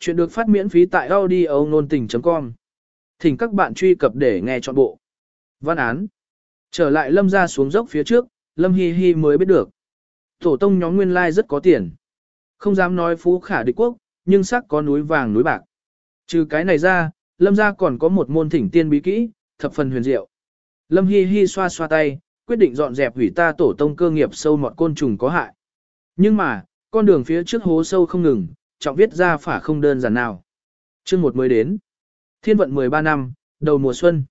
Chuyện được phát miễn phí tại audio nôn tình.com. Thỉnh các bạn truy cập để nghe trọn bộ. Văn án. Trở lại lâm ra xuống dốc phía trước, lâm hi hi mới biết được. Tổ tông nhóm nguyên lai rất có tiền. Không dám nói phú khả địch quốc, nhưng sắc có núi vàng núi bạc. Trừ cái này ra, lâm ra còn có một môn thỉnh tiên bí kỹ, thập phần huyền diệu. Lâm hi hi xoa xoa tay, quyết định dọn dẹp hủy ta tổ tông cơ nghiệp sâu mọt côn trùng có hại. Nhưng mà, con đường phía trước hố sâu không ngừng, trọng viết ra phả không đơn giản nào. Chương một mới đến. Thiên vận 13 năm, đầu mùa xuân.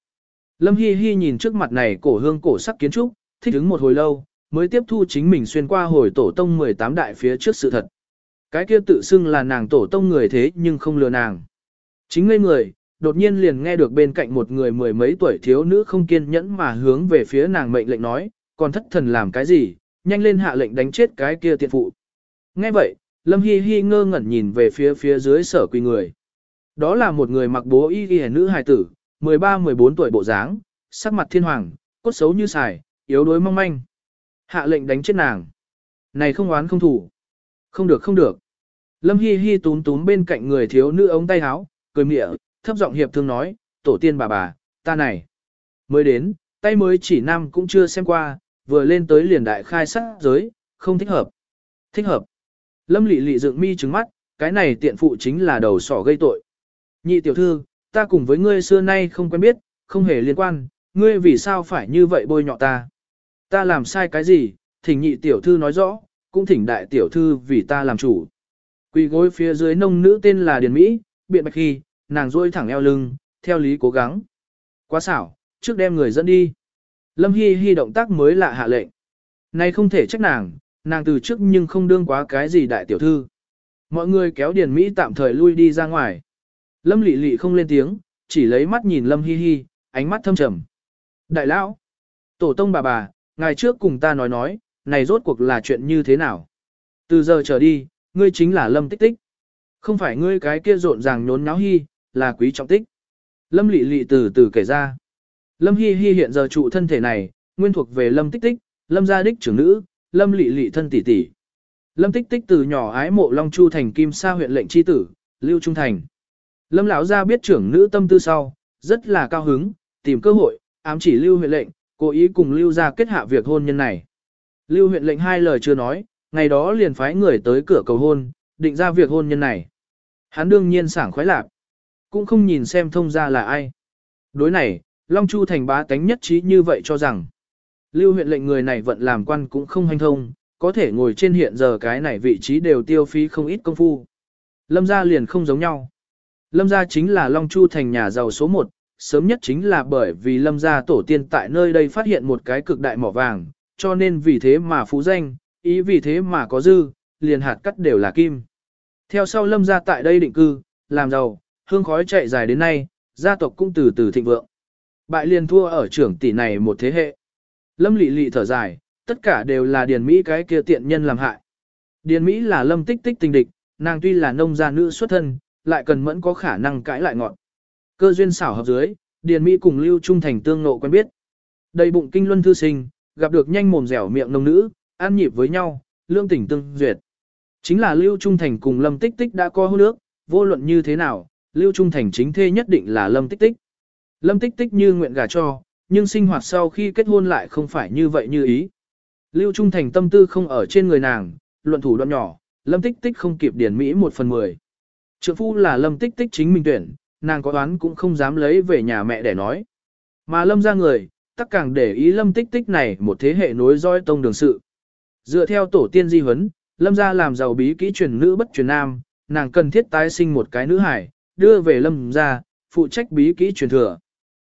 Lâm Hi Hi nhìn trước mặt này cổ hương cổ sắc kiến trúc, thích ứng một hồi lâu, mới tiếp thu chính mình xuyên qua hồi tổ tông 18 đại phía trước sự thật. Cái kia tự xưng là nàng tổ tông người thế nhưng không lừa nàng. Chính ngây người, đột nhiên liền nghe được bên cạnh một người mười mấy tuổi thiếu nữ không kiên nhẫn mà hướng về phía nàng mệnh lệnh nói, còn thất thần làm cái gì, nhanh lên hạ lệnh đánh chết cái kia tiện phụ. Nghe vậy, Lâm Hi Hi ngơ ngẩn nhìn về phía phía dưới sở quỳ người. Đó là một người mặc bố y y nữ hài tử, 13-14 tuổi bộ dáng, sắc mặt thiên hoàng, cốt xấu như xài, yếu đuối mong manh. Hạ lệnh đánh chết nàng. Này không oán không thủ. Không được không được. Lâm Hi Hi túm túm bên cạnh người thiếu nữ ống tay áo, cười mỉa, thấp giọng hiệp thương nói, tổ tiên bà bà, ta này. Mới đến, tay mới chỉ năm cũng chưa xem qua, vừa lên tới liền đại khai sát giới, không thích hợp. Thích hợp. Lâm lị lị dựng mi trứng mắt, cái này tiện phụ chính là đầu sỏ gây tội. Nhị tiểu thư, ta cùng với ngươi xưa nay không quen biết, không hề liên quan, ngươi vì sao phải như vậy bôi nhọ ta. Ta làm sai cái gì, thỉnh nhị tiểu thư nói rõ, cũng thỉnh đại tiểu thư vì ta làm chủ. Quỳ gối phía dưới nông nữ tên là Điền Mỹ, biện bạch khi, nàng duỗi thẳng eo lưng, theo lý cố gắng. Quá xảo, trước đem người dẫn đi. Lâm Hi Hi động tác mới lạ hạ lệnh. Này không thể trách nàng, nàng từ trước nhưng không đương quá cái gì đại tiểu thư. Mọi người kéo Điền Mỹ tạm thời lui đi ra ngoài. Lâm Lệ Lệ không lên tiếng, chỉ lấy mắt nhìn Lâm Hi Hi, ánh mắt thâm trầm. Đại lão, tổ tông bà bà, ngày trước cùng ta nói nói, này rốt cuộc là chuyện như thế nào? Từ giờ trở đi, ngươi chính là Lâm Tích Tích. Không phải ngươi cái kia rộn ràng nhốn nháo hi, là quý trọng tích. Lâm Lệ Lệ từ từ kể ra. Lâm Hi Hi hiện giờ trụ thân thể này, nguyên thuộc về Lâm Tích Tích, Lâm gia đích trưởng nữ, Lâm Lị Lị thân tỷ tỷ. Lâm Tích Tích từ nhỏ ái mộ Long Chu thành Kim Sa huyện lệnh chi tử, Lưu Trung thành. Lâm lão gia biết trưởng nữ tâm tư sau, rất là cao hứng, tìm cơ hội, ám chỉ Lưu huyện lệnh, cố ý cùng Lưu gia kết hạ việc hôn nhân này. Lưu huyện lệnh hai lời chưa nói, ngày đó liền phái người tới cửa cầu hôn, định ra việc hôn nhân này. Hắn đương nhiên sảng khoái lạc, cũng không nhìn xem thông gia là ai. Đối này, Long Chu thành bá tánh nhất trí như vậy cho rằng, Lưu huyện lệnh người này vận làm quan cũng không hành thông, có thể ngồi trên hiện giờ cái này vị trí đều tiêu phí không ít công phu. Lâm gia liền không giống nhau. Lâm gia chính là Long Chu thành nhà giàu số 1, sớm nhất chính là bởi vì Lâm gia tổ tiên tại nơi đây phát hiện một cái cực đại mỏ vàng, cho nên vì thế mà phú danh, ý vì thế mà có dư, liền hạt cắt đều là kim. Theo sau Lâm gia tại đây định cư, làm giàu, hương khói chạy dài đến nay, gia tộc cũng từ từ thịnh vượng. Bại liền thua ở trưởng tỷ này một thế hệ. Lâm lị lị thở dài, tất cả đều là Điền Mỹ cái kia tiện nhân làm hại. Điền Mỹ là Lâm tích tích tình địch, nàng tuy là nông gia nữ xuất thân, lại cần mẫn có khả năng cãi lại ngọn. Cơ duyên xảo hợp dưới, Điền Mỹ cùng Lưu Trung Thành tương nộ quen biết. Đầy bụng kinh luân thư sinh, gặp được nhanh mồm dẻo miệng nông nữ, an nhịp với nhau, lương tỉnh tương duyệt. Chính là Lưu Trung Thành cùng Lâm Tích Tích đã có hôn nước, vô luận như thế nào, Lưu Trung Thành chính thê nhất định là Lâm Tích Tích. Lâm Tích Tích như nguyện gả cho, nhưng sinh hoạt sau khi kết hôn lại không phải như vậy như ý. Lưu Trung Thành tâm tư không ở trên người nàng, luận thủ đoạn nhỏ, Lâm Tích Tích không kịp điển Mỹ một phần mười. Trượng phu là Lâm Tích Tích chính mình tuyển, nàng có đoán cũng không dám lấy về nhà mẹ để nói. Mà Lâm ra người, tất càng để ý Lâm Tích Tích này một thế hệ nối dõi tông đường sự. Dựa theo tổ tiên di huấn, Lâm ra làm giàu bí kỹ truyền nữ bất truyền nam, nàng cần thiết tái sinh một cái nữ hải, đưa về Lâm ra, phụ trách bí kỹ truyền thừa.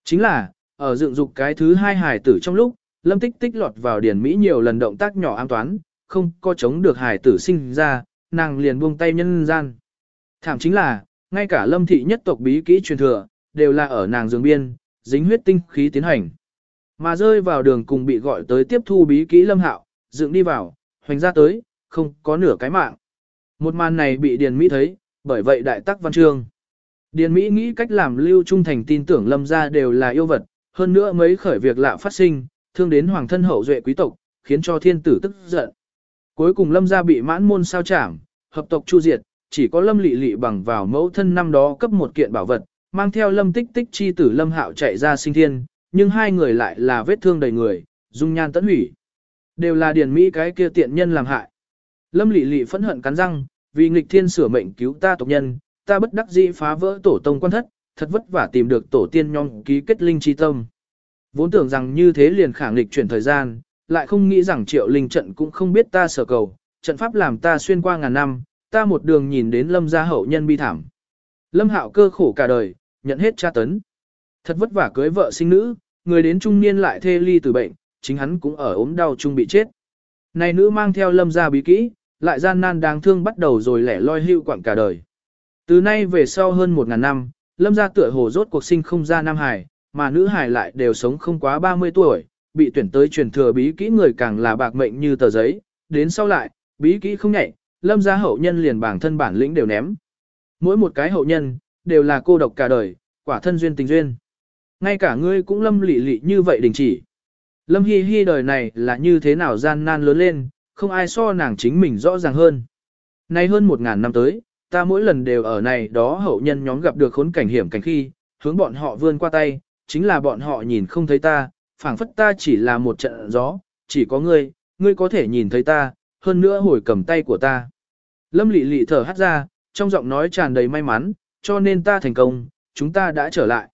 Chính là, ở dựng dục cái thứ hai hải tử trong lúc, Lâm Tích Tích lọt vào điển Mỹ nhiều lần động tác nhỏ an toán, không có chống được hải tử sinh ra, nàng liền buông tay nhân gian. Thảm chính là, ngay cả Lâm thị nhất tộc bí kỹ truyền thừa, đều là ở nàng giường biên, dính huyết tinh khí tiến hành. Mà rơi vào đường cùng bị gọi tới tiếp thu bí kỹ Lâm Hạo, dựng đi vào, hoành ra tới, không có nửa cái mạng. Một màn này bị Điền Mỹ thấy, bởi vậy đại tắc văn chương. Điền Mỹ nghĩ cách làm Lưu Trung Thành tin tưởng Lâm gia đều là yêu vật, hơn nữa mấy khởi việc lạ phát sinh, thương đến hoàng thân hậu duệ quý tộc, khiến cho thiên tử tức giận. Cuối cùng Lâm gia bị mãn môn sao trảm, hợp tộc chu diệt, chỉ có lâm lị lị bằng vào mẫu thân năm đó cấp một kiện bảo vật, mang theo lâm tích tích chi tử lâm hạo chạy ra sinh thiên, nhưng hai người lại là vết thương đầy người, dung nhan tẫn hủy. Đều là điển Mỹ cái kia tiện nhân làm hại. Lâm lị lị phẫn hận cắn răng, vì nghịch thiên sửa mệnh cứu ta tộc nhân, ta bất đắc dĩ phá vỡ tổ tông quan thất, thật vất vả tìm được tổ tiên nhong ký kết linh chi tâm. Vốn tưởng rằng như thế liền khả nghịch chuyển thời gian, lại không nghĩ rằng triệu linh trận cũng không biết ta sở cầu, trận pháp làm ta xuyên qua ngàn năm, ta một đường nhìn đến lâm gia hậu nhân bi thảm. Lâm hạo cơ khổ cả đời, nhận hết tra tấn. Thật vất vả cưới vợ sinh nữ, người đến trung niên lại thê ly từ bệnh, chính hắn cũng ở ốm đau chung bị chết. Này nữ mang theo lâm gia bí kỹ, lại gian nan đáng thương bắt đầu rồi lẻ loi hưu quảng cả đời. Từ nay về sau hơn một ngàn năm, lâm gia tựa hồ rốt cuộc sinh không ra nam hải, mà nữ hải lại đều sống không quá 30 tuổi, bị tuyển tới truyền thừa bí kỹ người càng là bạc mệnh như tờ giấy, đến sau lại, bí kỹ không nhạy, lâm gia hậu nhân liền bảng thân bản lĩnh đều ném. Mỗi một cái hậu nhân, đều là cô độc cả đời, quả thân duyên tình duyên. Ngay cả ngươi cũng lâm lị lị như vậy đình chỉ. Lâm Hi Hi đời này là như thế nào gian nan lớn lên, không ai so nàng chính mình rõ ràng hơn. Nay hơn một ngàn năm tới, ta mỗi lần đều ở này đó hậu nhân nhóm gặp được khốn cảnh hiểm cảnh khi, hướng bọn họ vươn qua tay, chính là bọn họ nhìn không thấy ta, phảng phất ta chỉ là một trận gió, chỉ có ngươi, ngươi có thể nhìn thấy ta, hơn nữa hồi cầm tay của ta. Lâm lị lị thở hắt ra, trong giọng nói tràn đầy may mắn, cho nên ta thành công, chúng ta đã trở lại.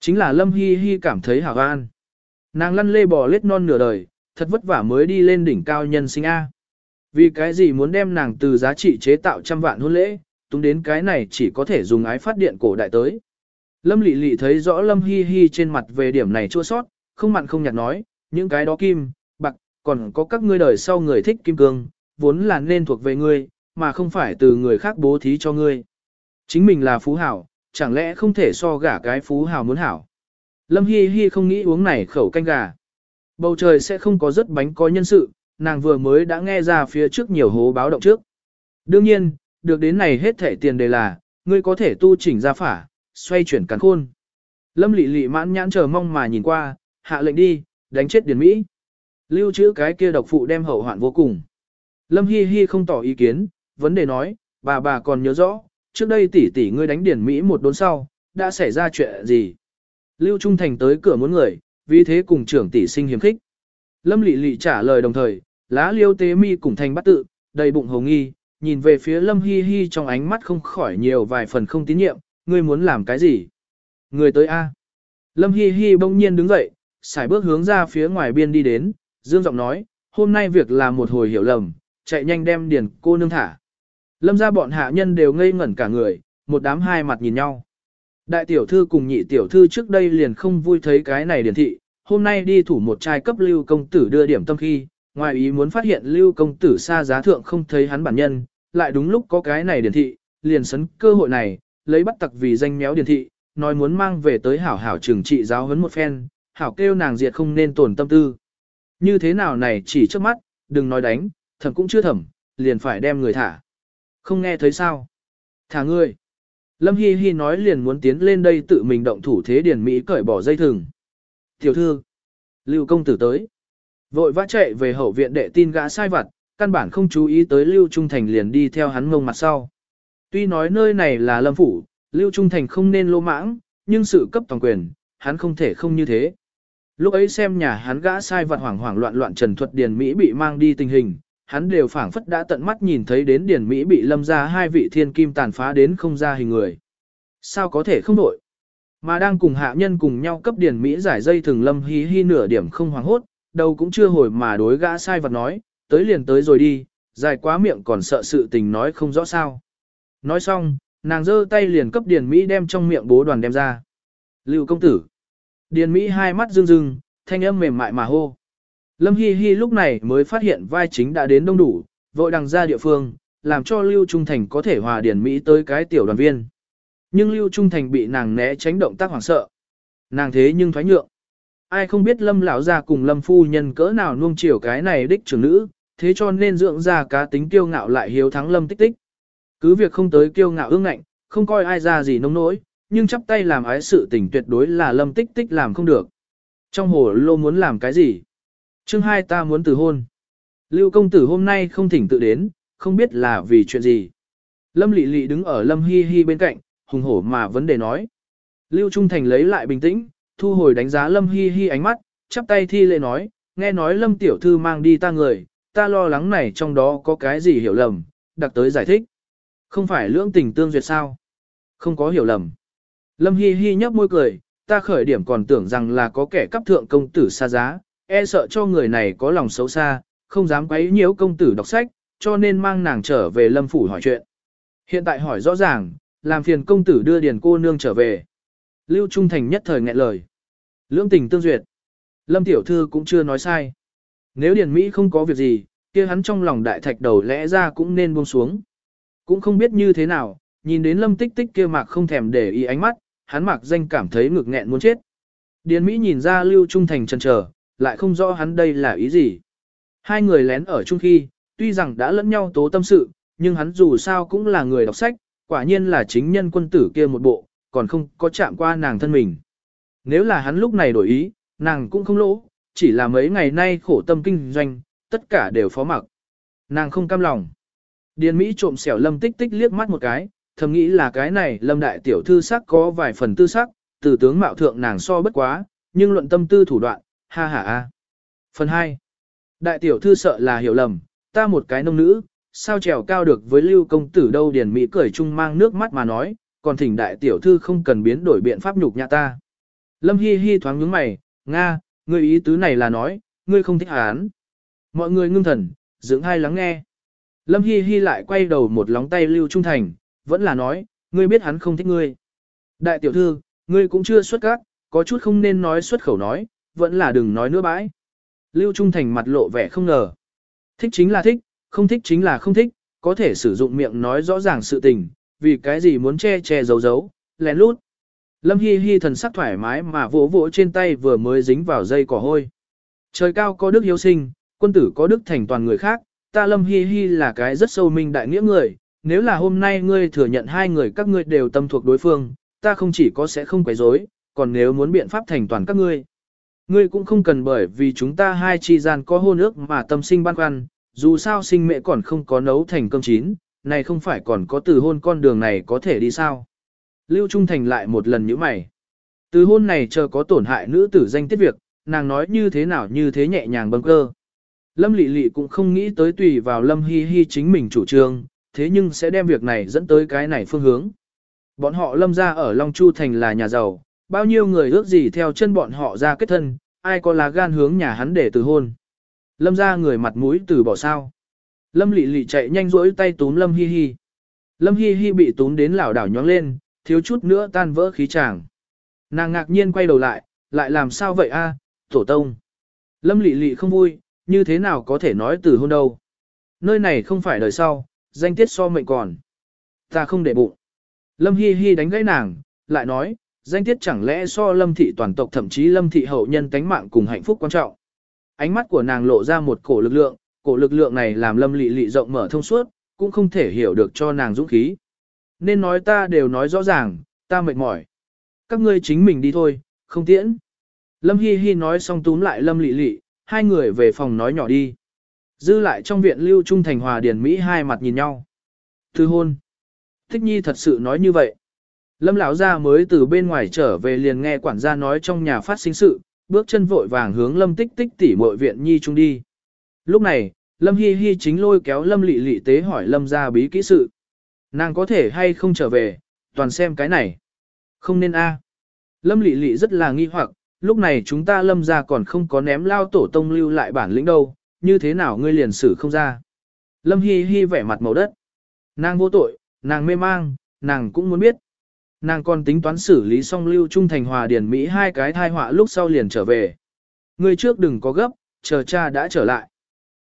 Chính là Lâm Hi Hi cảm thấy hào an. Nàng lăn lê bò lết non nửa đời, thật vất vả mới đi lên đỉnh cao nhân sinh A. Vì cái gì muốn đem nàng từ giá trị chế tạo trăm vạn hôn lễ, túng đến cái này chỉ có thể dùng ái phát điện cổ đại tới. Lâm lị lị thấy rõ Lâm Hi Hi trên mặt về điểm này chua sót, không mặn không nhạt nói, những cái đó kim, bạc, còn có các ngươi đời sau người thích kim cương, vốn là nên thuộc về ngươi, mà không phải từ người khác bố thí cho ngươi. Chính mình là phú hảo, chẳng lẽ không thể so gả cái phú hảo muốn hảo. Lâm Hi Hi không nghĩ uống này khẩu canh gà. Bầu trời sẽ không có rất bánh có nhân sự, nàng vừa mới đã nghe ra phía trước nhiều hố báo động trước. Đương nhiên, được đến này hết thẻ tiền đề là, ngươi có thể tu chỉnh ra phả, xoay chuyển cắn khôn. Lâm lị lị mãn nhãn chờ mong mà nhìn qua, hạ lệnh đi, đánh chết điền Mỹ. Lưu trữ cái kia độc phụ đem hậu hoạn vô cùng. Lâm Hi Hi không tỏ ý kiến, vấn đề nói, bà bà còn nhớ rõ, trước đây tỷ tỷ ngươi đánh điển Mỹ một đốn sau, đã xảy ra chuyện gì. Lưu Trung Thành tới cửa muốn người, vì thế cùng trưởng tỷ sinh hiếm khích. Lâm Lị Lị trả lời đồng thời, lá liêu tế mi cùng thành bắt tự, đầy bụng hồ nghi, nhìn về phía Lâm Hi Hi trong ánh mắt không khỏi nhiều vài phần không tín nhiệm, ngươi muốn làm cái gì? Người tới A. Lâm Hi Hi bỗng nhiên đứng dậy, xài bước hướng ra phía ngoài biên đi đến, dương giọng nói, hôm nay việc là một hồi hiểu lầm, chạy nhanh đem điền cô nương thả. Lâm ra bọn hạ nhân đều ngây ngẩn cả người, một đám hai mặt nhìn nhau. Đại tiểu thư cùng nhị tiểu thư trước đây liền không vui thấy cái này điển thị, hôm nay đi thủ một trai cấp lưu công tử đưa điểm tâm khi, ngoài ý muốn phát hiện lưu công tử xa giá thượng không thấy hắn bản nhân, lại đúng lúc có cái này điển thị, liền sấn cơ hội này, lấy bắt tặc vì danh méo điển thị, nói muốn mang về tới hảo hảo trừng trị giáo huấn một phen, hảo kêu nàng diệt không nên tổn tâm tư. Như thế nào này chỉ trước mắt, đừng nói đánh, thẩm cũng chưa thẩm, liền phải đem người thả. Không nghe thấy sao? Thả ngươi. Lâm Hi Hi nói liền muốn tiến lên đây tự mình động thủ thế điển Mỹ cởi bỏ dây thừng. Tiểu thư. Lưu công tử tới. Vội vã chạy về hậu viện đệ tin gã sai vặt, căn bản không chú ý tới Lưu Trung Thành liền đi theo hắn ngông mặt sau. Tuy nói nơi này là lâm phủ, Lưu Trung Thành không nên lô mãng, nhưng sự cấp toàn quyền, hắn không thể không như thế. Lúc ấy xem nhà hắn gã sai vặt hoảng hoảng loạn loạn Trần Thuật Điền Mỹ bị mang đi tình hình, hắn đều phảng phất đã tận mắt nhìn thấy đến Điền Mỹ bị lâm ra hai vị thiên kim tàn phá đến không ra hình người. Sao có thể không đổi? Mà đang cùng hạ nhân cùng nhau cấp Điền Mỹ giải dây thường lâm hí hi nửa điểm không hoàng hốt, đâu cũng chưa hồi mà đối gã sai vật nói, tới liền tới rồi đi, dài quá miệng còn sợ sự tình nói không rõ sao. Nói xong, nàng giơ tay liền cấp Điền Mỹ đem trong miệng bố đoàn đem ra. Lưu công tử. Điền Mỹ hai mắt rưng rưng, thanh âm mềm mại mà hô. Lâm Hi Hi lúc này mới phát hiện vai chính đã đến đông đủ, vội đằng ra địa phương, làm cho Lưu Trung Thành có thể hòa Điền Mỹ tới cái tiểu đoàn viên. Nhưng Lưu Trung Thành bị nàng né tránh động tác hoảng sợ. Nàng thế nhưng thoái nhượng. Ai không biết Lâm lão gia cùng Lâm phu nhân cỡ nào nuông chiều cái này đích trưởng nữ, thế cho nên dưỡng ra cá tính kiêu ngạo lại hiếu thắng Lâm tích tích. Cứ việc không tới kiêu ngạo ương ngạnh, không coi ai ra gì nông nỗi, nhưng chắp tay làm ái sự tình tuyệt đối là Lâm tích tích làm không được. Trong hồ lô muốn làm cái gì? Chương hai ta muốn từ hôn. Lưu công tử hôm nay không thỉnh tự đến, không biết là vì chuyện gì. Lâm Lệ Lệ đứng ở Lâm Hi Hi bên cạnh, hùng hổ mà vấn đề nói. Lưu Trung Thành lấy lại bình tĩnh, thu hồi đánh giá Lâm Hi Hi ánh mắt, chắp tay thi lễ nói, nghe nói Lâm Tiểu Thư mang đi ta người, ta lo lắng này trong đó có cái gì hiểu lầm, đặc tới giải thích. Không phải lưỡng tình tương duyệt sao? Không có hiểu lầm. Lâm Hi Hi nhấp môi cười, ta khởi điểm còn tưởng rằng là có kẻ cấp thượng công tử xa giá, e sợ cho người này có lòng xấu xa, không dám quấy nhiễu công tử đọc sách, cho nên mang nàng trở về Lâm Phủ hỏi chuyện. Hiện tại hỏi rõ ràng, làm phiền công tử đưa điền cô nương trở về. Lưu Trung Thành nhất thời nghẹn lời. Lưỡng tình tương duyệt. Lâm Tiểu Thư cũng chưa nói sai. Nếu Điền Mỹ không có việc gì, kia hắn trong lòng đại thạch đầu lẽ ra cũng nên buông xuống. Cũng không biết như thế nào, nhìn đến Lâm Tích Tích kia mạc không thèm để ý ánh mắt, hắn mạc danh cảm thấy ngực nghẹn muốn chết. Điền Mỹ nhìn ra Lưu Trung Thành chần chờ, lại không rõ hắn đây là ý gì. Hai người lén ở chung khi, tuy rằng đã lẫn nhau tố tâm sự, nhưng hắn dù sao cũng là người đọc sách, quả nhiên là chính nhân quân tử kia một bộ, còn không có chạm qua nàng thân mình. Nếu là hắn lúc này đổi ý, nàng cũng không lỗ, chỉ là mấy ngày nay khổ tâm kinh doanh, tất cả đều phó mặc. Nàng không cam lòng. Điền Mỹ trộm xẻo lâm tích tích liếc mắt một cái, thầm nghĩ là cái này lâm đại tiểu thư sắc có vài phần tư sắc, từ tướng mạo thượng nàng so bất quá, nhưng luận tâm tư thủ đoạn, ha ha a. Phần 2. Đại tiểu thư sợ là hiểu lầm, ta một cái nông nữ, sao trèo cao được với lưu công tử đâu điền Mỹ cười chung mang nước mắt mà nói, còn thỉnh đại tiểu thư không cần biến đổi biện pháp nhục nhã ta. Lâm Hi Hi thoáng nhướng mày, Nga, ngươi ý tứ này là nói, ngươi không thích hắn. Mọi người ngưng thần, dưỡng hai lắng nghe. Lâm Hi Hi lại quay đầu một lóng tay Lưu Trung Thành, vẫn là nói, ngươi biết hắn không thích ngươi. Đại tiểu thư, ngươi cũng chưa xuất cát, có chút không nên nói xuất khẩu nói, vẫn là đừng nói nữa bãi. Lưu Trung Thành mặt lộ vẻ không ngờ. Thích chính là thích, không thích chính là không thích, có thể sử dụng miệng nói rõ ràng sự tình, vì cái gì muốn che che giấu giấu, lén lút. Lâm Hi Hi thần sắc thoải mái mà vỗ vỗ trên tay vừa mới dính vào dây cỏ hôi. Trời cao có đức hiếu sinh, quân tử có đức thành toàn người khác, ta Lâm Hi Hi là cái rất sâu minh đại nghĩa người, nếu là hôm nay ngươi thừa nhận hai người các ngươi đều tâm thuộc đối phương, ta không chỉ có sẽ không quấy rối, còn nếu muốn biện pháp thành toàn các ngươi. Ngươi cũng không cần bởi vì chúng ta hai chi gian có hôn ước mà tâm sinh băn khoăn, dù sao sinh mẹ còn không có nấu thành cơm chín, này không phải còn có từ hôn con đường này có thể đi sao. Lưu Trung Thành lại một lần nhíu mày. Từ hôn này chờ có tổn hại nữ tử danh tiết việc, nàng nói như thế nào như thế nhẹ nhàng bâng cơ. Lâm Lệ Lệ cũng không nghĩ tới tùy vào Lâm Hi Hi chính mình chủ trương, thế nhưng sẽ đem việc này dẫn tới cái này phương hướng. Bọn họ Lâm gia ở Long Chu Thành là nhà giàu, bao nhiêu người ước gì theo chân bọn họ ra kết thân, ai có lá gan hướng nhà hắn để từ hôn. Lâm gia người mặt mũi từ bỏ sao. Lâm Lệ Lệ chạy nhanh rỗi tay túm Lâm Hi Hi. Lâm Hi Hi bị túm đến lảo đảo nhóng lên, thiếu chút nữa tan vỡ khí chàng. Nàng ngạc nhiên quay đầu lại, lại làm sao vậy a, tổ tông. Lâm Lệ Lệ không vui, như thế nào có thể nói từ hôn đâu. Nơi này không phải đời sau, danh tiết so mệnh còn. Ta không để bụng. Lâm hi hi đánh gãy nàng, lại nói, danh tiết chẳng lẽ so lâm thị toàn tộc thậm chí lâm thị hậu nhân tánh mạng cùng hạnh phúc quan trọng. Ánh mắt của nàng lộ ra một cổ lực lượng, cổ lực lượng này làm lâm lị lị rộng mở thông suốt, cũng không thể hiểu được cho nàng dũng khí. Nên nói ta đều nói rõ ràng, ta mệt mỏi. Các ngươi chính mình đi thôi, không tiễn. Lâm Hi Hi nói xong túm lại Lâm Lị Lị, hai người về phòng nói nhỏ đi. Dư lại trong viện lưu trung thành hòa điển Mỹ hai mặt nhìn nhau. Từ hôn. Thích nhi thật sự nói như vậy. Lâm lão gia mới từ bên ngoài trở về liền nghe quản gia nói trong nhà phát sinh sự, bước chân vội vàng hướng Lâm Tích Tích tỉ muội viện nhi trung đi. Lúc này, Lâm Hi Hi chính lôi kéo Lâm Lị Lị tế hỏi Lâm gia bí kỹ sự. Nàng có thể hay không trở về, toàn xem cái này. Không nên a. Lâm Lị Lị rất là nghi hoặc, lúc này chúng ta lâm gia còn không có ném lao tổ tông lưu lại bản lĩnh đâu, như thế nào ngươi liền xử không ra. Lâm Hi Hi vẻ mặt màu đất. Nàng vô tội, nàng mê mang, nàng cũng muốn biết. Nàng còn tính toán xử lý xong lưu trung thành hòa điển Mỹ hai cái thai họa lúc sau liền trở về. Ngươi trước đừng có gấp, chờ cha đã trở lại.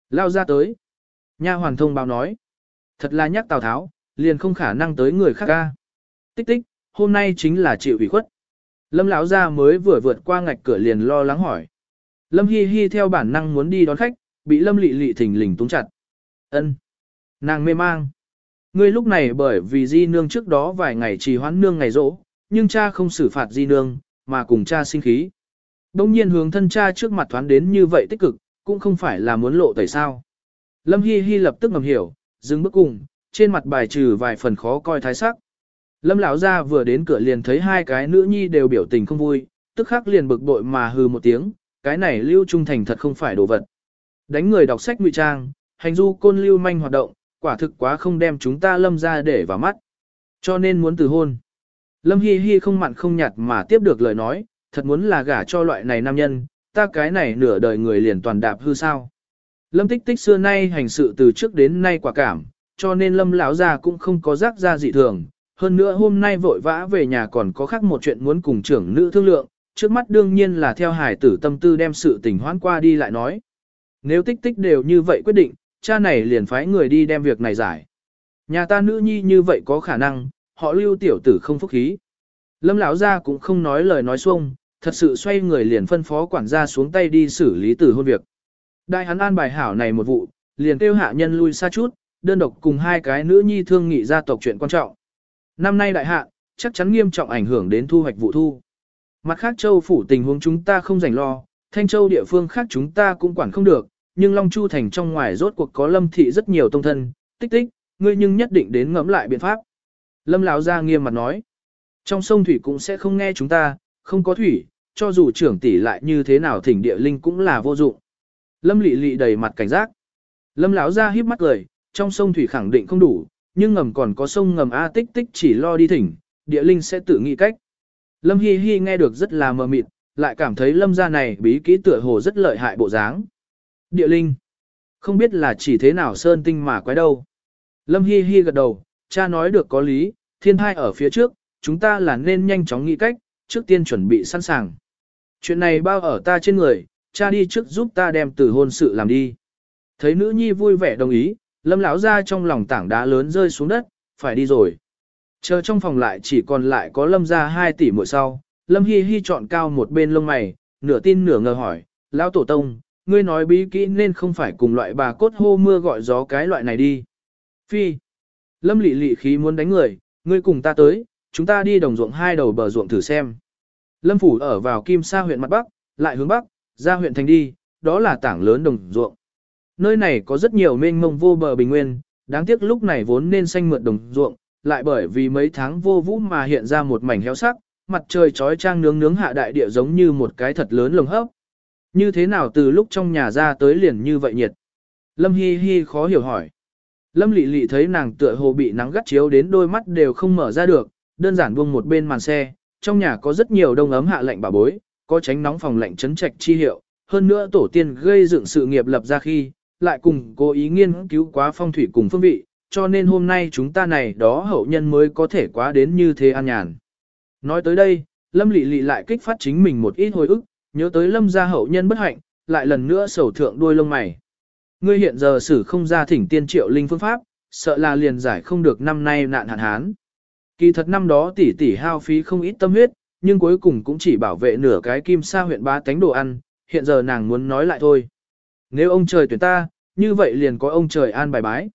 Lao ra tới. Nha hoàn thông báo nói. Thật là nhắc Tào Tháo, liền không khả năng tới người khác ca. Tích tích, hôm nay chính là chịu ủy khuất. Lâm lão gia mới vừa vượt qua ngạch cửa liền lo lắng hỏi. Lâm Hi Hi theo bản năng muốn đi đón khách, bị Lâm Lệ Lệ thình lình túng chặt. Ân, Nàng mê mang. Ngươi lúc này bởi vì Di nương trước đó vài ngày trì hoãn nương ngày rỗ, nhưng cha không xử phạt Di nương, mà cùng cha sinh khí. Đông nhiên hướng thân cha trước mặt thoáng đến như vậy tích cực, cũng không phải là muốn lộ tẩy sao. Lâm Hi Hi lập tức ngầm hiểu, dừng bước cùng, trên mặt bài trừ vài phần khó coi thái sắc. Lâm lão gia vừa đến cửa liền thấy hai cái nữ nhi đều biểu tình không vui, tức khắc liền bực bội mà hừ một tiếng, cái này lưu trung thành thật không phải đồ vật. Đánh người đọc sách ngụy trang, hành du côn lưu manh hoạt động, quả thực quá không đem chúng ta lâm ra để vào mắt. Cho nên muốn từ hôn. Lâm Hi Hi không mặn không nhạt mà tiếp được lời nói, thật muốn là gả cho loại này nam nhân, ta cái này nửa đời người liền toàn đạp hư sao. Lâm tích tích xưa nay hành sự từ trước đến nay quả cảm, cho nên lâm lão gia cũng không có rác ra dị thường. Hơn nữa hôm nay vội vã về nhà còn có khác một chuyện muốn cùng trưởng nữ thương lượng, trước mắt đương nhiên là theo hải tử tâm tư đem sự tình hoãn qua đi lại nói. Nếu tích tích đều như vậy quyết định, cha này liền phái người đi đem việc này giải. Nhà ta nữ nhi như vậy có khả năng, họ lưu tiểu tử không phúc khí. Lâm lão gia cũng không nói lời nói xuông, thật sự xoay người liền phân phó quản gia xuống tay đi xử lý tử hôn việc. Đại hắn an bài hảo này một vụ, liền kêu hạ nhân lui xa chút, đơn độc cùng hai cái nữ nhi thương nghị gia tộc chuyện quan trọng. Năm nay đại hạ, chắc chắn nghiêm trọng ảnh hưởng đến thu hoạch vụ thu. Mặt khác châu phủ tình huống chúng ta không rảnh lo, thanh châu địa phương khác chúng ta cũng quản không được, nhưng Long Chu thành trong ngoài rốt cuộc có lâm thị rất nhiều tông thân, tích tích, ngươi nhưng nhất định đến ngẫm lại biện pháp. Lâm lão ra nghiêm mặt nói, trong sông thủy cũng sẽ không nghe chúng ta, không có thủy, cho dù trưởng tỷ lại như thế nào thỉnh địa linh cũng là vô dụng. Lâm lị lị đầy mặt cảnh giác. Lâm lão ra híp mắt cười, trong sông thủy khẳng định không đủ, nhưng ngầm còn có sông ngầm A tích tích chỉ lo đi thỉnh, địa linh sẽ tự nghĩ cách. Lâm Hi Hi nghe được rất là mờ mịt, lại cảm thấy lâm gia này bí kỹ tựa hồ rất lợi hại bộ dáng. Địa linh. Không biết là chỉ thế nào sơn tinh mà quái đâu. Lâm Hi Hi gật đầu, cha nói được có lý, thiên thai ở phía trước, chúng ta là nên nhanh chóng nghĩ cách, trước tiên chuẩn bị sẵn sàng. Chuyện này bao ở ta trên người, cha đi trước giúp ta đem từ hôn sự làm đi. Thấy nữ nhi vui vẻ đồng ý, lâm lão ra trong lòng tảng đá lớn rơi xuống đất, phải đi rồi. Chờ trong phòng lại chỉ còn lại có lâm ra 2 tỷ mỗi sau, lâm hi hi chọn cao một bên lông mày, nửa tin nửa ngờ hỏi, lão tổ tông, ngươi nói bí kỹ nên không phải cùng loại bà cốt hô mưa gọi gió cái loại này đi. Phi. Lâm lị lị khí muốn đánh người, ngươi cùng ta tới, chúng ta đi đồng ruộng hai đầu bờ ruộng thử xem. Lâm phủ ở vào Kim Sa huyện mặt Bắc, lại hướng Bắc, ra huyện thành đi, đó là tảng lớn đồng ruộng. Nơi này có rất nhiều mênh mông vô bờ bình nguyên, đáng tiếc lúc này vốn nên xanh mượt đồng ruộng, lại bởi vì mấy tháng vô vũ mà hiện ra một mảnh héo sắc, mặt trời trói trang nướng nướng hạ đại địa giống như một cái thật lớn lồng hấp. Như thế nào từ lúc trong nhà ra tới liền như vậy nhiệt? Lâm Hi Hi khó hiểu hỏi. Lâm Lệ Lệ thấy nàng tựa hồ bị nắng gắt chiếu đến đôi mắt đều không mở ra được, đơn giản buông một bên màn xe, trong nhà có rất nhiều đông ấm hạ lạnh bà bối, có tránh nóng phòng lạnh chấn trạch chi hiệu, hơn nữa tổ tiên gây dựng sự nghiệp lập ra khi, lại cùng cố ý nghiên cứu quá phong thủy cùng phương vị, cho nên hôm nay chúng ta này đó hậu nhân mới có thể quá đến như thế an nhàn. Nói tới đây, Lâm Lệ Lệ lại kích phát chính mình một ít hồi ức, nhớ tới Lâm gia hậu nhân bất hạnh, lại lần nữa sầu thượng đuôi lông mày. Ngươi hiện giờ xử không ra thỉnh tiên triệu linh phương pháp, sợ là liền giải không được năm nay nạn hạn hán. Kỳ thật năm đó tỷ tỷ hao phí không ít tâm huyết, nhưng cuối cùng cũng chỉ bảo vệ nửa cái kim sa huyện ba tánh đồ ăn, hiện giờ nàng muốn nói lại thôi. Nếu ông trời tuyển ta, như vậy liền có ông trời an bài bái.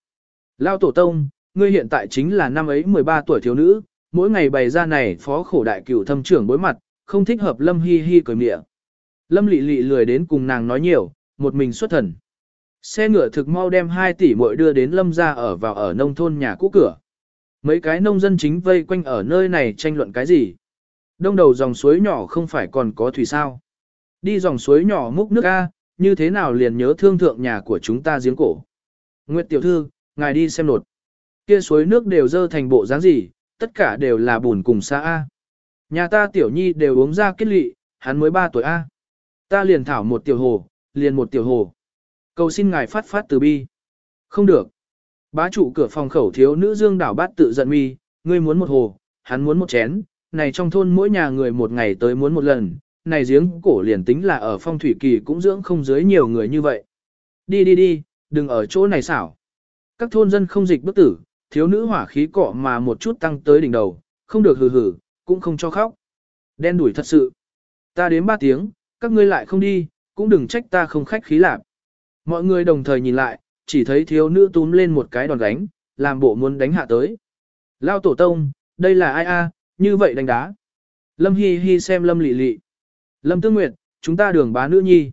Lao tổ tông, ngươi hiện tại chính là năm ấy 13 tuổi thiếu nữ, mỗi ngày bày ra này phó khổ đại cửu thâm trưởng bối mặt, không thích hợp lâm hi hi cười mịa. Lâm lị lị lười đến cùng nàng nói nhiều, một mình xuất thần. Xe ngựa thực mau đem 2 tỷ muội đưa đến lâm ra ở vào ở nông thôn nhà cũ cửa. Mấy cái nông dân chính vây quanh ở nơi này tranh luận cái gì? Đông đầu dòng suối nhỏ không phải còn có thủy sao? Đi dòng suối nhỏ múc nước A, như thế nào liền nhớ thương thượng nhà của chúng ta giếng cổ? Nguyệt tiểu thư, ngài đi xem nột. Kia suối nước đều dơ thành bộ dáng gì, tất cả đều là bùn cùng xa A. Nhà ta tiểu nhi đều uống ra kết lị, hắn mới 3 tuổi A. Ta liền thảo một tiểu hồ, liền một tiểu hồ. Cầu xin ngài phát phát từ bi. Không được. Bá chủ cửa phòng khẩu thiếu nữ dương đảo bát tự giận mi, ngươi muốn một hồ, hắn muốn một chén, này trong thôn mỗi nhà người một ngày tới muốn một lần, này giếng cổ liền tính là ở phong thủy kỳ cũng dưỡng không dưới nhiều người như vậy. Đi đi đi, đừng ở chỗ này xảo. Các thôn dân không dịch bức tử, thiếu nữ hỏa khí cọ mà một chút tăng tới đỉnh đầu, không được hừ hừ, cũng không cho khóc. Đen đuổi thật sự. Ta đến ba tiếng, các ngươi lại không đi, cũng đừng trách ta không khách khí lạc. Mọi người đồng thời nhìn lại, chỉ thấy thiếu nữ túm lên một cái đòn đánh, làm bộ muốn đánh hạ tới. Lao tổ tông, đây là ai a? như vậy đánh đá. Lâm Hi Hi xem Lâm Lị Lị. Lâm Tương Nguyệt, chúng ta đường bá nữ nhi.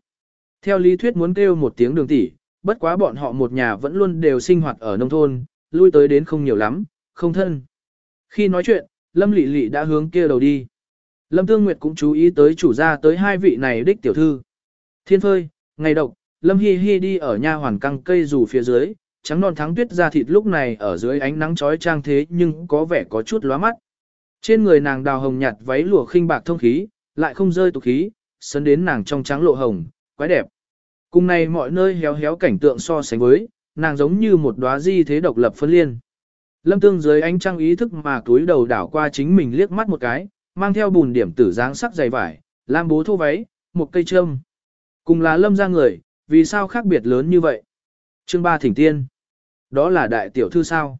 Theo lý thuyết muốn kêu một tiếng đường tỷ, bất quá bọn họ một nhà vẫn luôn đều sinh hoạt ở nông thôn, lui tới đến không nhiều lắm, không thân. Khi nói chuyện, Lâm Lệ Lệ đã hướng kia đầu đi. Lâm Tương Nguyệt cũng chú ý tới chủ gia tới hai vị này đích tiểu thư. Thiên phơi, ngày độc, Lâm Hi Hi đi ở nha hoàn căng cây dù phía dưới, trắng non thắng tuyết ra thịt lúc này ở dưới ánh nắng chói chang thế nhưng có vẻ có chút lóa mắt. Trên người nàng đào hồng nhạt váy lụa khinh bạc thông khí, lại không rơi tục khí, sấn đến nàng trong trắng lộ hồng, quái đẹp. Cùng này mọi nơi héo héo cảnh tượng so sánh với, nàng giống như một đóa di thế độc lập phân liên. Lâm Tương dưới ánh trăng ý thức mà túi đầu đảo qua chính mình liếc mắt một cái, mang theo bùn điểm tử dáng sắc dày vải, lam bố thô váy, một cây trâm. Cùng là lâm ra người, vì sao khác biệt lớn như vậy? Chương ba thỉnh tiên. Đó là đại tiểu thư sao?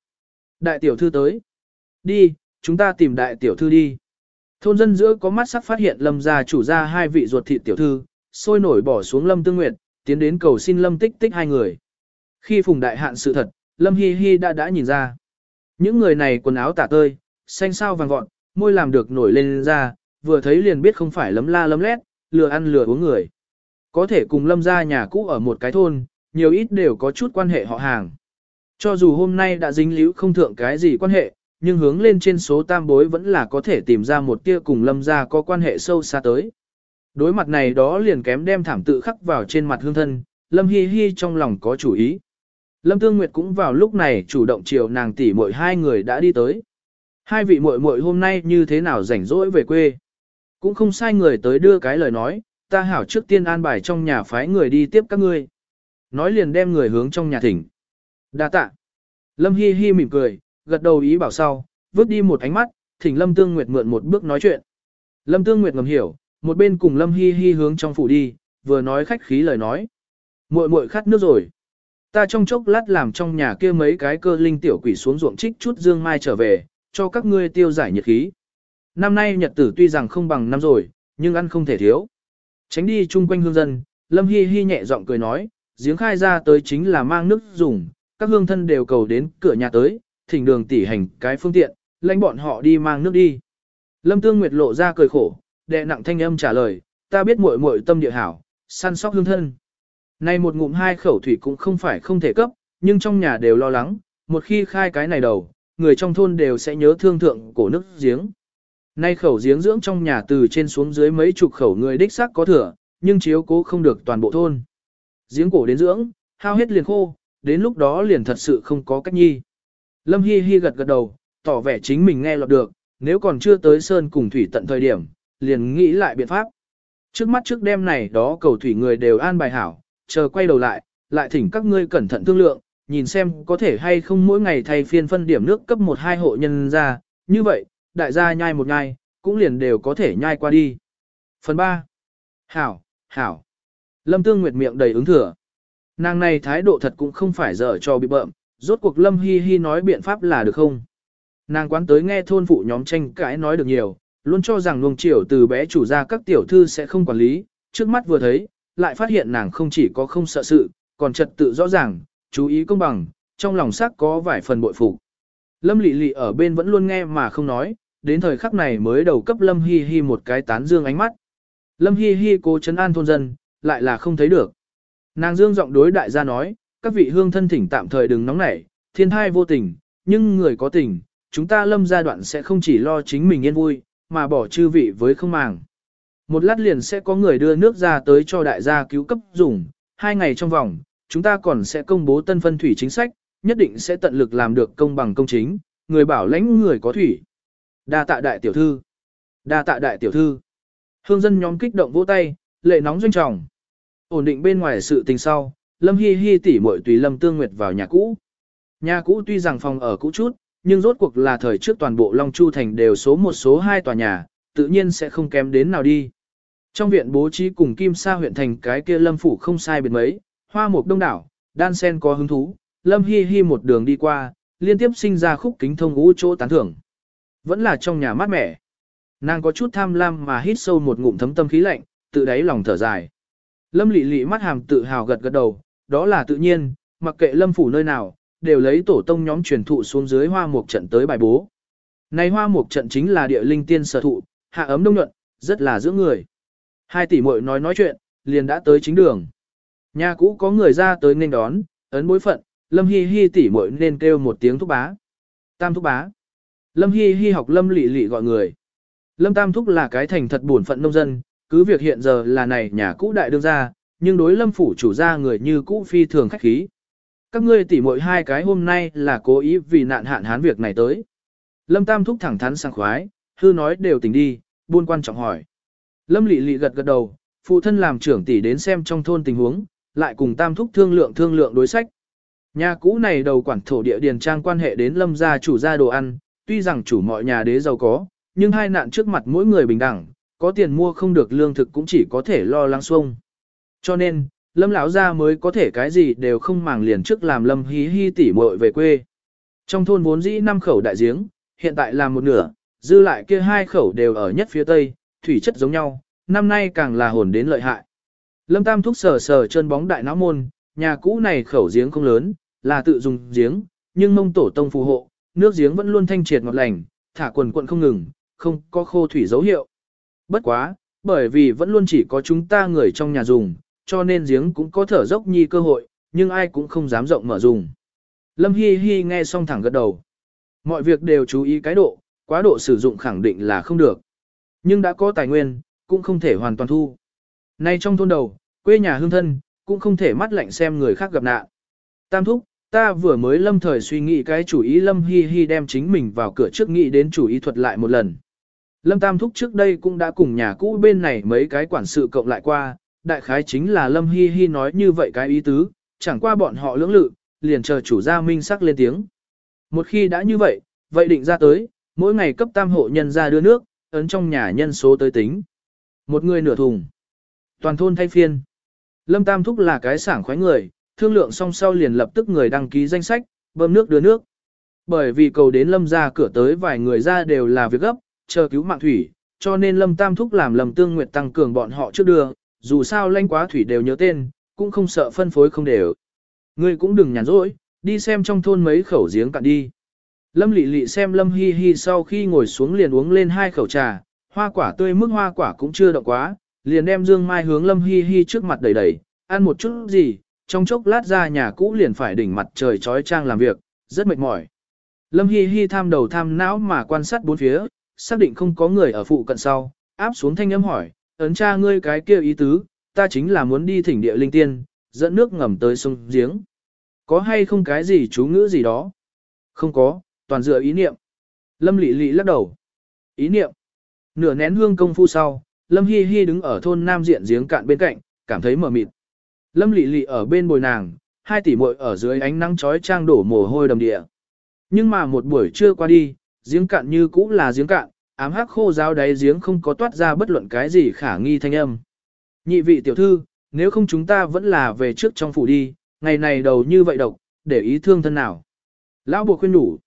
Đại tiểu thư tới. Đi, chúng ta tìm đại tiểu thư đi. Thôn dân giữa có mắt sắc phát hiện lâm gia chủ gia hai vị ruột thịt tiểu thư, sôi nổi bỏ xuống lâm tương nguyệt, tiến đến cầu xin lâm tích tích hai người. Khi phùng đại hạn sự thật, lâm hi hi đã đã nhìn ra. Những người này quần áo tả tơi, xanh sao vàng vọt, môi làm được nổi lên ra, vừa thấy liền biết không phải lấm la lấm lét, lừa ăn lừa uống người. Có thể cùng lâm gia nhà cũ ở một cái thôn, nhiều ít đều có chút quan hệ họ hàng. Cho dù hôm nay đã dính líu không thượng cái gì quan hệ, nhưng hướng lên trên số tam bối vẫn là có thể tìm ra một tia cùng lâm gia có quan hệ sâu xa tới. Đối mặt này đó liền kém đem thảm tự khắc vào trên mặt hương thân, lâm hi hi trong lòng có chủ ý. Lâm Tương Nguyệt cũng vào lúc này chủ động chiều nàng tỷ muội hai người đã đi tới. Hai vị muội muội hôm nay như thế nào rảnh rỗi về quê. Cũng không sai người tới đưa cái lời nói, ta hảo trước tiên an bài trong nhà phái người đi tiếp các ngươi. Nói liền đem người hướng trong nhà thỉnh. Đa tạ. Lâm Hi Hi mỉm cười, gật đầu ý bảo sau, vứt đi một ánh mắt, thỉnh Lâm Tương Nguyệt mượn một bước nói chuyện. Lâm Tương Nguyệt ngầm hiểu, một bên cùng Lâm Hi Hi hướng trong phủ đi, vừa nói khách khí lời nói. Muội muội khát nước rồi. Ta trong chốc lát làm trong nhà kia mấy cái cơ linh tiểu quỷ xuống ruộng trích chút dương mai trở về, cho các ngươi tiêu giải nhiệt khí. Năm nay nhật tử tuy rằng không bằng năm rồi, nhưng ăn không thể thiếu. Tránh đi chung quanh hương dân, Lâm Hi Hi nhẹ giọng cười nói, giếng khai ra tới chính là mang nước dùng, các hương thân đều cầu đến cửa nhà tới, thỉnh đường tỉ hành cái phương tiện, lãnh bọn họ đi mang nước đi. Lâm Tương Nguyệt lộ ra cười khổ, đệ nặng thanh âm trả lời, ta biết muội muội tâm địa hảo, săn sóc hương thân. nay một ngụm hai khẩu thủy cũng không phải không thể cấp, nhưng trong nhà đều lo lắng, một khi khai cái này đầu, người trong thôn đều sẽ nhớ thương thượng cổ nước giếng. Nay khẩu giếng dưỡng trong nhà từ trên xuống dưới mấy chục khẩu người đích xác có thừa, nhưng chiếu cố không được toàn bộ thôn. Giếng cổ đến dưỡng, hao hết liền khô, đến lúc đó liền thật sự không có cách nhi. Lâm Hi Hi gật gật đầu, tỏ vẻ chính mình nghe lọt được, nếu còn chưa tới sơn cùng thủy tận thời điểm, liền nghĩ lại biện pháp. Trước mắt trước đêm này đó cầu thủy người đều an bài hảo, chờ quay đầu lại, lại thỉnh các ngươi cẩn thận thương lượng, nhìn xem có thể hay không mỗi ngày thay phiên phân điểm nước cấp một hai hộ nhân ra, như vậy, đại gia nhai một nhai, cũng liền đều có thể nhai qua đi. Phần 3. Hảo, hảo. Lâm Tương Nguyệt miệng đầy ứng thừa. Nàng này thái độ thật cũng không phải dở cho bị bợm, rốt cuộc Lâm Hi Hi nói biện pháp là được không. Nàng quán tới nghe thôn phụ nhóm tranh cãi nói được nhiều, luôn cho rằng luồng chiều từ bé chủ ra các tiểu thư sẽ không quản lý, trước mắt vừa thấy, lại phát hiện nàng không chỉ có không sợ sự, còn trật tự rõ ràng, chú ý công bằng, trong lòng sắc có vài phần bội phục. Lâm Lệ Lệ ở bên vẫn luôn nghe mà không nói, đến thời khắc này mới đầu cấp Lâm Hi Hi một cái tán dương ánh mắt. Lâm Hi Hi cố chấn an thôn dân, lại là không thấy được. Nàng dương giọng đối đại gia nói, các vị hương thân thỉnh tạm thời đừng nóng nảy, thiên thai vô tình, nhưng người có tình, chúng ta lâm gia đoạn sẽ không chỉ lo chính mình yên vui, mà bỏ chư vị với không màng. Một lát liền sẽ có người đưa nước ra tới cho đại gia cứu cấp dùng, hai ngày trong vòng, chúng ta còn sẽ công bố tân phân thủy chính sách, nhất định sẽ tận lực làm được công bằng công chính, người bảo lãnh người có thủy. Đa tạ đại tiểu thư. Đa tạ đại tiểu thư. Hương dân nhóm kích động vỗ tay, lệ nóng doanh trọng. Ổn định bên ngoài sự tình sau, Lâm Hi Hi tỉ muội tùy Lâm Tương Nguyệt vào nhà cũ. Nhà cũ tuy rằng phòng ở cũ chút, nhưng rốt cuộc là thời trước toàn bộ Long Chu thành đều số một số hai tòa nhà, tự nhiên sẽ không kém đến nào đi. Trong viện bố trí cùng Kim Sa huyện thành cái kia Lâm phủ không sai biệt mấy, hoa mục đông đảo, đan sen có hứng thú, Lâm Hi Hi một đường đi qua, liên tiếp sinh ra khúc kính thông ngũ chỗ tán thưởng. Vẫn là trong nhà mát mẻ. Nàng có chút tham lam mà hít sâu một ngụm thấm tâm khí lạnh, tự đáy lòng thở dài. Lâm Lệ Lệ mắt hàm tự hào gật gật đầu, đó là tự nhiên, mặc kệ Lâm phủ nơi nào, đều lấy tổ tông nhóm truyền thụ xuống dưới hoa mục trận tới bài bố. Này hoa mục trận chính là địa linh tiên sở thụ, hạ ấm đông nhuận, rất là dưỡng người. Hai tỷ muội nói nói chuyện, liền đã tới chính đường. Nhà cũ có người ra tới nên đón, ấn bối phận, Lâm Hi Hi tỉ muội nên kêu một tiếng thúc bá. Tam thúc bá. Lâm Hi Hi học Lâm Lị Lị gọi người. Lâm Tam thúc là cái thành thật buồn phận nông dân, cứ việc hiện giờ là này nhà cũ đại đương gia, nhưng đối Lâm phủ chủ gia người như cũ phi thường khách khí. Các ngươi tỉ muội hai cái hôm nay là cố ý vì nạn hạn hán việc này tới. Lâm Tam thúc thẳng thắn sang khoái, hư nói đều tỉnh đi, buôn quan trọng hỏi. Lâm Lị Lị gật gật đầu, phụ thân làm trưởng tỷ đến xem trong thôn tình huống, lại cùng Tam thúc thương lượng thương lượng đối sách. Nhà cũ này đầu quản thổ địa điền trang quan hệ đến Lâm gia chủ gia đồ ăn, tuy rằng chủ mọi nhà đế giàu có, nhưng hai nạn trước mặt mỗi người bình đẳng, có tiền mua không được lương thực cũng chỉ có thể lo lắng xuông. Cho nên, Lâm lão gia mới có thể cái gì đều không màng liền trước làm Lâm hí hí tỉ muội về quê. Trong thôn vốn dĩ năm khẩu đại giếng, hiện tại làm một nửa, dư lại kia hai khẩu đều ở nhất phía tây, thủy chất giống nhau, năm nay càng là hồn đến lợi hại. Lâm Tam thúc sờ sờ chân bóng đại não môn, nhà cũ này khẩu giếng không lớn, là tự dùng giếng, nhưng mông tổ tông phù hộ, nước giếng vẫn luôn thanh triệt ngọt lành, thả quần quận không ngừng, không có khô thủy dấu hiệu. Bất quá, bởi vì vẫn luôn chỉ có chúng ta người trong nhà dùng, cho nên giếng cũng có thở dốc nhi cơ hội, nhưng ai cũng không dám rộng mở dùng. Lâm Hi Hi nghe xong thẳng gật đầu. Mọi việc đều chú ý cái độ, quá độ sử dụng khẳng định là không được. Nhưng đã có tài nguyên, cũng không thể hoàn toàn thu. Nay trong thôn đầu, quê nhà hương thân, cũng không thể mắt lạnh xem người khác gặp nạn. Tam thúc, ta vừa mới lâm thời suy nghĩ cái chủ ý lâm hi hi đem chính mình vào cửa trước nghĩ đến chủ ý thuật lại một lần. Lâm Tam thúc trước đây cũng đã cùng nhà cũ bên này mấy cái quản sự cộng lại qua, đại khái chính là lâm hi hi nói như vậy cái ý tứ, chẳng qua bọn họ lưỡng lự, liền chờ chủ gia minh sắc lên tiếng. Một khi đã như vậy, vậy định ra tới, mỗi ngày cấp tam hộ nhân ra đưa nước, ấn trong nhà nhân số tới tính. Một người nửa thùng. Toàn thôn thay phiên. Lâm Tam Thúc là cái sảng khoái người, thương lượng xong sau liền lập tức người đăng ký danh sách, bơm nước đưa nước. Bởi vì cầu đến Lâm ra cửa tới vài người ra đều là việc gấp, chờ cứu mạng thủy, cho nên Lâm Tam Thúc làm Lâm Tương Nguyệt tăng cường bọn họ trước đưa, dù sao lanh quá thủy đều nhớ tên, cũng không sợ phân phối không đều. Ngươi cũng đừng nhàn rỗi, đi xem trong thôn mấy khẩu giếng cạn đi. Lâm Lệ Lệ xem Lâm Hi Hi sau khi ngồi xuống liền uống lên hai khẩu trà, hoa quả tươi mức hoa quả cũng chưa động quá, liền đem Dương Mai hướng Lâm Hi Hi trước mặt đầy đầy, ăn một chút gì, trong chốc lát ra nhà cũ liền phải đỉnh mặt trời trói trang làm việc, rất mệt mỏi. Lâm Hi Hi tham đầu tham não mà quan sát bốn phía, xác định không có người ở phụ cận sau, áp xuống thanh âm hỏi, ấn cha ngươi cái kia ý tứ, ta chính là muốn đi thỉnh địa linh tiên, dẫn nước ngầm tới sông giếng. Có hay không cái gì chú ngữ gì đó? Không có, toàn dựa ý niệm. Lâm Lệ Lệ lắc đầu. Ý niệm. Nửa nén hương công phu sau, Lâm Hi Hi đứng ở thôn Nam Diện giếng cạn bên cạnh, cảm thấy mờ mịt. Lâm Lệ Lệ ở bên bồi nàng, hai tỷ muội ở dưới ánh nắng chói chang đổ mồ hôi đầm địa. Nhưng mà một buổi trưa qua đi, giếng cạn như cũ là giếng cạn, ám hắc khô giáo đáy giếng không có toát ra bất luận cái gì khả nghi thanh âm. Nhị vị tiểu thư, nếu không chúng ta vẫn là về trước trong phủ đi, ngày này đầu như vậy độc, để ý thương thân nào. Lão buộc khuyên đủ.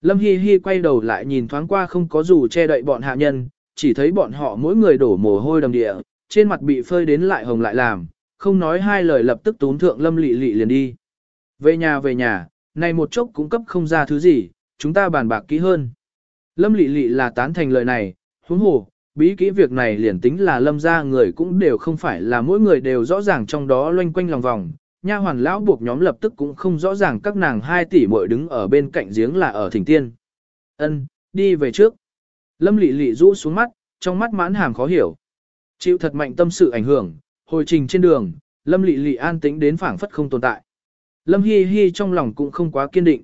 Lâm Hi Hi quay đầu lại nhìn thoáng qua không có dù che đậy bọn hạ nhân, chỉ thấy bọn họ mỗi người đổ mồ hôi đầm địa, trên mặt bị phơi đến lại hồng lại làm, không nói hai lời lập tức tún thượng Lâm Lị Lị liền đi. Về nhà về nhà, này một chốc cũng cấp không ra thứ gì, chúng ta bàn bạc kỹ hơn. Lâm Lị Lị là tán thành lời này, huống hồ, bí kỹ việc này liền tính là Lâm gia người cũng đều không phải là mỗi người đều rõ ràng trong đó loanh quanh lòng vòng, nha hoàn lão buộc nhóm lập tức cũng không rõ ràng các nàng hai tỷ muội đứng ở bên cạnh giếng là ở thỉnh tiên. Ân, đi về trước. Lâm Lệ Lệ rũ xuống mắt, trong mắt mãn hàm khó hiểu. Chịu thật mạnh tâm sự ảnh hưởng, hồi trình trên đường, Lâm Lệ Lệ an tĩnh đến phảng phất không tồn tại. Lâm Hi Hi trong lòng cũng không quá kiên định.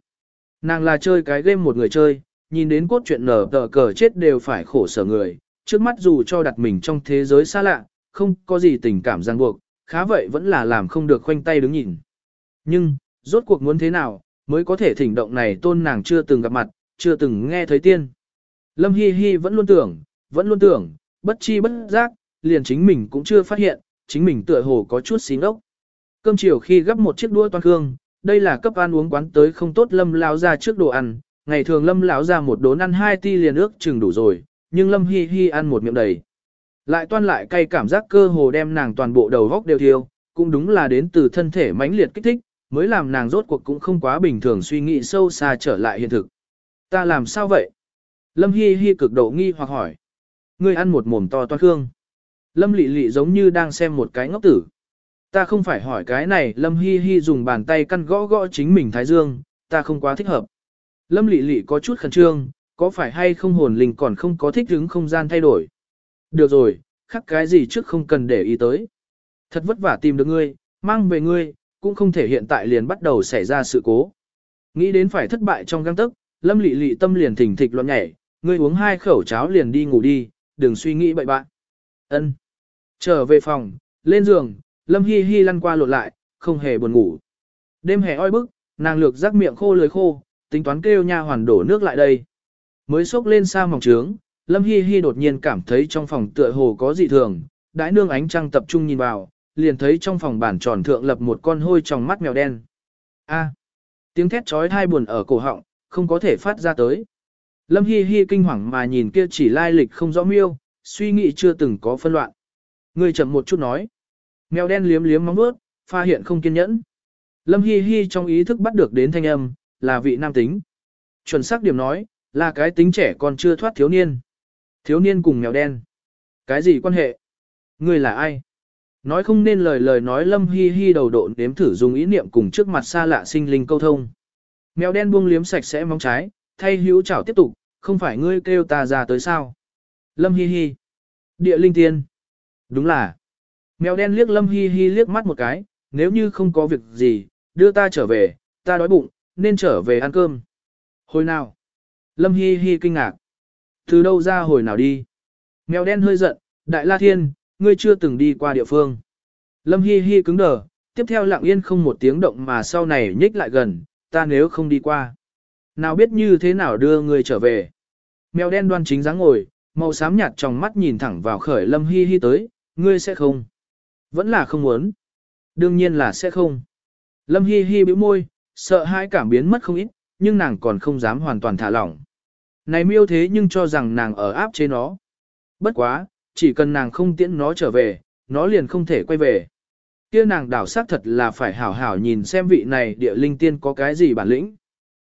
Nàng là chơi cái game một người chơi, nhìn đến cốt truyện nở tờ cờ chết đều phải khổ sở người, trước mắt dù cho đặt mình trong thế giới xa lạ, không có gì tình cảm ràng buộc, khá vậy vẫn là làm không được khoanh tay đứng nhìn. Nhưng, rốt cuộc muốn thế nào, mới có thể thỉnh động này tôn nàng chưa từng gặp mặt, chưa từng nghe thấy tiên. Lâm Hi Hi vẫn luôn tưởng, vẫn luôn tưởng, bất chi bất giác, liền chính mình cũng chưa phát hiện, chính mình tựa hồ có chút xí ốc. Cơm chiều khi gấp một chiếc đũa toàn hương, đây là cấp ăn uống quán tới không tốt Lâm lão ra trước đồ ăn, ngày thường Lâm lão ra một đốn ăn hai ti liền ước chừng đủ rồi, nhưng Lâm Hi Hi ăn một miệng đầy. Lại toan lại cay cảm giác cơ hồ đem nàng toàn bộ đầu góc đều thiêu, cũng đúng là đến từ thân thể mãnh liệt kích thích, mới làm nàng rốt cuộc cũng không quá bình thường suy nghĩ sâu xa trở lại hiện thực. Ta làm sao vậy? Lâm Hi Hi cực độ nghi hoặc hỏi. Ngươi ăn một mồm to toan hương. Lâm Lệ Lệ giống như đang xem một cái ngốc tử. Ta không phải hỏi cái này, Lâm Hi Hi dùng bàn tay căn gõ gõ chính mình thái dương, ta không quá thích hợp. Lâm Lệ Lệ có chút khẩn trương, có phải hay không hồn linh còn không có thích ứng không gian thay đổi. Được rồi, khắc cái gì trước không cần để ý tới. Thật vất vả tìm được ngươi, mang về ngươi, cũng không thể hiện tại liền bắt đầu xảy ra sự cố. Nghĩ đến phải thất bại trong găng tức, Lâm Lệ Lệ tâm liền thỉnh thịch loạn nhảy, ngươi uống hai khẩu cháo liền đi ngủ đi, đừng suy nghĩ bậy bạn. Ân. Trở về phòng, lên giường, Lâm Hi Hi lăn qua lộn lại, không hề buồn ngủ. Đêm hè oi bức, nàng lược rắc miệng khô lưỡi khô, tính toán kêu nha hoàn đổ nước lại đây. Mới xốc lên xa mỏng trướng, Lâm Hi Hi đột nhiên cảm thấy trong phòng tựa hồ có dị thường, đãi nương ánh trăng tập trung nhìn vào, liền thấy trong phòng bản tròn thượng lập một con hôi trong mắt mèo đen. A. tiếng thét chói tai buồn ở cổ họng, không có thể phát ra tới. Lâm Hi Hi kinh hoàng mà nhìn kia chỉ lai lịch không rõ miêu, suy nghĩ chưa từng có phân loạn. Người chậm một chút nói. Mèo đen liếm liếm móng vuốt, pha hiện không kiên nhẫn. Lâm Hi Hi trong ý thức bắt được đến thanh âm, là vị nam tính. Chuẩn xác điểm nói, là cái tính trẻ còn chưa thoát thiếu niên. Thiếu niên cùng mèo đen. Cái gì quan hệ? Người là ai? Nói không nên lời lời nói Lâm Hi Hi đầu độn nếm thử dùng ý niệm cùng trước mặt xa lạ sinh linh câu thông. Mèo đen buông liếm sạch sẽ móng trái, thay hữu chảo tiếp tục, không phải ngươi kêu ta ra tới sao? Lâm Hi Hi. Địa linh tiên. Đúng là. Mèo đen liếc Lâm Hi Hi liếc mắt một cái, nếu như không có việc gì, đưa ta trở về, ta đói bụng, nên trở về ăn cơm. Hồi nào? Lâm Hi Hi kinh ngạc. Từ đâu ra hồi nào đi? Mèo đen hơi giận, Đại La Thiên, ngươi chưa từng đi qua địa phương. Lâm Hi Hi cứng đờ, tiếp theo lặng yên không một tiếng động mà sau này nhích lại gần, ta nếu không đi qua. Nào biết như thế nào đưa người trở về. Mèo đen đoan chính dáng ngồi, màu xám nhạt trong mắt nhìn thẳng vào khởi Lâm Hi Hi tới, ngươi sẽ không. Vẫn là không muốn. Đương nhiên là sẽ không. Lâm Hi Hi bĩu môi, sợ hãi cảm biến mất không ít, nhưng nàng còn không dám hoàn toàn thả lỏng. Này miêu thế nhưng cho rằng nàng ở áp chế nó. Bất quá, chỉ cần nàng không tiễn nó trở về, nó liền không thể quay về. Kia nàng đảo sát thật là phải hảo hảo nhìn xem vị này địa linh tiên có cái gì bản lĩnh.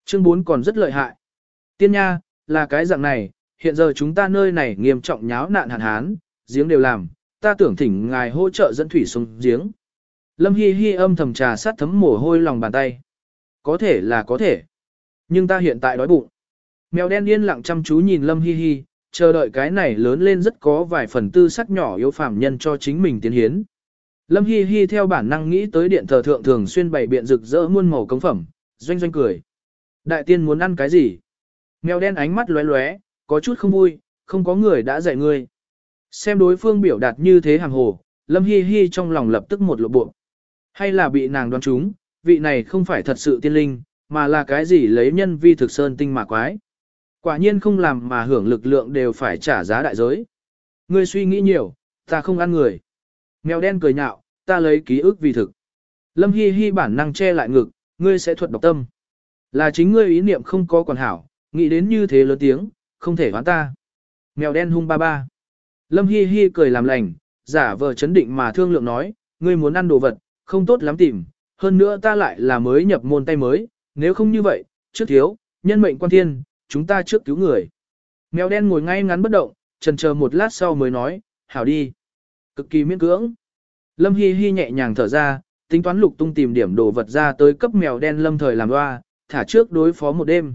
Chương 4 còn rất lợi hại. Tiên nha, là cái dạng này, hiện giờ chúng ta nơi này nghiêm trọng nháo nạn hạn hán, giếng đều làm, ta tưởng thỉnh ngài hỗ trợ dẫn thủy xuống giếng. Lâm Hi Hi âm thầm trà sát thấm mồ hôi lòng bàn tay. Có thể là có thể. Nhưng ta hiện tại đói bụng. Mèo đen yên lặng chăm chú nhìn Lâm Hi Hi, chờ đợi cái này lớn lên rất có vài phần tư sắc nhỏ yếu phàm nhân cho chính mình tiến hiến. Lâm Hi Hi theo bản năng nghĩ tới điện thờ thượng thường xuyên bày biện rực rỡ muôn màu cống phẩm, doanh doanh cười. Đại tiên muốn ăn cái gì? Mèo đen ánh mắt lóe lóe, có chút không vui, không có người đã dạy ngươi. Xem đối phương biểu đạt như thế hàng hồ, Lâm Hi Hi trong lòng lập tức một lộ bộ. Hay là bị nàng đoán trúng, vị này không phải thật sự tiên linh, mà là cái gì lấy nhân vi thực sơn tinh mà quái. Quả nhiên không làm mà hưởng lực lượng đều phải trả giá đại giới. Ngươi suy nghĩ nhiều, ta không ăn người. Mèo đen cười nhạo, ta lấy ký ức vì thực. Lâm Hi Hi bản năng che lại ngực, ngươi sẽ thuật độc tâm. Là chính ngươi ý niệm không có còn hảo, nghĩ đến như thế lớn tiếng, không thể hoán ta. Mèo đen hung ba ba. Lâm Hi Hi cười làm lành, giả vờ chấn định mà thương lượng nói, ngươi muốn ăn đồ vật, không tốt lắm tìm, hơn nữa ta lại là mới nhập môn tay mới, nếu không như vậy, trước thiếu, nhân mệnh quan thiên, chúng ta trước cứu người. Mèo đen ngồi ngay ngắn bất động, trần chờ một lát sau mới nói, hảo đi. Cực kỳ miễn cưỡng. Lâm Hi Hi nhẹ nhàng thở ra, tính toán lục tung tìm điểm đồ vật ra tới cấp mèo đen lâm thời làm loa, thả trước đối phó một đêm.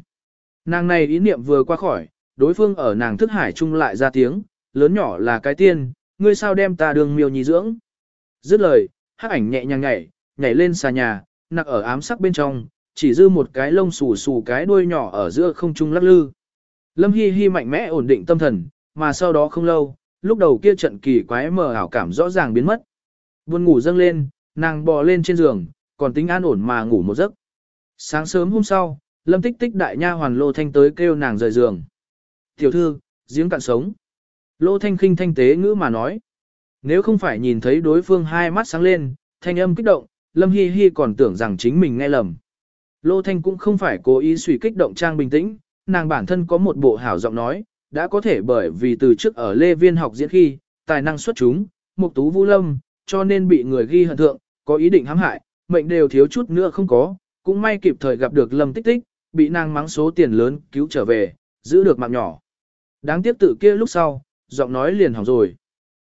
Nàng này ý niệm vừa qua khỏi, đối phương ở nàng thức hải chung lại ra tiếng, lớn nhỏ là cái tiên, ngươi sao đem ta đường miêu nhì dưỡng. Dứt lời, hắc ảnh nhẹ nhàng nhảy, nhảy lên xà nhà, nặc ở ám sắc bên trong, chỉ dư một cái lông xù xù cái đuôi nhỏ ở giữa không trung lắc lư. Lâm Hi Hi mạnh mẽ ổn định tâm thần, mà sau đó không lâu, lúc đầu kia trận kỳ quái mờ ảo cảm rõ ràng biến mất. Buồn ngủ dâng lên, nàng bò lên trên giường, còn tính an ổn mà ngủ một giấc. Sáng sớm hôm sau, Lâm Tích Tích đại nha hoàn Lô Thanh tới kêu nàng rời giường. "Tiểu thư, giếng cạn sống." Lô Thanh khinh thanh tế ngữ mà nói. Nếu không phải nhìn thấy đối phương hai mắt sáng lên, thanh âm kích động, Lâm Hi Hi còn tưởng rằng chính mình nghe lầm. Lô Thanh cũng không phải cố ý suy kích động trang bình tĩnh, nàng bản thân có một bộ hảo giọng nói, đã có thể bởi vì từ trước ở Lê Viên học diễn khi, tài năng xuất chúng, mục tú vũ lâm, cho nên bị người ghi hận thượng, có ý định hãm hại, mệnh đều thiếu chút nữa không có, cũng may kịp thời gặp được Lâm Tích Tích, bị nàng mắng số tiền lớn cứu trở về, giữ được mạng nhỏ. Đáng tiếc tự kia lúc sau, giọng nói liền hỏng rồi.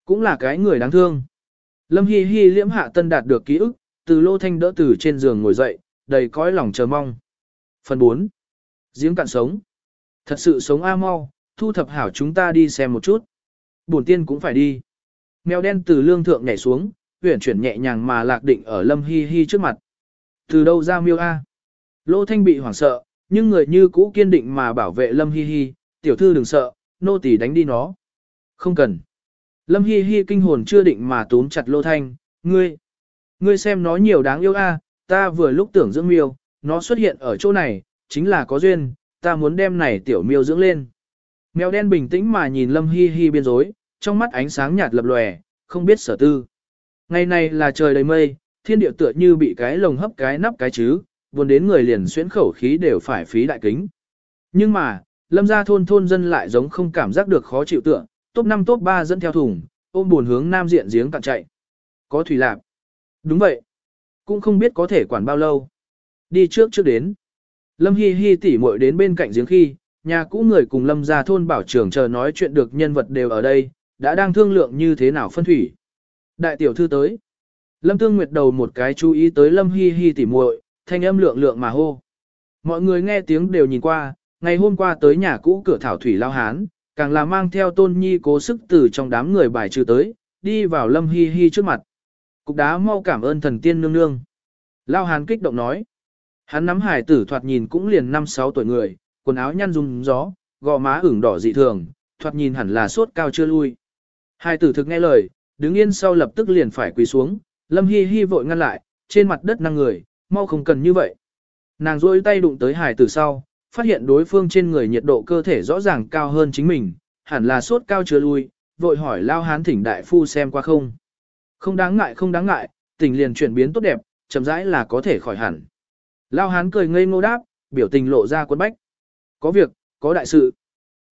Cũng là cái người đáng thương. Lâm Hi Hi liễm hạ tân đạt được ký ức, từ lô thanh đỡ từ trên giường ngồi dậy, đầy cõi lòng chờ mong. Phần 4. Giếng cạn sống. Thật sự sống a mau, thu thập hảo chúng ta đi xem một chút. Bổn tiên cũng phải đi. Mèo đen từ lương thượng nhảy xuống, huyển chuyển nhẹ nhàng mà lạc định ở Lâm Hi Hi trước mặt. Từ đâu ra miêu a? Lô Thanh bị hoảng sợ, nhưng người như cũ kiên định mà bảo vệ Lâm Hi Hi, tiểu thư đừng sợ, nô tỳ đánh đi nó. Không cần. Lâm Hi Hi kinh hồn chưa định mà túm chặt Lô Thanh, ngươi, ngươi xem nó nhiều đáng yêu a, ta vừa lúc tưởng dưỡng miêu, nó xuất hiện ở chỗ này, chính là có duyên, ta muốn đem này tiểu miêu dưỡng lên. Mèo đen bình tĩnh mà nhìn Lâm Hi Hi biên rối, trong mắt ánh sáng nhạt lập lòe, không biết sở tư. Ngày này là trời đầy mây, thiên địa tựa như bị cái lồng hấp cái nắp cái chứ, buồn đến người liền xuyễn khẩu khí đều phải phí đại kính. Nhưng mà, lâm gia thôn thôn dân lại giống không cảm giác được khó chịu tựa, top 5 top 3 dẫn theo thùng, ôm buồn hướng nam diện giếng cạn chạy. Có thủy lạc. Đúng vậy. Cũng không biết có thể quản bao lâu. Đi trước trước đến. Lâm Hi Hi tỉ muội đến bên cạnh giếng khi, nhà cũ người cùng lâm gia thôn bảo trưởng chờ nói chuyện được nhân vật đều ở đây, đã đang thương lượng như thế nào phân thủy. Đại tiểu thư tới. Lâm Tương Nguyệt đầu một cái chú ý tới Lâm Hi Hi tỉ muội, thanh âm lượng lượng mà hô. Mọi người nghe tiếng đều nhìn qua, ngày hôm qua tới nhà cũ cửa thảo thủy lao hán, càng là mang theo tôn nhi cố sức từ trong đám người bài trừ tới, đi vào Lâm Hi Hi trước mặt. Cục đá mau cảm ơn thần tiên nương nương. Lao hán kích động nói. Hắn nắm hải tử thoạt nhìn cũng liền 5-6 tuổi người, quần áo nhăn rung gió, gò má ửng đỏ dị thường, thoạt nhìn hẳn là sốt cao chưa lui. Hải tử thực nghe lời, đứng yên sau lập tức liền phải quỳ xuống, Lâm Hi Hi vội ngăn lại, trên mặt đất năng người, mau không cần như vậy. Nàng rôi tay đụng tới hải tử sau, phát hiện đối phương trên người nhiệt độ cơ thể rõ ràng cao hơn chính mình, hẳn là sốt cao chưa lui, vội hỏi lao hán thỉnh đại phu xem qua không. Không đáng ngại không đáng ngại, tình liền chuyển biến tốt đẹp, chậm rãi là có thể khỏi hẳn. Lao hán cười ngây ngô đáp, biểu tình lộ ra quân bách. Có việc, có đại sự.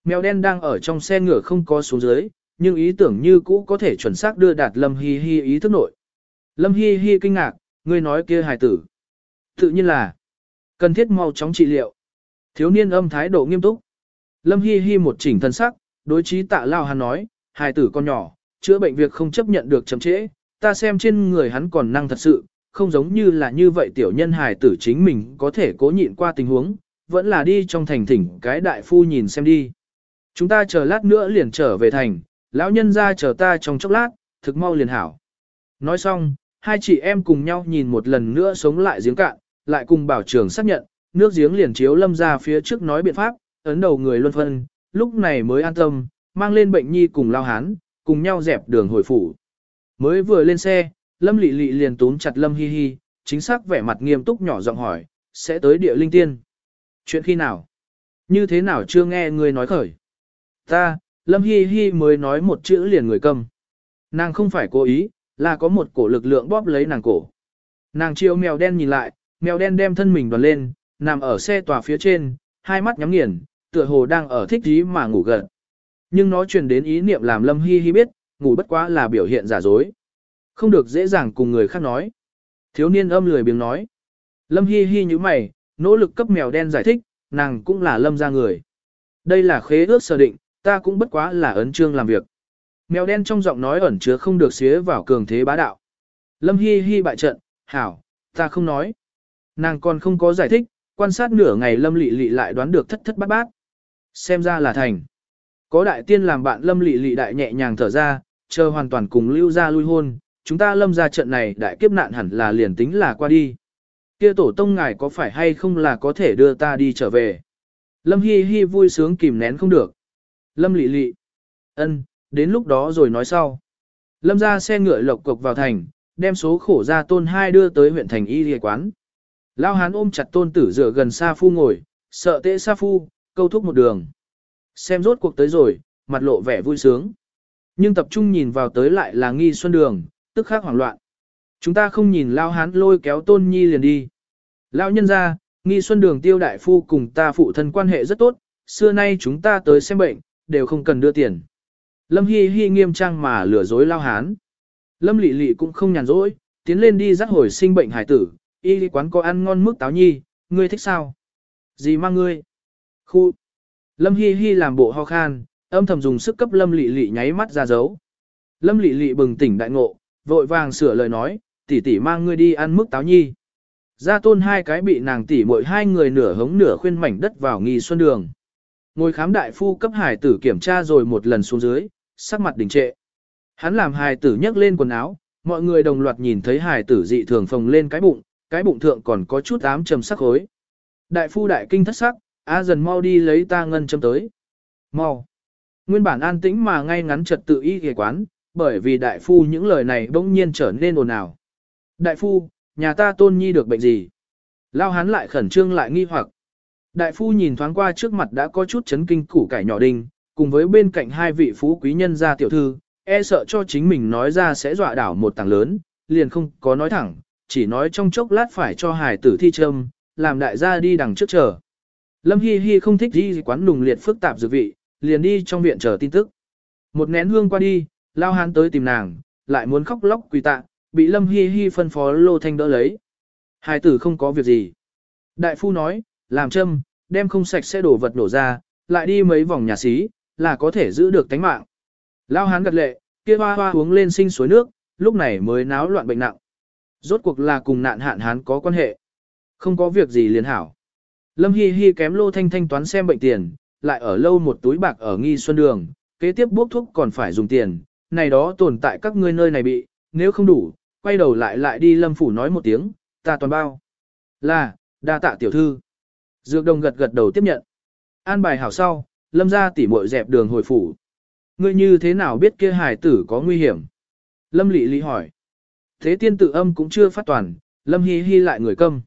Mèo đen đang ở trong xe ngựa không có xuống dưới, nhưng ý tưởng như cũ có thể chuẩn xác đưa đạt Lâm Hi Hi ý thức nội. Lâm Hi Hi kinh ngạc, ngươi nói kia hài tử. Tự nhiên là, cần thiết mau chóng trị liệu. Thiếu niên âm thái độ nghiêm túc. Lâm Hi Hi một chỉnh thân sắc, đối trí tạ lao hắn nói, hài tử con nhỏ, chữa bệnh việc không chấp nhận được chậm trễ, ta xem trên người hắn còn năng thật sự, không giống như là như vậy tiểu nhân hài tử chính mình có thể cố nhịn qua tình huống, vẫn là đi trong thành thỉnh cái đại phu nhìn xem đi. Chúng ta chờ lát nữa liền trở về thành, lão nhân ra chờ ta trong chốc lát, thực mau liền hảo. Nói xong, hai chị em cùng nhau nhìn một lần nữa sống lại giếng cạn, lại cùng bảo trưởng xác nhận, nước giếng liền chiếu lâm ra phía trước nói biện pháp, ấn đầu người luân phân, lúc này mới an tâm, mang lên bệnh nhi cùng lao hán, cùng nhau dẹp đường hồi phủ. Mới vừa lên xe, lâm lị lị liền túm chặt lâm hi hi, chính xác vẻ mặt nghiêm túc nhỏ giọng hỏi, sẽ tới địa linh tiên. Chuyện khi nào? Như thế nào chưa nghe người nói khởi? Ta, lâm hi hi mới nói một chữ liền người cầm. Nàng không phải cố ý, là có một cổ lực lượng bóp lấy nàng cổ. Nàng chiều mèo đen nhìn lại, mèo đen đem thân mình đoàn lên, nằm ở xe tòa phía trên, hai mắt nhắm nghiền, tựa hồ đang ở thích trí mà ngủ gần. Nhưng nó truyền đến ý niệm làm Lâm Hi Hi biết, ngủ bất quá là biểu hiện giả dối. Không được dễ dàng cùng người khác nói. Thiếu niên âm lười biếng nói. Lâm Hi Hi như mày, nỗ lực cấp mèo đen giải thích, nàng cũng là Lâm ra người. Đây là khế ước sở định, ta cũng bất quá là ấn trương làm việc. Mèo đen trong giọng nói ẩn chứa không được xía vào cường thế bá đạo. Lâm Hi Hi bại trận, hảo, ta không nói. Nàng còn không có giải thích, quan sát nửa ngày Lâm Lị Lị lại đoán được thất thất bát bát. Xem ra là thành. Có đại tiên làm bạn Lâm Lị Lị đại nhẹ nhàng thở ra, chờ hoàn toàn cùng lưu ra lui hôn, chúng ta lâm ra trận này đại kiếp nạn hẳn là liền tính là qua đi. Kia tổ tông ngài có phải hay không là có thể đưa ta đi trở về. Lâm Hi Hi vui sướng kìm nén không được. Lâm Lị Lị. ân, đến lúc đó rồi nói sau. Lâm ra xe ngựa lộc cộc vào thành, đem số khổ ra tôn hai đưa tới huyện thành y địa quán. Lao hán ôm chặt tôn tử dựa gần Sa Phu ngồi, sợ tệ Sa Phu, câu thúc một đường. Xem rốt cuộc tới rồi, mặt lộ vẻ vui sướng. Nhưng tập trung nhìn vào tới lại là nghi xuân đường, tức khắc hoảng loạn. Chúng ta không nhìn Lao hán lôi kéo tôn nhi liền đi. Lao nhân ra, nghi xuân đường tiêu đại phu cùng ta phụ thân quan hệ rất tốt, xưa nay chúng ta tới xem bệnh, đều không cần đưa tiền. Lâm Hi Hi nghiêm trang mà lừa dối lao hán. Lâm Lệ Lệ cũng không nhàn rỗi, tiến lên đi dắt hồi sinh bệnh hải tử, y quán có ăn ngon mức táo nhi, ngươi thích sao? Gì mang ngươi? Khu. Lâm Hi Hi làm bộ ho khan, âm thầm dùng sức cấp Lâm Lệ Lệ nháy mắt ra dấu. Lâm Lệ Lệ bừng tỉnh đại ngộ, vội vàng sửa lời nói, tỷ tỷ mang ngươi đi ăn mức táo nhi. Gia tôn hai cái bị nàng tỷ mỗi hai người nửa hống nửa khuyên mảnh đất vào nghi xuân đường. Ngồi khám đại phu cấp hải tử kiểm tra rồi một lần xuống dưới, sắc mặt đình trệ. Hắn làm hài tử nhấc lên quần áo, mọi người đồng loạt nhìn thấy hài tử dị thường phồng lên cái bụng, cái bụng thượng còn có chút ám trầm sắc khối. Đại phu đại kinh thất sắc, á dần mau đi lấy ta ngân châm tới. Mau. Nguyên bản an tĩnh mà ngay ngắn trật tự y ghề quán, bởi vì đại phu những lời này bỗng nhiên trở nên ồn ào. Đại phu, nhà ta tôn nhi được bệnh gì? Lao hắn lại khẩn trương lại nghi hoặc. Đại phu nhìn thoáng qua trước mặt đã có chút chấn kinh củ cải nhỏ đinh, cùng với bên cạnh hai vị phú quý nhân gia tiểu thư, e sợ cho chính mình nói ra sẽ dọa đảo một tảng lớn, liền không có nói thẳng, chỉ nói trong chốc lát phải cho hài tử thi châm, làm đại gia đi đằng trước chờ. Lâm Hi Hi không thích đi quán nùng liệt phức tạp dược vị, liền đi trong viện chờ tin tức. Một nén hương qua đi, lao hán tới tìm nàng, lại muốn khóc lóc quỳ tạ, bị Lâm Hi Hi phân phó Lô Thanh đỡ lấy. Hài tử không có việc gì. Đại phu nói, làm châm, đem không sạch sẽ đổ vật nổ ra, lại đi mấy vòng nhà xí, là có thể giữ được tánh mạng. Lao hán gật lệ, kia hoa hoa uống lên sinh suối nước, lúc này mới náo loạn bệnh nặng. Rốt cuộc là cùng nạn hạn hán có quan hệ. Không có việc gì liền hảo. Lâm Hi Hi kém Lô Thanh thanh toán xem bệnh tiền, lại ở lâu một túi bạc ở nghi xuân đường, kế tiếp bốc thuốc còn phải dùng tiền, này đó tồn tại các ngươi nơi này bị, nếu không đủ, quay đầu lại lại đi lâm phủ nói một tiếng, ta toàn bao. Là, đa tạ tiểu thư. Dược đồng gật gật đầu tiếp nhận. An bài hảo sau, lâm ra tỉ muội dẹp đường hồi phủ. Ngươi như thế nào biết kia hài tử có nguy hiểm? Lâm lị lị hỏi. Thế tiên tự âm cũng chưa phát toàn, lâm hi hi lại người câm.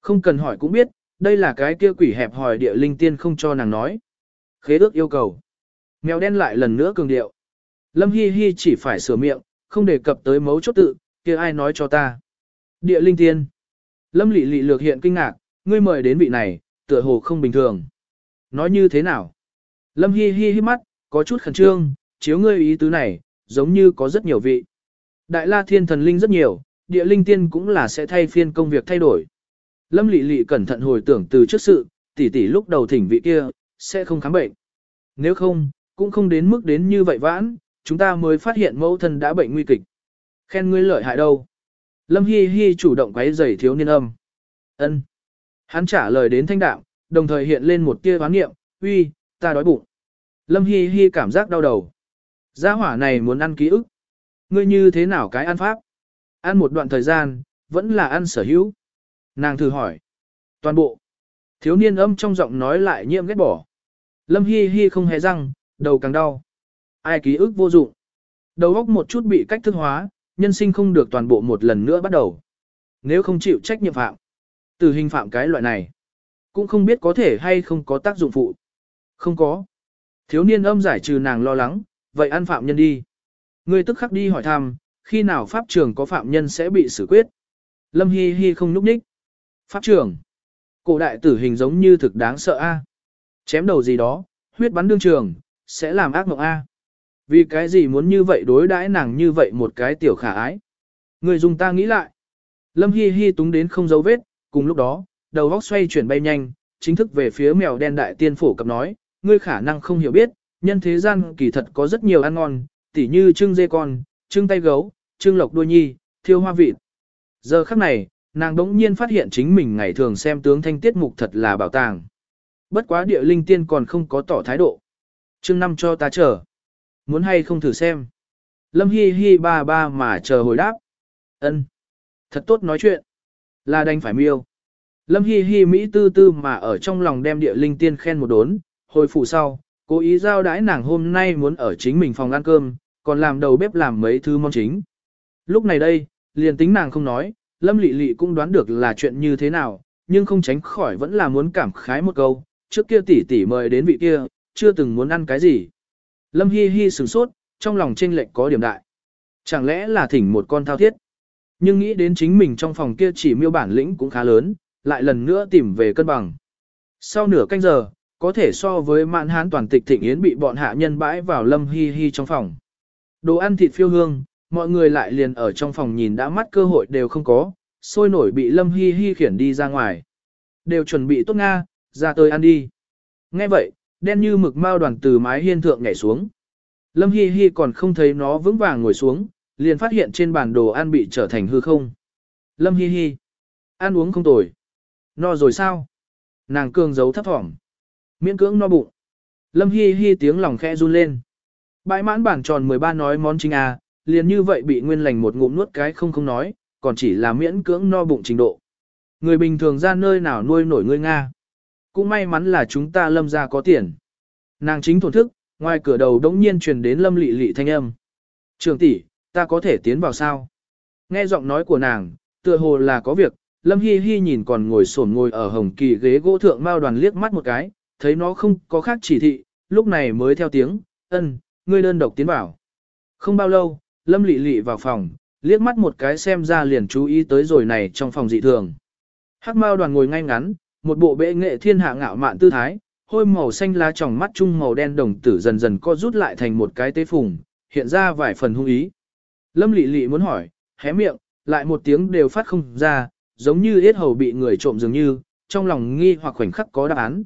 Không cần hỏi cũng biết, đây là cái kia quỷ hẹp hỏi địa linh tiên không cho nàng nói. Khế ước yêu cầu. Mèo đen lại lần nữa cường điệu. Lâm Hi Hi chỉ phải sửa miệng, không đề cập tới mấu chốt tự, kia ai nói cho ta. Địa linh tiên. Lâm Lị Lị lược hiện kinh ngạc, ngươi mời đến vị này, tựa hồ không bình thường. Nói như thế nào? Lâm Hi Hi hít mắt, có chút khẩn trương, chiếu ngươi ý tứ này, giống như có rất nhiều vị. Đại La Thiên thần linh rất nhiều, địa linh tiên cũng là sẽ thay phiên công việc thay đổi. Lâm Lệ Lệ cẩn thận hồi tưởng từ trước sự, tỷ tỷ lúc đầu thỉnh vị kia, sẽ không khám bệnh. Nếu không, cũng không đến mức đến như vậy vãn, chúng ta mới phát hiện mẫu thân đã bệnh nguy kịch. Khen ngươi lợi hại đâu? Lâm Hi Hi chủ động quấy rầy thiếu niên âm. Ân. Hắn trả lời đến thanh đạm, đồng thời hiện lên một tia oán niệm, uy, ta đói bụng. Lâm Hi Hi cảm giác đau đầu. Gia hỏa này muốn ăn ký ức. Ngươi như thế nào cái ăn pháp? Ăn một đoạn thời gian, vẫn là ăn sở hữu. Nàng thử hỏi. Toàn bộ. Thiếu niên âm trong giọng nói lại nhiễm ghét bỏ. Lâm Hi Hi không hề răng, đầu càng đau. Ai ký ức vô dụng. Đầu óc một chút bị cách thức hóa, nhân sinh không được toàn bộ một lần nữa bắt đầu. Nếu không chịu trách nhiệm phạm. Từ hình phạm cái loại này. Cũng không biết có thể hay không có tác dụng phụ. Không có. Thiếu niên âm giải trừ nàng lo lắng, vậy ăn phạm nhân đi. Ngươi tức khắc đi hỏi thăm, khi nào pháp trường có phạm nhân sẽ bị xử quyết. Lâm Hi Hi không núp ních. Pháp trường. Cổ đại tử hình giống như thực đáng sợ a. Chém đầu gì đó, huyết bắn đương trường, sẽ làm ác mộng a. Vì cái gì muốn như vậy đối đãi nàng như vậy một cái tiểu khả ái. Người dùng ta nghĩ lại. Lâm Hi Hi túng đến không dấu vết, cùng lúc đó, đầu óc xoay chuyển bay nhanh, chính thức về phía mèo đen đại tiên phủ cập nói, ngươi khả năng không hiểu biết, nhân thế gian kỳ thật có rất nhiều ăn ngon, tỉ như trưng dê con, trưng tay gấu, trưng lộc đuôi nhi, thiêu hoa vịt. Giờ khắc này, nàng đống nhiên phát hiện chính mình ngày thường xem tướng thanh tiết mục thật là bảo tàng. Bất quá địa linh tiên còn không có tỏ thái độ. chương năm cho ta chờ. Muốn hay không thử xem. Lâm hi hi ba ba mà chờ hồi đáp. ân Thật tốt nói chuyện. Là đành phải miêu. Lâm hi hi Mỹ tư tư mà ở trong lòng đem địa linh tiên khen một đốn. Hồi phủ sau, cố ý giao đãi nàng hôm nay muốn ở chính mình phòng ăn cơm, còn làm đầu bếp làm mấy thứ món chính. Lúc này đây, liền tính nàng không nói, Lâm Lệ Lệ cũng đoán được là chuyện như thế nào, nhưng không tránh khỏi vẫn là muốn cảm khái một câu, trước kia tỷ tỷ mời đến vị kia, chưa từng muốn ăn cái gì. Lâm Hi Hi sửng sốt, trong lòng chênh lệch có điểm đại. Chẳng lẽ là thỉnh một con thao thiết? Nhưng nghĩ đến chính mình trong phòng kia chỉ miêu bản lĩnh cũng khá lớn, lại lần nữa tìm về cân bằng. Sau nửa canh giờ, có thể so với mạn hán toàn tịch thịnh yến bị bọn hạ nhân bãi vào Lâm Hi Hi trong phòng. Đồ ăn thịt phiêu hương, mọi người lại liền ở trong phòng nhìn đã mắt cơ hội đều không có, sôi nổi bị Lâm Hi Hi khiển đi ra ngoài. Đều chuẩn bị tốt Nga, ra tôi ăn đi. Nghe vậy, đen như mực mao đoàn từ mái hiên thượng nhảy xuống. Lâm Hi Hi còn không thấy nó vững vàng ngồi xuống, liền phát hiện trên bàn đồ ăn bị trở thành hư không. Lâm hi hi. Ăn uống không tồi. No rồi sao? Nàng cương giấu thấp thỏm. Miễn cưỡng no bụng. Lâm hi hi tiếng lòng khẽ run lên. Bãi mãn bản tròn 13 nói món chính à, liền như vậy bị nguyên lành một ngụm nuốt cái không không nói, còn chỉ là miễn cưỡng no bụng trình độ. Người bình thường ra nơi nào nuôi nổi ngươi Nga. Cũng may mắn là chúng ta lâm ra có tiền. Nàng chính thổn thức, ngoài cửa đầu đống nhiên truyền đến lâm lị lị thanh âm. Trường tỷ, ta có thể tiến vào sao? Nghe giọng nói của nàng, tựa hồ là có việc, lâm hi hi nhìn còn ngồi sổn ngồi ở hồng kỳ ghế gỗ thượng mao đoàn liếc mắt một cái, thấy nó không có khác chỉ thị, lúc này mới theo tiếng, ân, ngươi đơn độc tiến vào. Không bao lâu, lâm lị lị vào phòng, liếc mắt một cái xem ra liền chú ý tới rồi này trong phòng dị thường. Hắc mao đoàn ngồi ngay ngắn, một bộ bệ nghệ thiên hạ ngạo mạn tư thái, hôi màu xanh lá tròng mắt trung màu đen đồng tử dần dần co rút lại thành một cái tế phùng, hiện ra vài phần hung ý. Lâm lị lị muốn hỏi, hé miệng, lại một tiếng đều phát không ra, giống như yết hầu bị người trộm dường như, trong lòng nghi hoặc khoảnh khắc có đáp án.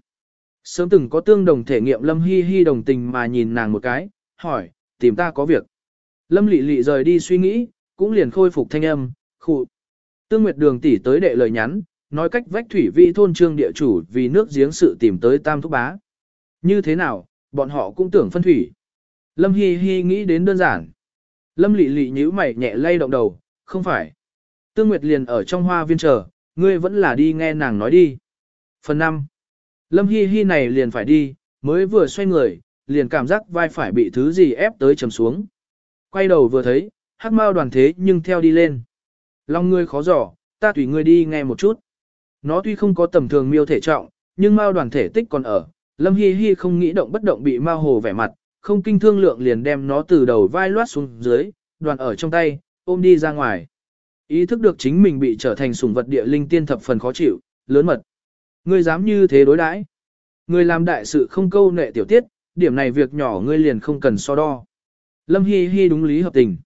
Sớm từng có tương đồng thể nghiệm Lâm Hi Hi đồng tình mà nhìn nàng một cái, hỏi, tìm ta có việc. Lâm Lệ Lệ rời đi suy nghĩ, cũng liền khôi phục thanh âm, khụ. Tương Nguyệt Đường tỷ tới đệ lời nhắn, nói cách vách thủy vi thôn trương địa chủ vì nước giếng sự tìm tới tam thúc bá. Như thế nào, bọn họ cũng tưởng phân thủy. Lâm Hi Hi nghĩ đến đơn giản. Lâm Lệ Lệ nhíu mày nhẹ lay động đầu, không phải. Tương Nguyệt liền ở trong hoa viên chờ, ngươi vẫn là đi nghe nàng nói đi. Phần 5. Lâm Hi Hi này liền phải đi, mới vừa xoay người, liền cảm giác vai phải bị thứ gì ép tới trầm xuống. Quay đầu vừa thấy, hắc mao đoàn thế nhưng theo đi lên. long ngươi khó giỏ, ta tùy ngươi đi nghe một chút. Nó tuy không có tầm thường miêu thể trọng, nhưng mao đoàn thể tích còn ở. Lâm Hi Hi không nghĩ động bất động bị mao hồ vẻ mặt, không kinh thương lượng liền đem nó từ đầu vai loát xuống dưới, đoàn ở trong tay, ôm đi ra ngoài. Ý thức được chính mình bị trở thành sủng vật địa linh tiên thập phần khó chịu, lớn mật. Ngươi dám như thế đối đãi? Ngươi làm đại sự không câu nệ tiểu tiết, điểm này việc nhỏ ngươi liền không cần so đo. Lâm Hi Hi đúng lý hợp tình.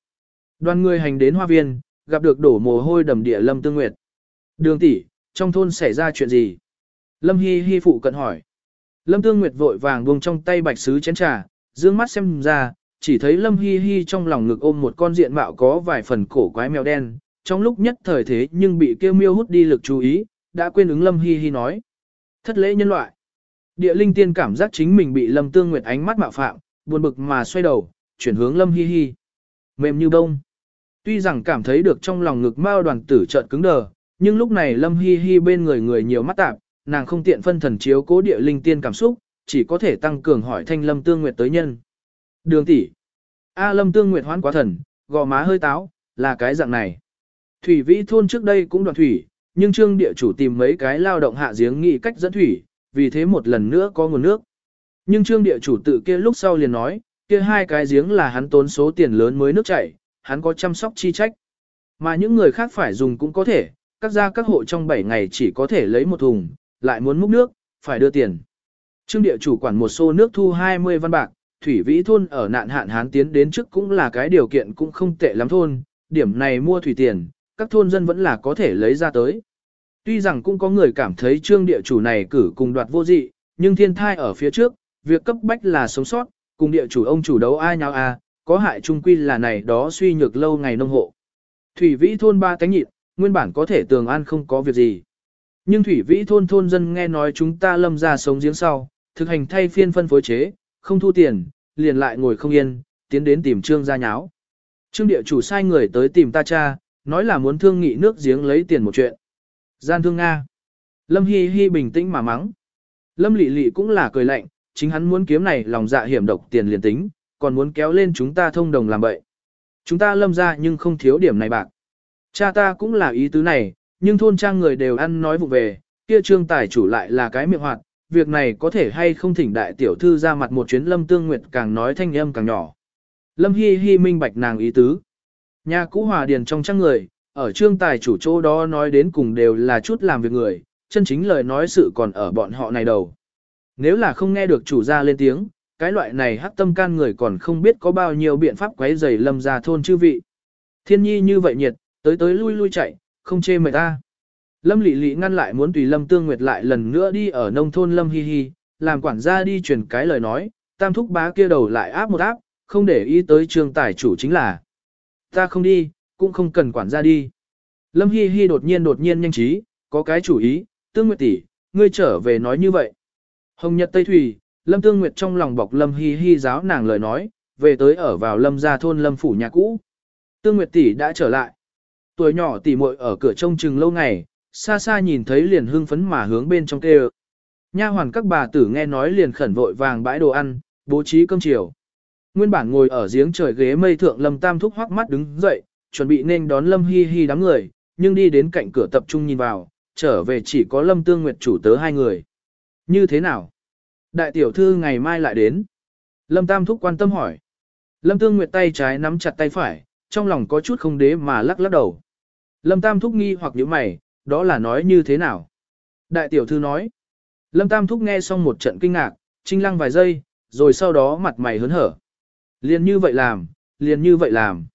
Đoàn người hành đến hoa viên, gặp được đổ mồ hôi đầm địa Lâm Tương Nguyệt. Đường tỷ, trong thôn xảy ra chuyện gì? Lâm Hi Hi phụ cận hỏi. Lâm Tương Nguyệt vội vàng buông trong tay bạch sứ chén trà, dương mắt xem ra, chỉ thấy Lâm Hi Hi trong lòng ngực ôm một con diện mạo có vài phần cổ quái mèo đen, trong lúc nhất thời thế nhưng bị kêu miêu hút đi lực chú ý, đã quên ứng Lâm Hi Hi nói. Thất lễ nhân loại. Địa linh tiên cảm giác chính mình bị Lâm Tương Nguyệt ánh mắt mạo phạm, buồn bực mà xoay đầu, chuyển hướng Lâm Hi Hi. Mềm như bông. Tuy rằng cảm thấy được trong lòng ngực mao đoàn tử chợt cứng đờ, nhưng lúc này Lâm Hi Hi bên người người nhiều mắt tạp, nàng không tiện phân thần chiếu cố địa linh tiên cảm xúc, chỉ có thể tăng cường hỏi thanh Lâm Tương Nguyệt tới nhân. Đường tỷ. A Lâm Tương Nguyệt hoán quá thần, gò má hơi táo, là cái dạng này. Thủy vĩ thôn trước đây cũng đoạn thủy, nhưng trương địa chủ tìm mấy cái lao động hạ giếng nghị cách dẫn thủy, vì thế một lần nữa có nguồn nước. Nhưng trương địa chủ tự kia lúc sau liền nói, kia hai cái giếng là hắn tốn số tiền lớn mới nước chảy, hắn có chăm sóc chi trách. Mà những người khác phải dùng cũng có thể, các gia các hộ trong 7 ngày chỉ có thể lấy một thùng, lại muốn múc nước, phải đưa tiền. Trương địa chủ quản một xô nước thu 20 văn bạc, thủy vĩ thôn ở nạn hạn hán tiến đến trước cũng là cái điều kiện cũng không tệ lắm thôn, điểm này mua thủy tiền, các thôn dân vẫn là có thể lấy ra tới. Tuy rằng cũng có người cảm thấy trương địa chủ này cử cùng đoạt vô dị, nhưng thiên thai ở phía trước, việc cấp bách là sống sót, cùng địa chủ ông chủ đấu ai nhau à, có hại trung quy là này đó suy nhược lâu ngày nông hộ. Thủy vĩ thôn ba cánh nhịn, nguyên bản có thể tường an không có việc gì. Nhưng thủy vĩ thôn thôn dân nghe nói chúng ta lâm ra sống giếng sau, thực hành thay phiên phân phối chế, không thu tiền, liền lại ngồi không yên, tiến đến tìm trương gia nháo. Trương địa chủ sai người tới tìm ta cha, nói là muốn thương nghị nước giếng lấy tiền một chuyện. Gian thương Nga. Lâm Hi Hi bình tĩnh mà mắng. Lâm Lị Lị cũng là cười lạnh, chính hắn muốn kiếm này lòng dạ hiểm độc tiền liền tính, còn muốn kéo lên chúng ta thông đồng làm bậy. Chúng ta lâm ra nhưng không thiếu điểm này bạc. Cha ta cũng là ý tứ này, nhưng thôn trang người đều ăn nói vụ về, kia trương tài chủ lại là cái miệng hoạt, việc này có thể hay không thỉnh đại tiểu thư ra mặt một chuyến lâm tương nguyệt càng nói thanh âm càng nhỏ. Lâm hi hi minh bạch nàng ý tứ. Nhà cũ hòa điền trong trang người, ở trương tài chủ chỗ đó nói đến cùng đều là chút làm việc người, chân chính lời nói sự còn ở bọn họ này đầu. Nếu là không nghe được chủ gia lên tiếng, cái loại này hắc tâm can người còn không biết có bao nhiêu biện pháp quấy rầy lâm ra thôn chư vị. Thiên nhi như vậy nhiệt, tới tới lui lui chạy, không chê mệt ta. Lâm Lị Lị ngăn lại muốn tùy Lâm Tương Nguyệt lại lần nữa đi ở nông thôn Lâm Hi Hi, làm quản gia đi truyền cái lời nói, tam thúc bá kia đầu lại áp một áp, không để ý tới trương tài chủ chính là. Ta không đi, cũng không cần quản gia đi. Lâm Hi Hi đột nhiên đột nhiên nhanh trí, có cái chủ ý, Tương Nguyệt tỷ, ngươi trở về nói như vậy. Hồng Nhật Tây Thủy, Lâm Tương Nguyệt trong lòng bọc Lâm Hi Hi giáo nàng lời nói, về tới ở vào Lâm gia thôn Lâm phủ nhà cũ. Tương Nguyệt tỷ đã trở lại. Tuổi nhỏ tỷ muội ở cửa trông chừng lâu ngày, xa xa nhìn thấy liền hưng phấn mà hướng bên trong kêu. Nha hoàn các bà tử nghe nói liền khẩn vội vàng bãi đồ ăn, bố trí cơm chiều. Nguyên bản ngồi ở giếng trời ghế mây thượng Lâm Tam thúc hoắc mắt đứng dậy, chuẩn bị nên đón Lâm Hi Hi đám người, nhưng đi đến cạnh cửa tập trung nhìn vào, trở về chỉ có Lâm Tương Nguyệt chủ tớ hai người. Như thế nào? Đại tiểu thư ngày mai lại đến. Lâm Tam thúc quan tâm hỏi. Lâm Tương Nguyệt tay trái nắm chặt tay phải, trong lòng có chút không đế mà lắc lắc đầu. Lâm Tam thúc nghi hoặc nhíu mày, đó là nói như thế nào? Đại tiểu thư nói. Lâm Tam thúc nghe xong một trận kinh ngạc, trinh lăng vài giây, rồi sau đó mặt mày hớn hở. Liền như vậy làm, liền như vậy làm.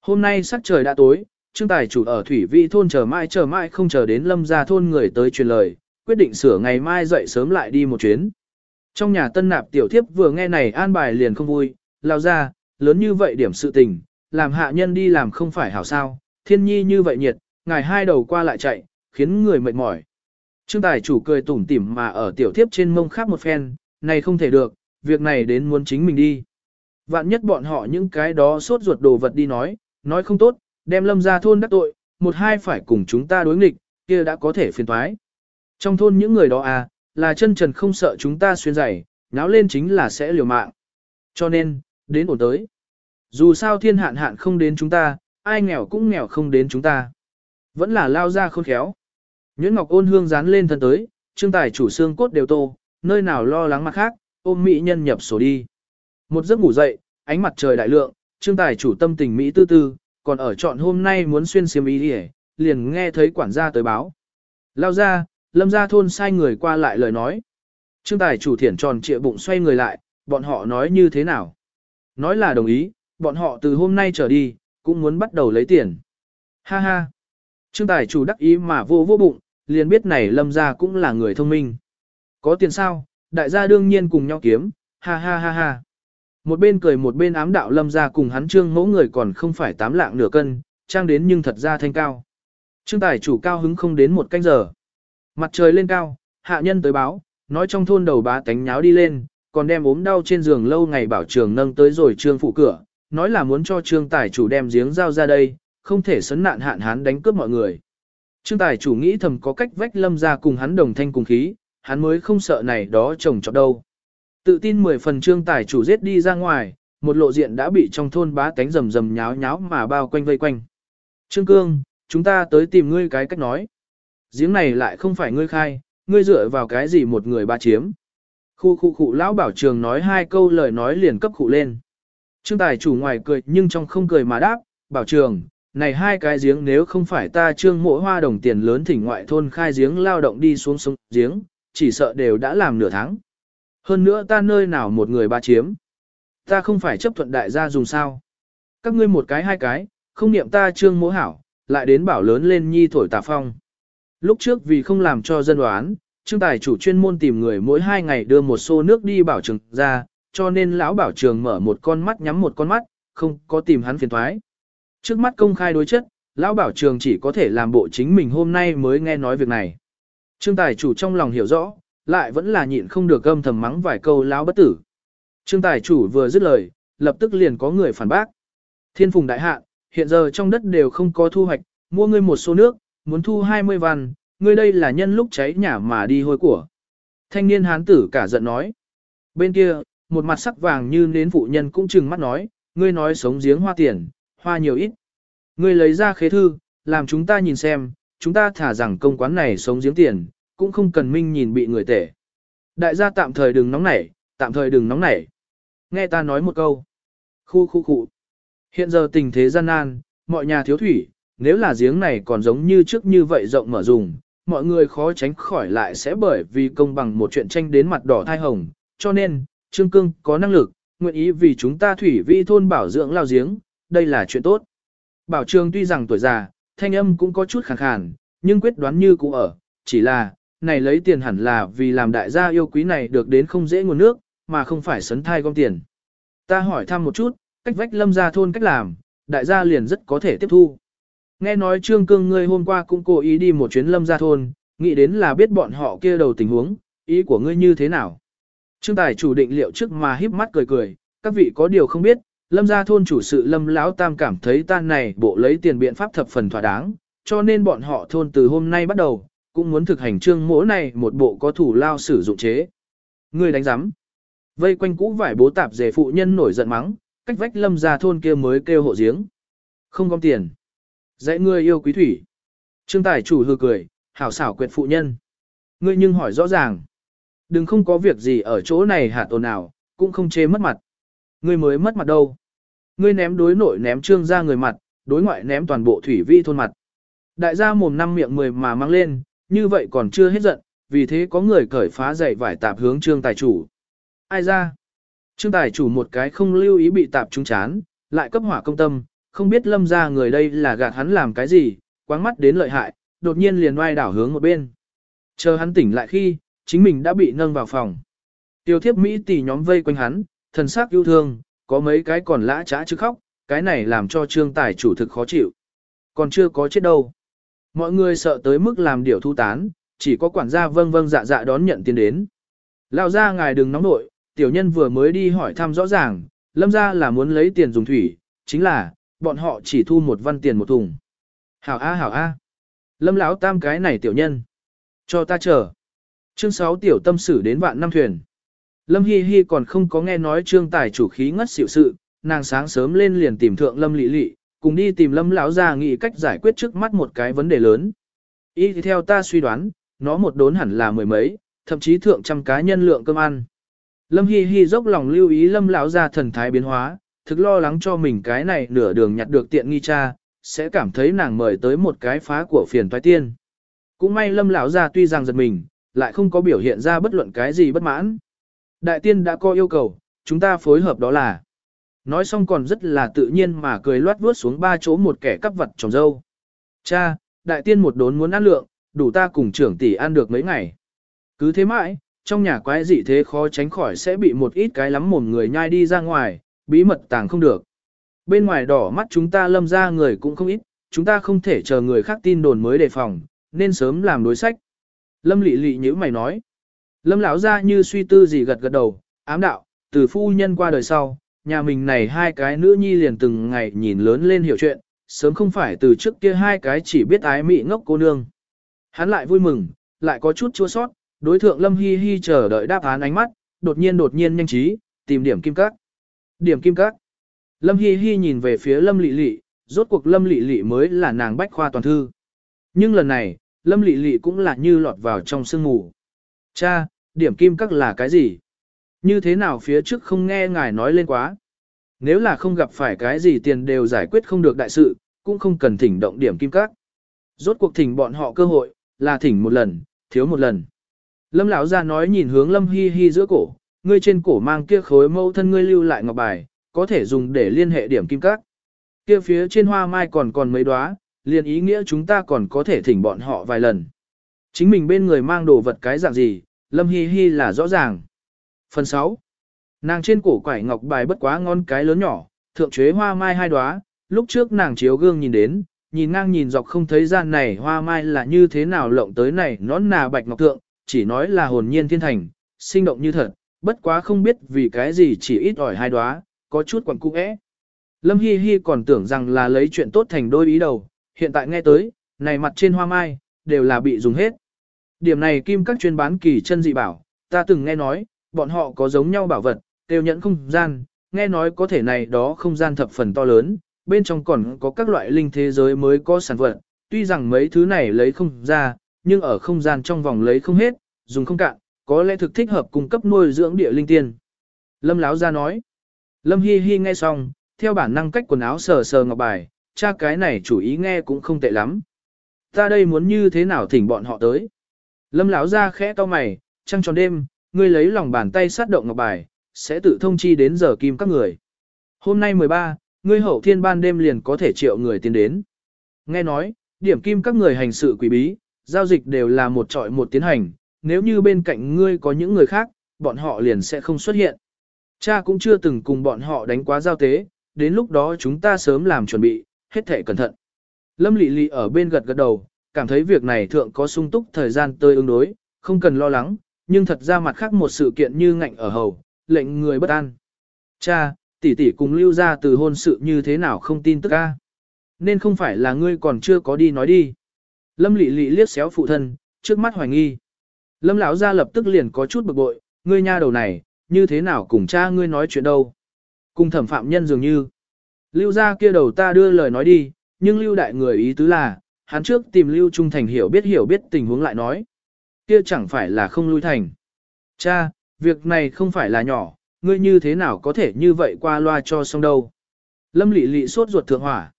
Hôm nay sắc trời đã tối, Trương Tài chủ ở Thủy Vi thôn chờ mãi chờ mãi không chờ đến Lâm gia thôn người tới truyền lời, quyết định sửa ngày mai dậy sớm lại đi một chuyến. Trong nhà tân nạp tiểu thiếp vừa nghe này an bài liền không vui, lao ra, lớn như vậy điểm sự tình, làm hạ nhân đi làm không phải hảo sao, thiên nhi như vậy nhiệt, ngài hai đầu qua lại chạy, khiến người mệt mỏi. Trương Tài chủ cười tủm tỉm mà ở tiểu thiếp trên mông khác một phen, này không thể được, việc này đến muốn chính mình đi. Vạn nhất bọn họ những cái đó sốt ruột đồ vật đi nói, nói không tốt, đem lâm ra thôn đắc tội, một hai phải cùng chúng ta đối nghịch, kia đã có thể phiền toái. Trong thôn những người đó à, là chân trần không sợ chúng ta xuyên giày, náo lên chính là sẽ liều mạng. Cho nên, đến ổn tới. Dù sao thiên hạn hạn không đến chúng ta, ai nghèo cũng nghèo không đến chúng ta. Vẫn là lao ra khôn khéo. Nguyễn Ngọc ôn hương dán lên thân tới, trương tài chủ xương cốt đều tô, nơi nào lo lắng mặt khác, ôm mỹ nhân nhập sổ đi. Một giấc ngủ dậy, ánh mặt trời đại lượng, trương tài chủ tâm tình Mỹ tư tư, còn ở chọn hôm nay muốn xuyên xiêm ý đi liền nghe thấy quản gia tới báo. Lao ra, lâm ra thôn sai người qua lại lời nói. Trương tài chủ thiển tròn trịa bụng xoay người lại, bọn họ nói như thế nào? Nói là đồng ý, bọn họ từ hôm nay trở đi, cũng muốn bắt đầu lấy tiền. Ha ha! Trương tài chủ đắc ý mà vô vô bụng, liền biết này lâm ra cũng là người thông minh. Có tiền sao? Đại gia đương nhiên cùng nhau kiếm, ha ha ha ha. Một bên cười một bên ám đạo lâm ra cùng hắn trương mẫu người còn không phải tám lạng nửa cân, trang đến nhưng thật ra thanh cao. Trương tài chủ cao hứng không đến một canh giờ. Mặt trời lên cao, hạ nhân tới báo, nói trong thôn đầu bá tánh nháo đi lên, còn đem ốm đau trên giường lâu ngày bảo trường nâng tới rồi trương phụ cửa, nói là muốn cho trương tài chủ đem giếng giao ra đây, không thể sấn nạn hạn hán đánh cướp mọi người. Trương tài chủ nghĩ thầm có cách vách lâm ra cùng hắn đồng thanh cùng khí, hắn mới không sợ này đó chồng chọc đâu. Tự tin 10 phần trương tài chủ giết đi ra ngoài, một lộ diện đã bị trong thôn bá tánh rầm rầm nháo nháo mà bao quanh vây quanh. Trương Cương, chúng ta tới tìm ngươi cái cách nói. Giếng này lại không phải ngươi khai, ngươi dựa vào cái gì một người ba chiếm. Khu khu khu lão bảo trường nói hai câu lời nói liền cấp khu lên. Trương tài chủ ngoài cười nhưng trong không cười mà đáp, bảo trường, này hai cái giếng nếu không phải ta trương mỗi hoa đồng tiền lớn thỉnh ngoại thôn khai giếng lao động đi xuống sông giếng, chỉ sợ đều đã làm nửa tháng. Hơn nữa ta nơi nào một người ba chiếm. Ta không phải chấp thuận đại gia dùng sao. Các ngươi một cái hai cái, không niệm ta trương mỗ hảo, lại đến bảo lớn lên nhi thổi tà phong. Lúc trước vì không làm cho dân đoán, trương tài chủ chuyên môn tìm người mỗi hai ngày đưa một xô nước đi bảo trường ra, cho nên lão bảo trường mở một con mắt nhắm một con mắt, không có tìm hắn phiền thoái. Trước mắt công khai đối chất, lão bảo trường chỉ có thể làm bộ chính mình hôm nay mới nghe nói việc này. Trương tài chủ trong lòng hiểu rõ, lại vẫn là nhịn không được âm thầm mắng vài câu lão bất tử. Trương tài chủ vừa dứt lời, lập tức liền có người phản bác. Thiên phùng đại hạ, hiện giờ trong đất đều không có thu hoạch, mua ngươi một số nước, muốn thu 20 văn, ngươi đây là nhân lúc cháy nhà mà đi hôi của. Thanh niên hán tử cả giận nói. Bên kia, một mặt sắc vàng như nến phụ nhân cũng chừng mắt nói, ngươi nói sống giếng hoa tiền, hoa nhiều ít. Ngươi lấy ra khế thư, làm chúng ta nhìn xem, chúng ta thả rằng công quán này sống giếng tiền, cũng không cần minh nhìn bị người tể. Đại gia tạm thời đừng nóng nảy, tạm thời đừng nóng nảy. Nghe ta nói một câu. Khu khu khu. Hiện giờ tình thế gian nan, mọi nhà thiếu thủy, nếu là giếng này còn giống như trước như vậy rộng mở dùng, mọi người khó tránh khỏi lại sẽ bởi vì công bằng một chuyện tranh đến mặt đỏ thai hồng, cho nên, Trương Cương có năng lực, nguyện ý vì chúng ta thủy vi thôn bảo dưỡng lao giếng, đây là chuyện tốt. Bảo Trương tuy rằng tuổi già, thanh âm cũng có chút khàn khàn, nhưng quyết đoán như cũ ở, chỉ là, này lấy tiền hẳn là vì làm đại gia yêu quý này được đến không dễ nguồn nước, mà không phải sấn thai gom tiền. Ta hỏi thăm một chút, cách vách lâm ra thôn cách làm, đại gia liền rất có thể tiếp thu. Nghe nói Trương Cương ngươi hôm qua cũng cố ý đi một chuyến lâm gia thôn, nghĩ đến là biết bọn họ kia đầu tình huống, ý của ngươi như thế nào. Trương Tài chủ định liệu trước mà híp mắt cười cười, các vị có điều không biết, lâm gia thôn chủ sự lâm lão tam cảm thấy tan này bộ lấy tiền biện pháp thập phần thỏa đáng, cho nên bọn họ thôn từ hôm nay bắt đầu, cũng muốn thực hành trương mỗ này một bộ có thủ lao sử dụng chế. người đánh giám. Vây quanh cũ vải bố tạp dề phụ nhân nổi giận mắng, cách vách lâm ra thôn kia mới kêu hộ giếng. Không có tiền. Dạy ngươi yêu quý thủy. Trương Tài chủ hư cười, hảo xảo quyệt phụ nhân. Ngươi nhưng hỏi rõ ràng. Đừng không có việc gì ở chỗ này hạt ồn nào, cũng không chê mất mặt. Ngươi mới mất mặt đâu. Ngươi ném đối nội ném trương ra người mặt, đối ngoại ném toàn bộ thủy vi thôn mặt. Đại gia mồm năm miệng mười mà mang lên, như vậy còn chưa hết giận, vì thế có người cởi phá dậy vải tạp hướng trương tài chủ. Ai ra? Trương tài chủ một cái không lưu ý bị tạp trúng chán, lại cấp hỏa công tâm, không biết lâm ra người đây là gạt hắn làm cái gì, quáng mắt đến lợi hại, đột nhiên liền oai đảo hướng một bên. Chờ hắn tỉnh lại khi, chính mình đã bị nâng vào phòng. Tiêu thiếp Mỹ tỷ nhóm vây quanh hắn, thần sắc yêu thương, có mấy cái còn lã trá chứ khóc, cái này làm cho trương tài chủ thực khó chịu. Còn chưa có chết đâu. Mọi người sợ tới mức làm điều thu tán, chỉ có quản gia vâng vâng dạ dạ đón nhận tiền đến. Lão gia ngài đừng nóng nội, tiểu nhân vừa mới đi hỏi thăm rõ ràng, lâm gia là muốn lấy tiền dùng thủy, chính là, bọn họ chỉ thu một văn tiền một thùng. Hảo A hảo A. Lâm lão tam cái này tiểu nhân. Cho ta chờ. Chương 6 tiểu tâm sử đến vạn năm thuyền. Lâm Hi Hi còn không có nghe nói trương tài chủ khí ngất xỉu sự, nàng sáng sớm lên liền tìm thượng Lâm Lị Lị, cùng đi tìm Lâm lão ra nghĩ cách giải quyết trước mắt một cái vấn đề lớn. Y theo ta suy đoán, nó một đốn hẳn là mười mấy, thậm chí thượng trăm cá nhân lượng cơm ăn. Lâm Hi Hi dốc lòng lưu ý Lâm lão ra thần thái biến hóa, thực lo lắng cho mình cái này nửa đường nhặt được tiện nghi cha, sẽ cảm thấy nàng mời tới một cái phá của phiền toái tiên. Cũng may Lâm lão ra tuy rằng giật mình, lại không có biểu hiện ra bất luận cái gì bất mãn. Đại tiên đã có yêu cầu, chúng ta phối hợp đó là. Nói xong còn rất là tự nhiên mà cười loát vuốt xuống ba chỗ một kẻ cắp vật trồng dâu. Cha, đại tiên một đốn muốn ăn lượng, đủ ta cùng trưởng tỷ ăn được mấy ngày. Cứ thế mãi, trong nhà quái dị thế khó tránh khỏi sẽ bị một ít cái lắm mồm người nhai đi ra ngoài, bí mật tàng không được. Bên ngoài đỏ mắt chúng ta lâm ra người cũng không ít, chúng ta không thể chờ người khác tin đồn mới đề phòng, nên sớm làm đối sách. Lâm lị lị như mày nói. Lâm lão ra như suy tư gì gật gật đầu, ám đạo, từ phu nhân qua đời sau, nhà mình này hai cái nữ nhi liền từng ngày nhìn lớn lên hiểu chuyện, sớm không phải từ trước kia hai cái chỉ biết ái mị ngốc cô nương. Hắn lại vui mừng, lại có chút chua sót, đối thượng Lâm Hi Hi chờ đợi đáp án ánh mắt, đột nhiên đột nhiên nhanh trí, tìm điểm kim cắt. Điểm kim cắt. Lâm Hi Hi nhìn về phía Lâm Lệ Lệ, rốt cuộc Lâm Lệ Lệ mới là nàng bách khoa toàn thư. Nhưng lần này, Lâm Lệ Lệ cũng là như lọt vào trong sương mù. Cha, điểm kim cắt là cái gì? Như thế nào phía trước không nghe ngài nói lên quá? Nếu là không gặp phải cái gì tiền đều giải quyết không được đại sự, cũng không cần thỉnh động điểm kim cát. Rốt cuộc thỉnh bọn họ cơ hội, là thỉnh một lần, thiếu một lần. Lâm lão ra nói nhìn hướng Lâm Hi Hi giữa cổ, ngươi trên cổ mang kia khối mâu thân ngươi lưu lại ngọc bài, có thể dùng để liên hệ điểm kim cát. Kia phía trên hoa mai còn còn mấy đóa, liền ý nghĩa chúng ta còn có thể thỉnh bọn họ vài lần. Chính mình bên người mang đồ vật cái dạng gì, Lâm Hi Hi là rõ ràng. Phần 6. Nàng trên cổ quải ngọc bài bất quá ngon cái lớn nhỏ, thượng chế hoa mai hai đóa, lúc trước nàng chiếu gương nhìn đến, nhìn ngang nhìn dọc không thấy gian này hoa mai là như thế nào lộng tới này nón nà bạch ngọc thượng, chỉ nói là hồn nhiên thiên thành, sinh động như thật, bất quá không biết vì cái gì chỉ ít ỏi hai đóa, có chút quẩn cung ẽ. Lâm Hi Hi còn tưởng rằng là lấy chuyện tốt thành đôi ý đầu, hiện tại nghe tới, này mặt trên hoa mai, đều là bị dùng hết. Điểm này kim các chuyên bán kỳ chân dị bảo, ta từng nghe nói, bọn họ có giống nhau bảo vật, tiêu nhẫn không gian, nghe nói có thể này đó không gian thập phần to lớn, bên trong còn có các loại linh thế giới mới có sản vật, tuy rằng mấy thứ này lấy không ra, nhưng ở không gian trong vòng lấy không hết, dùng không cạn, có lẽ thực thích hợp cung cấp nuôi dưỡng địa linh tiên. Lâm Láo ra nói, Lâm Hi Hi nghe xong, theo bản năng cách quần áo sờ sờ ngọc bài, cha cái này chủ ý nghe cũng không tệ lắm. Ta đây muốn như thế nào thỉnh bọn họ tới. Lâm Láo ra khẽ to mày, trăng tròn đêm, ngươi lấy lòng bàn tay sát động ngọc bài, sẽ tự thông chi đến giờ kim các người. Hôm nay 13, ngươi hậu thiên ban đêm liền có thể triệu người tiến đến. Nghe nói, điểm kim các người hành sự quỷ bí, giao dịch đều là một trọi một tiến hành, nếu như bên cạnh ngươi có những người khác, bọn họ liền sẽ không xuất hiện. Cha cũng chưa từng cùng bọn họ đánh quá giao tế, đến lúc đó chúng ta sớm làm chuẩn bị, hết thể cẩn thận. Lâm Lị Lị ở bên gật gật đầu, cảm thấy việc này thượng có sung túc thời gian tươi ứng đối, không cần lo lắng, nhưng thật ra mặt khác một sự kiện như ngạnh ở hầu, lệnh người bất an. Cha, tỷ tỷ cùng lưu ra từ hôn sự như thế nào không tin tức a? Nên không phải là ngươi còn chưa có đi nói đi. Lâm Lị Lị liếc xéo phụ thân, trước mắt hoài nghi. Lâm lão gia lập tức liền có chút bực bội, ngươi nha đầu này, như thế nào cùng cha ngươi nói chuyện đâu? Cùng thẩm phạm nhân dường như. Lưu gia kia đầu ta đưa lời nói đi, nhưng lưu đại người ý tứ là, hắn trước tìm lưu trung thành hiểu biết hiểu biết tình huống lại nói. Kia chẳng phải là không lui thành. Cha, việc này không phải là nhỏ, ngươi như thế nào có thể như vậy qua loa cho xong đâu. Lâm lị lị sốt ruột thượng hỏa.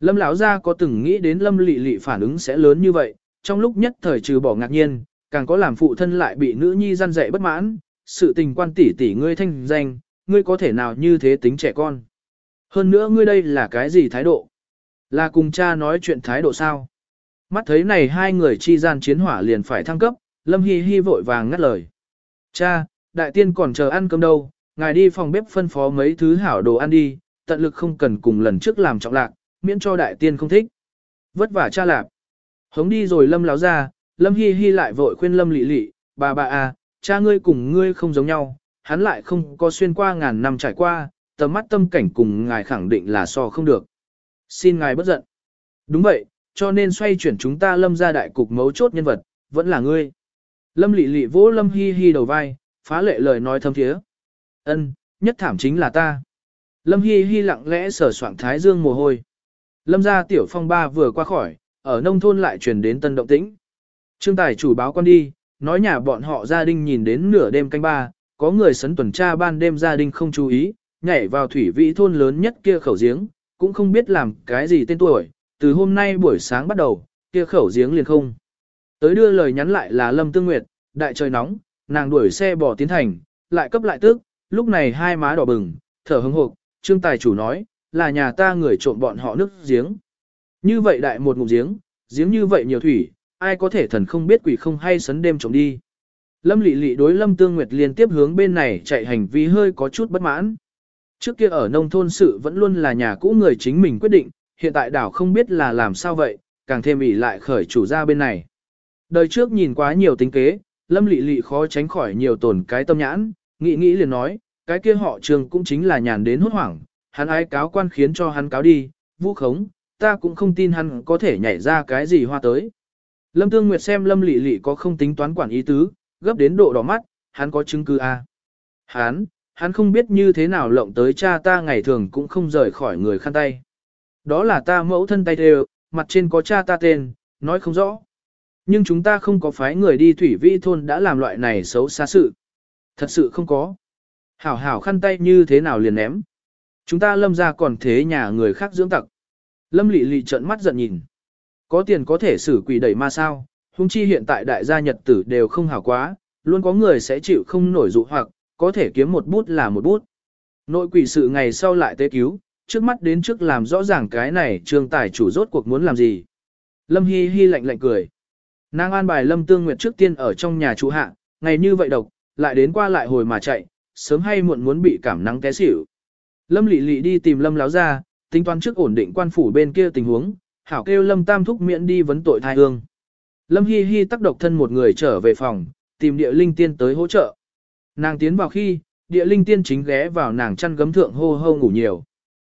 Lâm lão gia có từng nghĩ đến lâm lị lị phản ứng sẽ lớn như vậy, trong lúc nhất thời trừ bỏ ngạc nhiên, càng có làm phụ thân lại bị nữ nhi gian dạy bất mãn, sự tình quan tỷ tỷ ngươi thanh danh, ngươi có thể nào như thế tính trẻ con. Hơn nữa ngươi đây là cái gì thái độ? Là cùng cha nói chuyện thái độ sao? Mắt thấy này hai người chi gian chiến hỏa liền phải thăng cấp, Lâm Hi Hi vội vàng ngắt lời. Cha, đại tiên còn chờ ăn cơm đâu, ngài đi phòng bếp phân phó mấy thứ hảo đồ ăn đi, tận lực không cần cùng lần trước làm trọng lạc, miễn cho đại tiên không thích. Vất vả cha lạp. Hống đi rồi Lâm láo ra, Lâm Hi Hi lại vội khuyên Lâm lị lị, bà bà à, cha ngươi cùng ngươi không giống nhau, hắn lại không có xuyên qua ngàn năm trải qua, tầm mắt tâm cảnh cùng ngài khẳng định là so không được. Xin ngài bất giận. Đúng vậy, cho nên xoay chuyển chúng ta lâm ra đại cục mấu chốt nhân vật, vẫn là ngươi. Lâm lị lị vỗ lâm hi hi đầu vai, phá lệ lời nói thâm thiế. Ân, nhất thảm chính là ta. Lâm hi hi lặng lẽ sở soạn thái dương mồ hôi. Lâm gia tiểu phong ba vừa qua khỏi, ở nông thôn lại truyền đến tân động tĩnh. Trương tài chủ báo con đi, nói nhà bọn họ gia đình nhìn đến nửa đêm canh ba, có người sấn tuần tra ban đêm gia đình không chú ý, nhảy vào thủy vị thôn lớn nhất kia khẩu giếng, cũng không biết làm cái gì tên tuổi, từ hôm nay buổi sáng bắt đầu, kia khẩu giếng liền không. Tới đưa lời nhắn lại là Lâm Tương Nguyệt, đại trời nóng, nàng đuổi xe bỏ tiến thành, lại cấp lại tức, lúc này hai má đỏ bừng, thở hững hộp, trương tài chủ nói, là nhà ta người trộm bọn họ nước giếng. Như vậy đại một ngụm giếng, giếng như vậy nhiều thủy, ai có thể thần không biết quỷ không hay sấn đêm trộm đi. Lâm Lệ Lệ đối Lâm Tương Nguyệt liên tiếp hướng bên này chạy hành vi hơi có chút bất mãn. Trước kia ở nông thôn sự vẫn luôn là nhà cũ người chính mình quyết định, hiện tại đảo không biết là làm sao vậy, càng thêm ỉ lại khởi chủ ra bên này. Đời trước nhìn quá nhiều tính kế, Lâm Lệ Lệ khó tránh khỏi nhiều tổn cái tâm nhãn, nghĩ nghĩ liền nói, cái kia họ trường cũng chính là nhàn đến hốt hoảng, hắn ai cáo quan khiến cho hắn cáo đi, vũ khống, ta cũng không tin hắn có thể nhảy ra cái gì hoa tới. Lâm Tương Nguyệt xem Lâm Lệ Lệ có không tính toán quản ý tứ, gấp đến độ đỏ mắt, hắn có chứng cứ a? À? Hắn, hắn không biết như thế nào lộng tới cha ta ngày thường cũng không rời khỏi người khăn tay. Đó là ta mẫu thân tay đều, mặt trên có cha ta tên, nói không rõ. Nhưng chúng ta không có phái người đi thủy vi thôn đã làm loại này xấu xa sự. Thật sự không có. Hảo hảo khăn tay như thế nào liền ném. Chúng ta lâm ra còn thế nhà người khác dưỡng tặc. Lâm lị lị trợn mắt giận nhìn. Có tiền có thể xử quỷ đẩy ma sao, hung chi hiện tại đại gia nhật tử đều không hảo quá, luôn có người sẽ chịu không nổi dụ hoặc, có thể kiếm một bút là một bút. Nội quỷ sự ngày sau lại tế cứu, trước mắt đến trước làm rõ ràng cái này trương tài chủ rốt cuộc muốn làm gì. Lâm Hi Hi lạnh lạnh cười. Nàng an bài Lâm Tương Nguyệt trước tiên ở trong nhà chủ hạ, ngày như vậy độc, lại đến qua lại hồi mà chạy, sớm hay muộn muốn bị cảm nắng té xỉu. Lâm Lệ Lệ đi tìm Lâm láo ra, tính toán trước ổn định quan phủ bên kia tình huống, hảo kêu Lâm Tam thúc miễn đi vấn tội thai hương. Lâm Hi Hi tác độc thân một người trở về phòng, tìm địa linh tiên tới hỗ trợ. Nàng tiến vào khi, địa linh tiên chính ghé vào nàng chăn gấm thượng hô hô ngủ nhiều.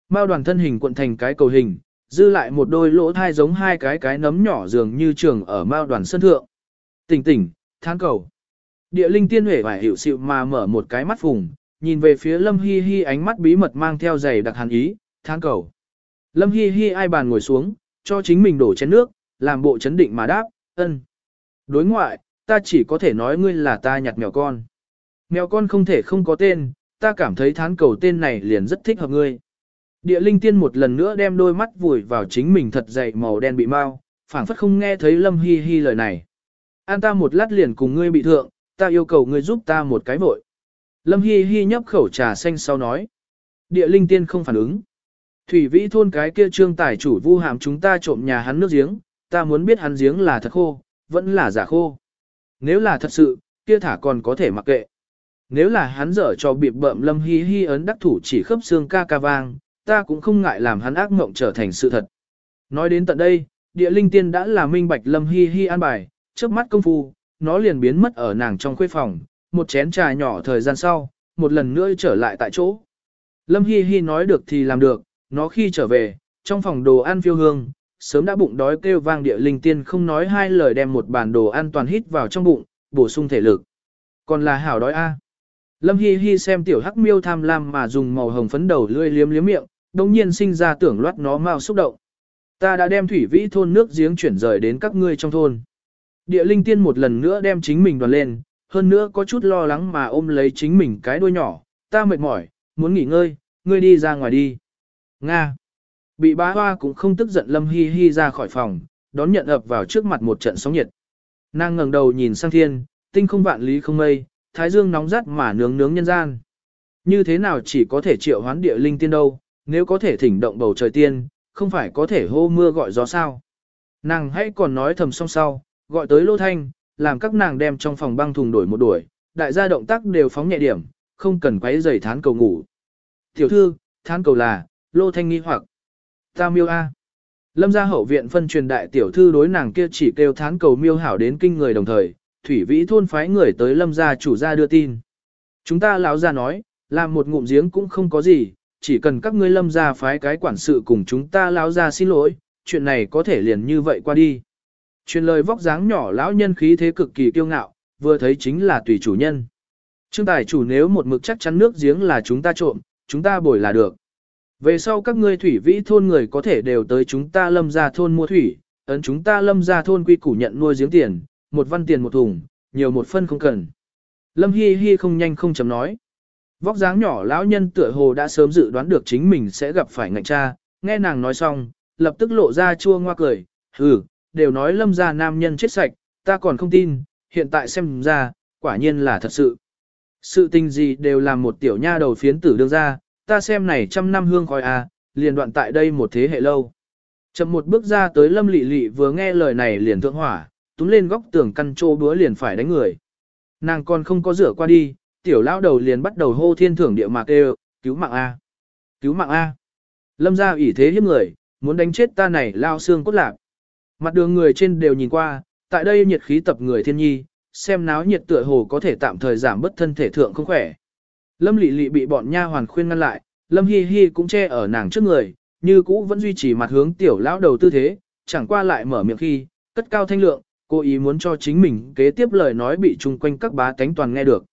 Mao đoàn thân hình cuộn thành cái cầu hình, dư lại một đôi lỗ thai giống hai cái cái nấm nhỏ dường như trường ở mao đoàn sân thượng. Tỉnh tỉnh, tháng cầu. Địa linh tiên huệ vải hiểu sự mà mở một cái mắt phùng, nhìn về phía Lâm Hi Hi ánh mắt bí mật mang theo giày đặc hàn ý, tháng cầu. Lâm Hi Hi ai bàn ngồi xuống, cho chính mình đổ chén nước, làm bộ chấn định mà đáp, ân. Đối ngoại, ta chỉ có thể nói ngươi là ta nhặt mèo con. Mèo con không thể không có tên, ta cảm thấy thán cầu tên này liền rất thích hợp ngươi. Địa linh tiên một lần nữa đem đôi mắt vùi vào chính mình thật dày màu đen bị mau, phảng phất không nghe thấy lâm hi hi lời này. An ta một lát liền cùng ngươi bị thượng, ta yêu cầu ngươi giúp ta một cái vội. Lâm hi hi nhấp khẩu trà xanh sau nói. Địa linh tiên không phản ứng. Thủy vĩ thôn cái kia trương tài chủ vu hàm chúng ta trộm nhà hắn nước giếng, ta muốn biết hắn giếng là thật khô, vẫn là giả khô. Nếu là thật sự, kia thả còn có thể mặc kệ. Nếu là hắn dở cho bịp bợm lâm hi hi ấn đắc thủ chỉ khớp xương ca ca vang, ta cũng không ngại làm hắn ác mộng trở thành sự thật. Nói đến tận đây, địa linh tiên đã là minh bạch lâm hi hi an bài, trước mắt công phu, nó liền biến mất ở nàng trong khuê phòng, một chén trà nhỏ thời gian sau, một lần nữa trở lại tại chỗ. Lâm hi hi nói được thì làm được, nó khi trở về, trong phòng đồ ăn phiêu hương, sớm đã bụng đói kêu vang địa linh tiên không nói hai lời đem một bản đồ ăn toàn hít vào trong bụng, bổ sung thể lực. Còn là hảo đói a. Lâm Hi Hi xem tiểu hắc miêu tham lam mà dùng màu hồng phấn đầu lươi liếm liếm miệng, đồng nhiên sinh ra tưởng loát nó mau xúc động. Ta đã đem thủy vĩ thôn nước giếng chuyển rời đến các ngươi trong thôn. Địa linh tiên một lần nữa đem chính mình đoàn lên, hơn nữa có chút lo lắng mà ôm lấy chính mình cái đuôi nhỏ, ta mệt mỏi, muốn nghỉ ngơi, ngươi đi ra ngoài đi. Nga. Bị bá hoa cũng không tức giận Lâm Hi Hi ra khỏi phòng, đón nhận ập vào trước mặt một trận sóng nhiệt. Nàng ngẩng đầu nhìn sang thiên, tinh không vạn lý không mây, thái dương nóng rát mà nướng nướng nhân gian. Như thế nào chỉ có thể triệu hoán địa linh tiên đâu, nếu có thể thỉnh động bầu trời tiên, không phải có thể hô mưa gọi gió sao. Nàng hãy còn nói thầm song sau, gọi tới lô thanh, làm các nàng đem trong phòng băng thùng đổi một đuổi, đại gia động tác đều phóng nhẹ điểm, không cần quấy giày thán cầu ngủ. Tiểu thư, thán cầu là, lô thanh nghi hoặc. Ta miêu A. Lâm gia hậu viện phân truyền đại tiểu thư đối nàng kia chỉ kêu thán cầu miêu hảo đến kinh người đồng thời, thủy vĩ thôn phái người tới lâm gia chủ gia đưa tin. Chúng ta lão gia nói, làm một ngụm giếng cũng không có gì, chỉ cần các ngươi lâm gia phái cái quản sự cùng chúng ta lão gia xin lỗi, chuyện này có thể liền như vậy qua đi. Truyền lời vóc dáng nhỏ lão nhân khí thế cực kỳ kiêu ngạo, vừa thấy chính là tùy chủ nhân. Trương tài chủ nếu một mực chắc chắn nước giếng là chúng ta trộm, chúng ta bồi là được. Về sau các ngươi thủy vĩ thôn người có thể đều tới chúng ta lâm ra thôn mua thủy, ấn chúng ta lâm ra thôn quy củ nhận nuôi giếng tiền, một văn tiền một thùng, nhiều một phân không cần. Lâm Hi Hi không nhanh không chấm nói. Vóc dáng nhỏ lão nhân tựa hồ đã sớm dự đoán được chính mình sẽ gặp phải ngạnh cha, nghe nàng nói xong, lập tức lộ ra chua ngoa cười, hừ, đều nói lâm gia nam nhân chết sạch, ta còn không tin, hiện tại xem ra, quả nhiên là thật sự. Sự tình gì đều làm một tiểu nha đầu phiến tử đương ra, ta xem này trăm năm hương khói à, liền đoạn tại đây một thế hệ lâu. Chậm một bước ra tới lâm lị lị vừa nghe lời này liền thượng hỏa, túm lên góc tường căn trô búa liền phải đánh người. Nàng còn không có rửa qua đi, tiểu lão đầu liền bắt đầu hô thiên thưởng địa mạc kêu, cứu mạng A. Cứu mạng A. Lâm ra ủy thế hiếp người, muốn đánh chết ta này lao xương cốt lạc. Mặt đường người trên đều nhìn qua, tại đây nhiệt khí tập người thiên nhi, xem náo nhiệt tựa hồ có thể tạm thời giảm bất thân thể thượng không khỏe. Lâm Lệ Lệ bị bọn nha hoàn khuyên ngăn lại, Lâm Hi Hi cũng che ở nàng trước người, như cũ vẫn duy trì mặt hướng tiểu lão đầu tư thế, chẳng qua lại mở miệng khi, cất cao thanh lượng, cố ý muốn cho chính mình kế tiếp lời nói bị chung quanh các bá tánh toàn nghe được.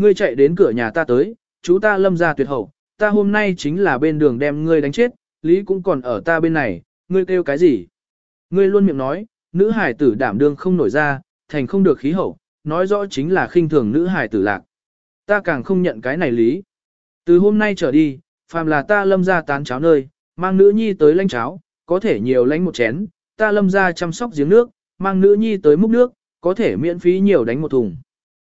Ngươi chạy đến cửa nhà ta tới, chú ta lâm ra tuyệt hậu, ta hôm nay chính là bên đường đem ngươi đánh chết, lý cũng còn ở ta bên này, ngươi kêu cái gì? Ngươi luôn miệng nói, nữ hải tử đảm đương không nổi ra, thành không được khí hậu, nói rõ chính là khinh thường nữ hải tử lạc. Ta càng không nhận cái này lý. Từ hôm nay trở đi, phàm là ta lâm ra tán cháo nơi, mang nữ nhi tới lanh cháo, có thể nhiều lánh một chén, ta lâm ra chăm sóc giếng nước, mang nữ nhi tới múc nước, có thể miễn phí nhiều đánh một thùng.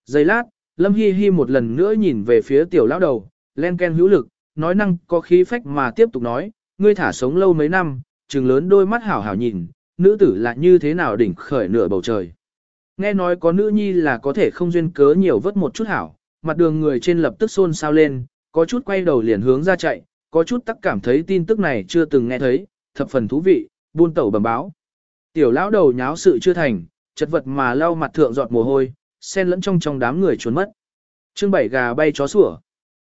Giây lát, lâm hi hi một lần nữa nhìn về phía tiểu lão đầu, len ken hữu lực, nói năng có khí phách mà tiếp tục nói, ngươi thả sống lâu mấy năm, trừng lớn đôi mắt hảo hảo nhìn, nữ tử là như thế nào đỉnh khởi nửa bầu trời. Nghe nói có nữ nhi là có thể không duyên cớ nhiều vớt một chút hảo, mặt đường người trên lập tức xôn xao lên, có chút quay đầu liền hướng ra chạy, có chút tắc cảm thấy tin tức này chưa từng nghe thấy, thập phần thú vị, buôn tẩu bẩm báo. Tiểu lão đầu nháo sự chưa thành, chật vật mà lau mặt thượng giọt mồ hôi, xen lẫn trong trong đám người trốn mất. Trương bảy gà bay chó sủa.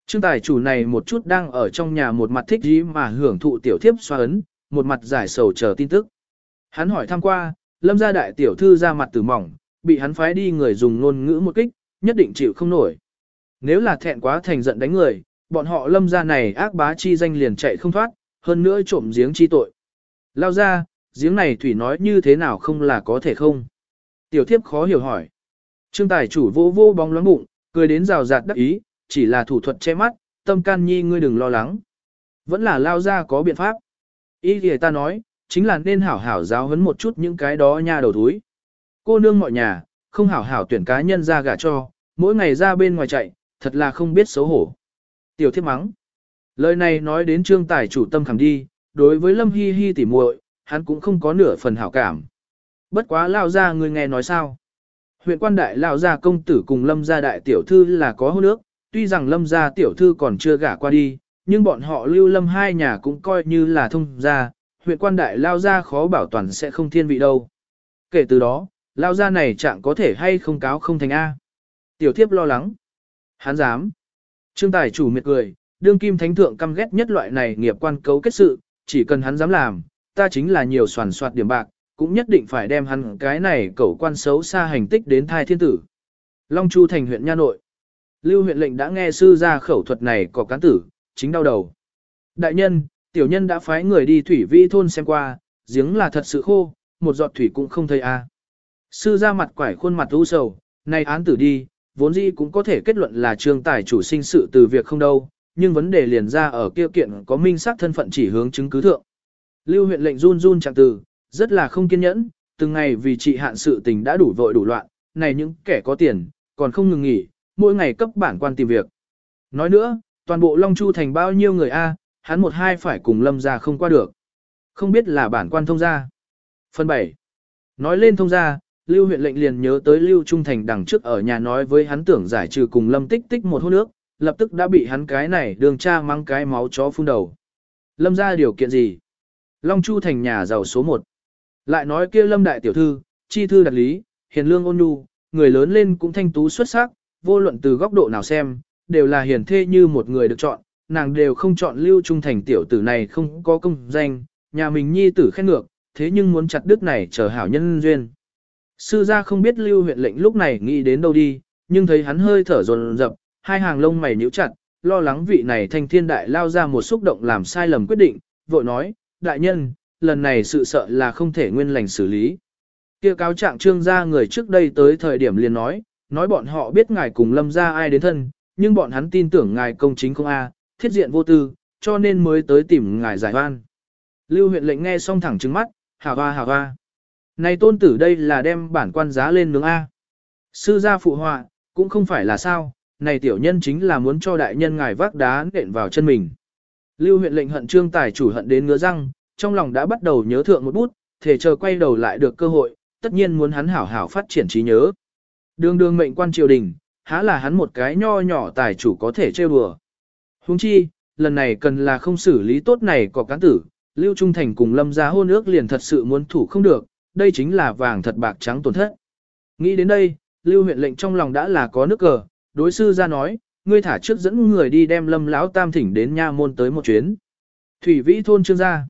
Trương tài chủ này một chút đang ở trong nhà một mặt thích gì mà hưởng thụ tiểu thiếp xoa ấn, một mặt giải sầu chờ tin tức. Hắn hỏi thăm qua, lâm gia đại tiểu thư ra mặt tử mỏng, bị hắn phái đi người dùng ngôn ngữ một kích, nhất định chịu không nổi. Nếu là thẹn quá thành giận đánh người, bọn họ lâm gia này ác bá chi danh liền chạy không thoát, hơn nữa trộm giếng chi tội. Lao ra, giếng này thủy nói như thế nào không là có thể không? Tiểu thiếp khó hiểu hỏi. Trương tài chủ vô vô bóng loáng bụng, cười đến rào rạt đắc ý, chỉ là thủ thuật che mắt, tâm can nhi ngươi đừng lo lắng. Vẫn là lao ra có biện pháp. Ý thì ta nói, chính là nên hảo hảo giáo huấn một chút những cái đó nha đầu thúi. Cô nương mọi nhà, không hảo hảo tuyển cá nhân ra gả cho, mỗi ngày ra bên ngoài chạy, thật là không biết xấu hổ. Tiểu thiết mắng. Lời này nói đến trương tài chủ tâm khẳng đi, đối với Lâm Hi Hi tỉ muội, hắn cũng không có nửa phần hảo cảm. Bất quá lao ra người nghe nói sao. Huyện quan đại lao gia công tử cùng Lâm gia đại tiểu thư là có hôn ước, tuy rằng Lâm gia tiểu thư còn chưa gả qua đi, nhưng bọn họ lưu lâm hai nhà cũng coi như là thông gia, huyện quan đại lao gia khó bảo toàn sẽ không thiên vị đâu. Kể từ đó, lao gia này chẳng có thể hay không cáo không thành A. Tiểu thiếp lo lắng. Hắn dám. Trương tài chủ miệt cười, đương kim thánh thượng căm ghét nhất loại này nghiệp quan cấu kết sự, chỉ cần hắn dám làm, ta chính là nhiều soàn soạt điểm bạc, cũng nhất định phải đem hắn cái này cẩu quan xấu xa hành tích đến thai thiên tử. Long Chu thành huyện nha nội. Lưu huyện lệnh đã nghe sư ra khẩu thuật này có cán tử, chính đau đầu. Đại nhân, tiểu nhân đã phái người đi thủy vi thôn xem qua, giếng là thật sự khô, một giọt thủy cũng không thấy a. Sư ra mặt quải khuôn mặt u sầu, này án tử đi, vốn dĩ cũng có thể kết luận là trương tài chủ sinh sự từ việc không đâu, nhưng vấn đề liền ra ở kia kiện có minh xác thân phận chỉ hướng chứng cứ thượng. Lưu huyện lệnh run run chẳng từ, rất là không kiên nhẫn, từng ngày vì trị hạn sự tình đã đủ vội đủ loạn, này những kẻ có tiền, còn không ngừng nghỉ, mỗi ngày cấp bản quan tìm việc. Nói nữa, toàn bộ Long Chu thành bao nhiêu người a, hắn một hai phải cùng lâm ra không qua được. Không biết là bản quan thông gia. Phần 7. Nói lên thông gia, Lưu huyện lệnh liền nhớ tới Lưu Trung Thành đằng trước ở nhà nói với hắn tưởng giải trừ cùng lâm tích tích một hôn nước, lập tức đã bị hắn cái này đường cha mang cái máu chó phun đầu. Lâm ra điều kiện gì? Long Chu Thành nhà giàu số 1. Lại nói kia lâm đại tiểu thư, chi thư đặt lý, hiền lương ôn nhu, người lớn lên cũng thanh tú xuất sắc, vô luận từ góc độ nào xem, đều là hiền thê như một người được chọn, nàng đều không chọn lưu trung thành tiểu tử này không có công danh, nhà mình nhi tử khen ngược, thế nhưng muốn chặt đứt này chờ hảo nhân duyên. Sư gia không biết lưu huyện lệnh lúc này nghĩ đến đâu đi, nhưng thấy hắn hơi thở dồn dập, hai hàng lông mày nhíu chặt, lo lắng vị này thanh thiên đại lao ra một xúc động làm sai lầm quyết định, vội nói, đại nhân, lần này sự sợ là không thể nguyên lành xử lý. Kia cáo trạng trương gia người trước đây tới thời điểm liền nói, nói bọn họ biết ngài cùng lâm gia ai đến thân, nhưng bọn hắn tin tưởng ngài công chính không a, thiết diện vô tư, cho nên mới tới tìm ngài giải oan. Lưu huyện lệnh nghe xong thẳng trừng mắt, hà hoa hà hoa. Này tôn tử đây là đem bản quan giá lên nướng A. Sư gia phụ họa, cũng không phải là sao, này tiểu nhân chính là muốn cho đại nhân ngài vác đá nện vào chân mình. Lưu huyện lệnh hận trương tài chủ hận đến ngứa răng, trong lòng đã bắt đầu nhớ thượng một bút, thể chờ quay đầu lại được cơ hội, tất nhiên muốn hắn hảo hảo phát triển trí nhớ. Đường đường mệnh quan triều đình, há là hắn một cái nho nhỏ tài chủ có thể trêu đùa. Huống chi, lần này cần là không xử lý tốt này có cán tử, Lưu Trung Thành cùng Lâm gia hôn ước liền thật sự muốn thủ không được, đây chính là vàng thật bạc trắng tổn thất. Nghĩ đến đây, Lưu huyện lệnh trong lòng đã là có nước cờ, đối sư ra nói, ngươi thả trước dẫn người đi đem Lâm lão tam thỉnh đến nha môn tới một chuyến. Thủy Vĩ thôn trương gia.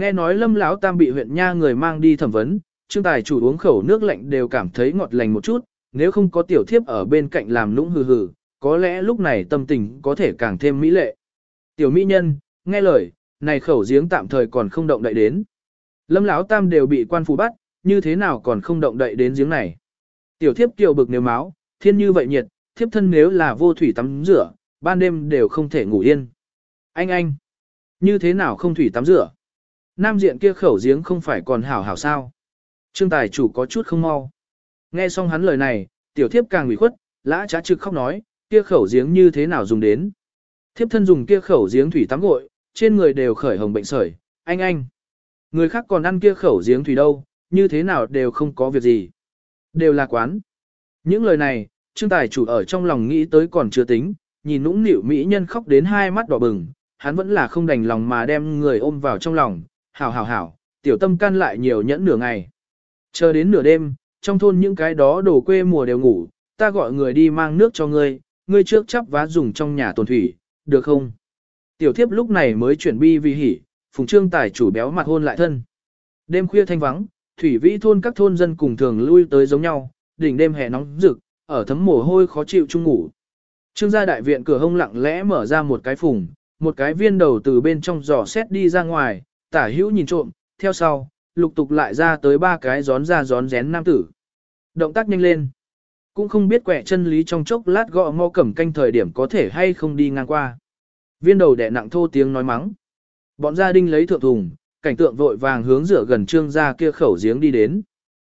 Nghe nói Lâm lão tam bị huyện nha người mang đi thẩm vấn, trương tài chủ uống khẩu nước lạnh đều cảm thấy ngọt lành một chút, nếu không có tiểu thiếp ở bên cạnh làm lũng hừ hừ, có lẽ lúc này tâm tình có thể càng thêm mỹ lệ. Tiểu mỹ nhân, nghe lời, này khẩu giếng tạm thời còn không động đậy đến. Lâm Lão Tam đều bị quan phủ bắt, như thế nào còn không động đậy đến giếng này. Tiểu thiếp kiều bực nếu máu, thiên như vậy nhiệt, thiếp thân nếu là vô thủy tắm rửa, ban đêm đều không thể ngủ yên. Anh anh, như thế nào không thủy tắm rửa? Nam diện kia khẩu giếng không phải còn hảo hảo sao? Trương tài chủ có chút không mau. Nghe xong hắn lời này, tiểu thiếp càng ủy khuất, lã trá trực khóc nói, kia khẩu giếng như thế nào dùng đến. Thiếp thân dùng kia khẩu giếng thủy tắm gội, trên người đều khởi hồng bệnh sởi, anh anh. Người khác còn ăn kia khẩu giếng thủy đâu, như thế nào đều không có việc gì. Đều là quán. Những lời này, Trương Tài chủ ở trong lòng nghĩ tới còn chưa tính, nhìn nũng nịu mỹ nhân khóc đến hai mắt đỏ bừng, hắn vẫn là không đành lòng mà đem người ôm vào trong lòng, hảo hảo hảo, tiểu tâm can lại nhiều nhẫn nửa ngày. Chờ đến nửa đêm, trong thôn những cái đó đồ quê mùa đều ngủ, ta gọi người đi mang nước cho ngươi, ngươi trước chắp vá dùng trong nhà tồn thủy, được không? Tiểu thiếp lúc này mới chuyển bi vì hỉ, phùng trương tài chủ béo mặt hôn lại thân. Đêm khuya thanh vắng, thủy vĩ thôn các thôn dân cùng thường lui tới giống nhau, đỉnh đêm hè nóng rực, ở thấm mồ hôi khó chịu chung ngủ. Trương gia đại viện cửa hông lặng lẽ mở ra một cái phùng, một cái viên đầu từ bên trong giò xét đi ra ngoài, tả hữu nhìn trộm, theo sau, lục tục lại ra tới ba cái gión ra gión rén nam tử. Động tác nhanh lên. Cũng không biết quẻ chân lý trong chốc lát gõ ngô cẩm canh thời điểm có thể hay không đi ngang qua. Viên đầu đẻ nặng thô tiếng nói mắng. Bọn gia đình lấy thượng thùng, cảnh tượng vội vàng hướng rửa gần trương gia kia khẩu giếng đi đến.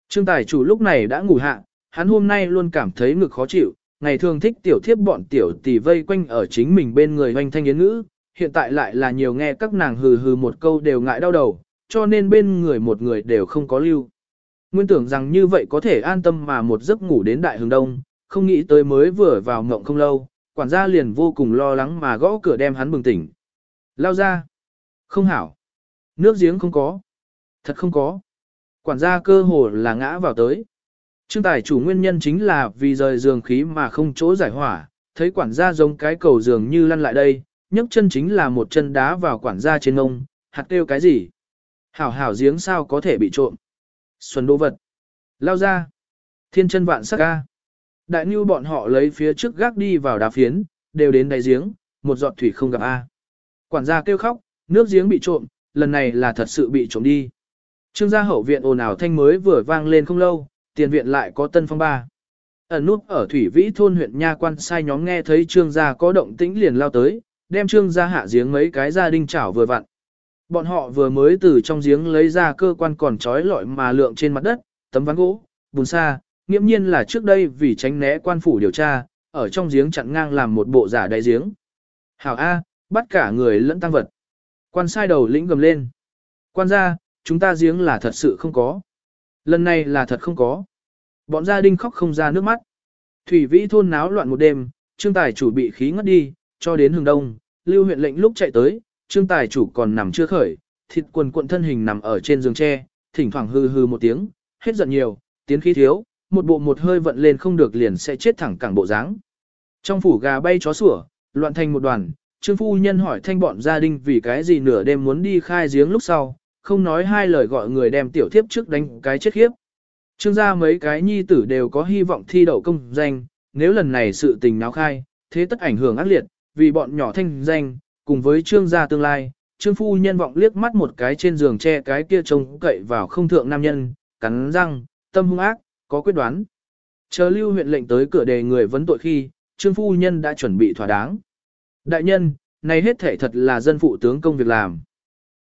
Trương tài chủ lúc này đã ngủ hạ, hắn hôm nay luôn cảm thấy ngực khó chịu, ngày thường thích tiểu thiếp bọn tiểu tỷ vây quanh ở chính mình bên người hoành thanh yến ngữ, hiện tại lại là nhiều nghe các nàng hừ hừ một câu đều ngại đau đầu, cho nên bên người một người đều không có lưu. Nguyên tưởng rằng như vậy có thể an tâm mà một giấc ngủ đến đại hướng đông, không nghĩ tới mới vừa vào ngộng không lâu, quản gia liền vô cùng lo lắng mà gõ cửa đem hắn bừng tỉnh, Lao ra. Không hảo. Nước giếng không có. Thật không có. Quản gia cơ hồ là ngã vào tới. Trương tài chủ nguyên nhân chính là vì rời giường khí mà không chỗ giải hỏa, thấy quản gia giống cái cầu giường như lăn lại đây, nhấc chân chính là một chân đá vào quản gia trên ngông, hạt kêu cái gì? Hảo hảo giếng sao có thể bị trộm? Xuân đô vật. Lao ra. Thiên chân vạn sắc ca. Đại Nhu bọn họ lấy phía trước gác đi vào đá phiến, đều đến đáy giếng, một giọt thủy không gặp A. Quản gia kêu khóc, nước giếng bị trộm, lần này là thật sự bị trộm đi. Trương gia hậu viện ồn ào thanh mới vừa vang lên không lâu, tiền viện lại có tân phong ba. Ẩn nút ở thủy vĩ thôn huyện nha quan sai nhóm nghe thấy trương gia có động tĩnh liền lao tới, đem trương gia hạ giếng mấy cái gia đình chảo vừa vặn. Bọn họ vừa mới từ trong giếng lấy ra cơ quan còn trói lọi mà lượng trên mặt đất, tấm ván gỗ, bùn xa, nghiễm nhiên là trước đây vì tránh né quan phủ điều tra, ở trong giếng chặn ngang làm một bộ giả đại giếng. Hảo A, bắt cả người lẫn tăng vật. Quan sai đầu lĩnh gầm lên. Quan gia, chúng ta giếng là thật sự không có. Lần này là thật không có. Bọn gia đình khóc không ra nước mắt. Thủy vĩ thôn náo loạn một đêm, trương tài chủ bị khí ngất đi, cho đến hừng đông, lưu huyện lệnh lúc chạy tới, trương tài chủ còn nằm chưa khởi, thịt quần cuộn thân hình nằm ở trên giường tre, thỉnh thoảng hư hư một tiếng, hết giận nhiều, tiến khí thiếu, một bộ một hơi vận lên không được liền sẽ chết thẳng cẳng bộ dáng. Trong phủ gà bay chó sủa, loạn thành một đoàn, trương phu nhân hỏi thanh bọn gia đình vì cái gì nửa đêm muốn đi khai giếng lúc sau, không nói hai lời gọi người đem tiểu thiếp trước đánh cái chết khiếp. Trương gia mấy cái nhi tử đều có hy vọng thi đậu công danh, nếu lần này sự tình náo khai, thế tất ảnh hưởng ác liệt, vì bọn nhỏ thanh danh, cùng với trương gia tương lai, trương phu nhân vọng liếc mắt một cái trên giường che cái kia trông cậy vào không thượng nam nhân, cắn răng, tâm hung ác, có quyết đoán. Chờ lưu huyện lệnh tới cửa đề người vấn tội khi, trương phu nhân đã chuẩn bị thỏa đáng. Đại nhân, này hết thể thật là dân phụ tướng công việc làm.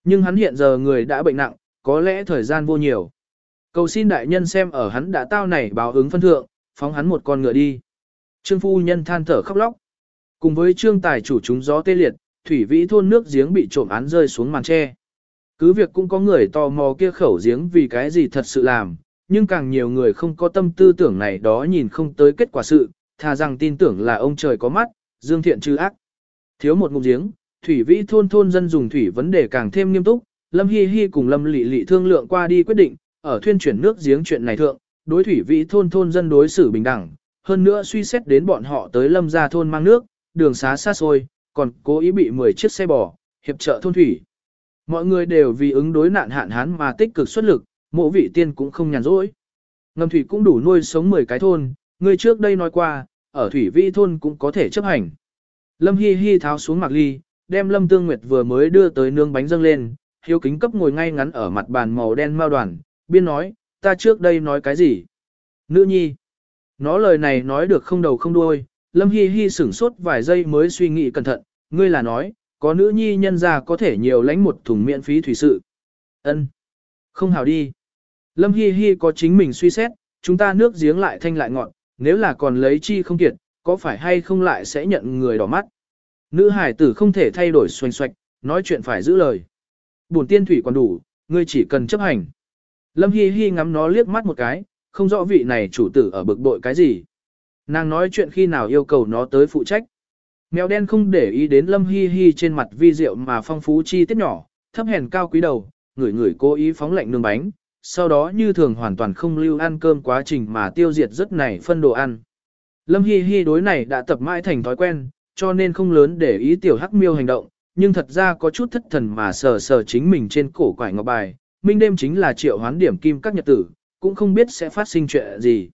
Nhưng hắn hiện giờ người đã bệnh nặng, có lẽ thời gian vô nhiều. Cầu xin đại nhân xem ở hắn đã tao này báo ứng phân thượng, phóng hắn một con ngựa đi. Trương phu nhân than thở khóc lóc. Cùng với trương tài chủ chúng gió tê liệt, thủy vĩ thôn nước giếng bị trộm án rơi xuống màn tre. Cứ việc cũng có người tò mò kia khẩu giếng vì cái gì thật sự làm, nhưng càng nhiều người không có tâm tư tưởng này đó nhìn không tới kết quả sự, thà rằng tin tưởng là ông trời có mắt, dương thiện trừ ác. Thiếu một ngụm giếng, thủy vĩ thôn thôn dân dùng thủy vấn đề càng thêm nghiêm túc, Lâm Hi Hi cùng Lâm Lị Lị thương lượng qua đi quyết định, ở thuyên chuyển nước giếng chuyện này thượng, đối thủy vĩ thôn thôn dân đối xử bình đẳng, hơn nữa suy xét đến bọn họ tới Lâm gia thôn mang nước, đường xá xa xôi, còn cố ý bị 10 chiếc xe bò, hiệp trợ thôn thủy. Mọi người đều vì ứng đối nạn hạn hán mà tích cực xuất lực, mộ vị tiên cũng không nhàn rỗi. Ngầm thủy cũng đủ nuôi sống 10 cái thôn, người trước đây nói qua, ở thủy vi thôn cũng có thể chấp hành. Lâm Hi Hi tháo xuống mặc ly, đem Lâm Tương Nguyệt vừa mới đưa tới nướng bánh dâng lên, hiếu kính cấp ngồi ngay ngắn ở mặt bàn màu đen mao đoàn, biên nói, ta trước đây nói cái gì? Nữ nhi. Nó lời này nói được không đầu không đuôi, Lâm Hi Hi sửng sốt vài giây mới suy nghĩ cẩn thận, ngươi là nói, có nữ nhi nhân gia có thể nhiều lãnh một thùng miễn phí thủy sự. Ân, Không hảo đi. Lâm Hi Hi có chính mình suy xét, chúng ta nước giếng lại thanh lại ngọn, nếu là còn lấy chi không kiệt, có phải hay không lại sẽ nhận người đỏ mắt. Nữ hải tử không thể thay đổi xoành xoạch, nói chuyện phải giữ lời. Bổn tiên thủy còn đủ, ngươi chỉ cần chấp hành. Lâm Hi Hi ngắm nó liếc mắt một cái, không rõ vị này chủ tử ở bực bội cái gì. Nàng nói chuyện khi nào yêu cầu nó tới phụ trách. Mèo đen không để ý đến Lâm Hi Hi trên mặt vi diệu mà phong phú chi tiết nhỏ, thấp hèn cao quý đầu, người người cố ý phóng lạnh nương bánh, sau đó như thường hoàn toàn không lưu ăn cơm quá trình mà tiêu diệt rất này phân đồ ăn. Lâm Hi Hi đối này đã tập mãi thành thói quen, cho nên không lớn để ý tiểu hắc miêu hành động, nhưng thật ra có chút thất thần mà sờ sờ chính mình trên cổ quải ngọc bài, minh đêm chính là triệu hoán điểm kim các nhật tử, cũng không biết sẽ phát sinh chuyện gì.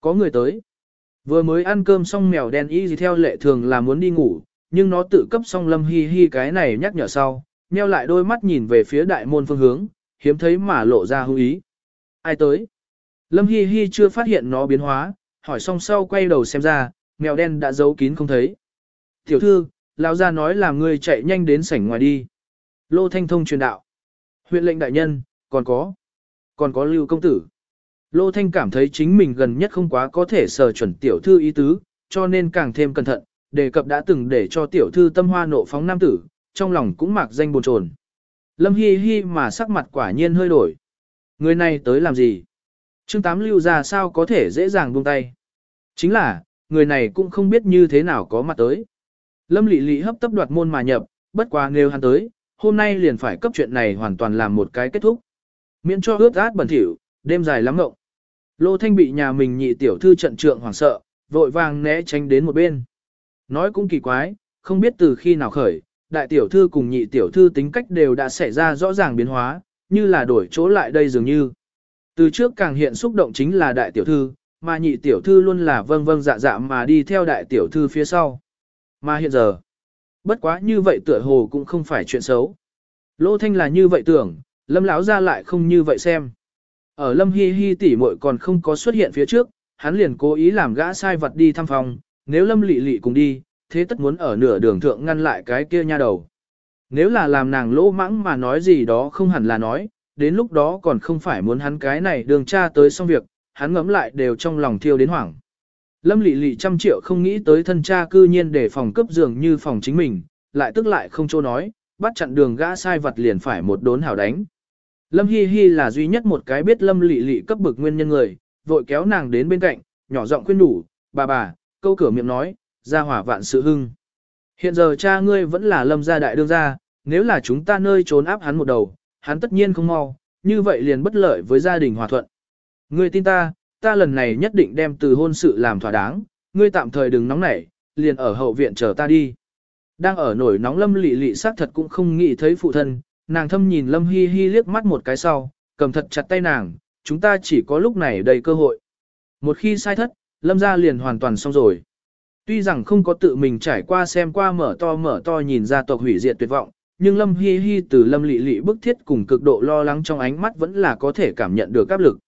Có người tới. Vừa mới ăn cơm xong mèo đen y gì theo lệ thường là muốn đi ngủ, nhưng nó tự cấp xong lâm hi hi cái này nhắc nhở sau, nheo lại đôi mắt nhìn về phía đại môn phương hướng, hiếm thấy mà lộ ra hữu ý. Ai tới? Lâm hi hi chưa phát hiện nó biến hóa, hỏi xong sau quay đầu xem ra, mèo đen đã giấu kín không thấy. Tiểu thư, lão gia nói là ngươi chạy nhanh đến sảnh ngoài đi. Lô Thanh Thông truyền đạo. Huyện lệnh đại nhân, còn có. Còn có lưu công tử. Lô Thanh cảm thấy chính mình gần nhất không quá có thể sở chuẩn tiểu thư ý tứ, cho nên càng thêm cẩn thận, đề cập đã từng để cho tiểu thư tâm hoa nộ phóng nam tử, trong lòng cũng mạc danh buồn chồn. Lâm Hi Hi mà sắc mặt quả nhiên hơi đổi. Người này tới làm gì? Trương Tám lưu ra sao có thể dễ dàng buông tay? Chính là, người này cũng không biết như thế nào có mặt tới. Lâm Lị Lị hấp tấp đoạt môn mà nhập, bất quá nếu hắn tới, hôm nay liền phải cấp chuyện này hoàn toàn làm một cái kết thúc. Miễn cho ướt át bẩn thỉu, đêm dài lắm ngộng. Lô Thanh bị nhà mình nhị tiểu thư trận trượng hoảng sợ, vội vàng né tránh đến một bên. Nói cũng kỳ quái, không biết từ khi nào khởi, đại tiểu thư cùng nhị tiểu thư tính cách đều đã xảy ra rõ ràng biến hóa, như là đổi chỗ lại đây dường như. Từ trước càng hiện xúc động chính là đại tiểu thư, mà nhị tiểu thư luôn là vâng vâng dạ dạ mà đi theo đại tiểu thư phía sau. Mà hiện giờ, bất quá như vậy tựa hồ cũng không phải chuyện xấu. Lô Thanh là như vậy tưởng, Lâm lão ra lại không như vậy xem. Ở Lâm Hi Hi tỷ muội còn không có xuất hiện phía trước, hắn liền cố ý làm gã sai vật đi thăm phòng, nếu Lâm Lệ Lệ cùng đi, thế tất muốn ở nửa đường thượng ngăn lại cái kia nha đầu. Nếu là làm nàng lỗ mãng mà nói gì đó không hẳn là nói, đến lúc đó còn không phải muốn hắn cái này đường tra tới xong việc, hắn ngấm lại đều trong lòng thiêu đến hoảng. Lâm lị lị trăm triệu không nghĩ tới thân cha cư nhiên để phòng cấp giường như phòng chính mình, lại tức lại không chỗ nói, bắt chặn đường gã sai vật liền phải một đốn hảo đánh. Lâm Hi Hi là duy nhất một cái biết Lâm Lệ Lệ cấp bực nguyên nhân người, vội kéo nàng đến bên cạnh, nhỏ giọng khuyên đủ, bà bà, câu cửa miệng nói, gia hỏa vạn sự hưng. Hiện giờ cha ngươi vẫn là lâm gia đại đương gia, nếu là chúng ta nơi trốn áp hắn một đầu, hắn tất nhiên không mau, như vậy liền bất lợi với gia đình hòa thuận. Ngươi tin ta, ta lần này nhất định đem từ hôn sự làm thỏa đáng, ngươi tạm thời đừng nóng nảy, liền ở hậu viện chờ ta đi. Đang ở nổi nóng lâm Lệ Lệ xác thật cũng không nghĩ thấy phụ thân, nàng thâm nhìn lâm hi hi liếc mắt một cái sau, cầm thật chặt tay nàng, chúng ta chỉ có lúc này đầy cơ hội. Một khi sai thất, lâm gia liền hoàn toàn xong rồi. Tuy rằng không có tự mình trải qua xem qua mở to mở to nhìn ra tộc hủy diệt tuyệt vọng, nhưng Lâm Hi Hi từ Lâm Lệ Lệ bức thiết cùng cực độ lo lắng trong ánh mắt vẫn là có thể cảm nhận được áp lực.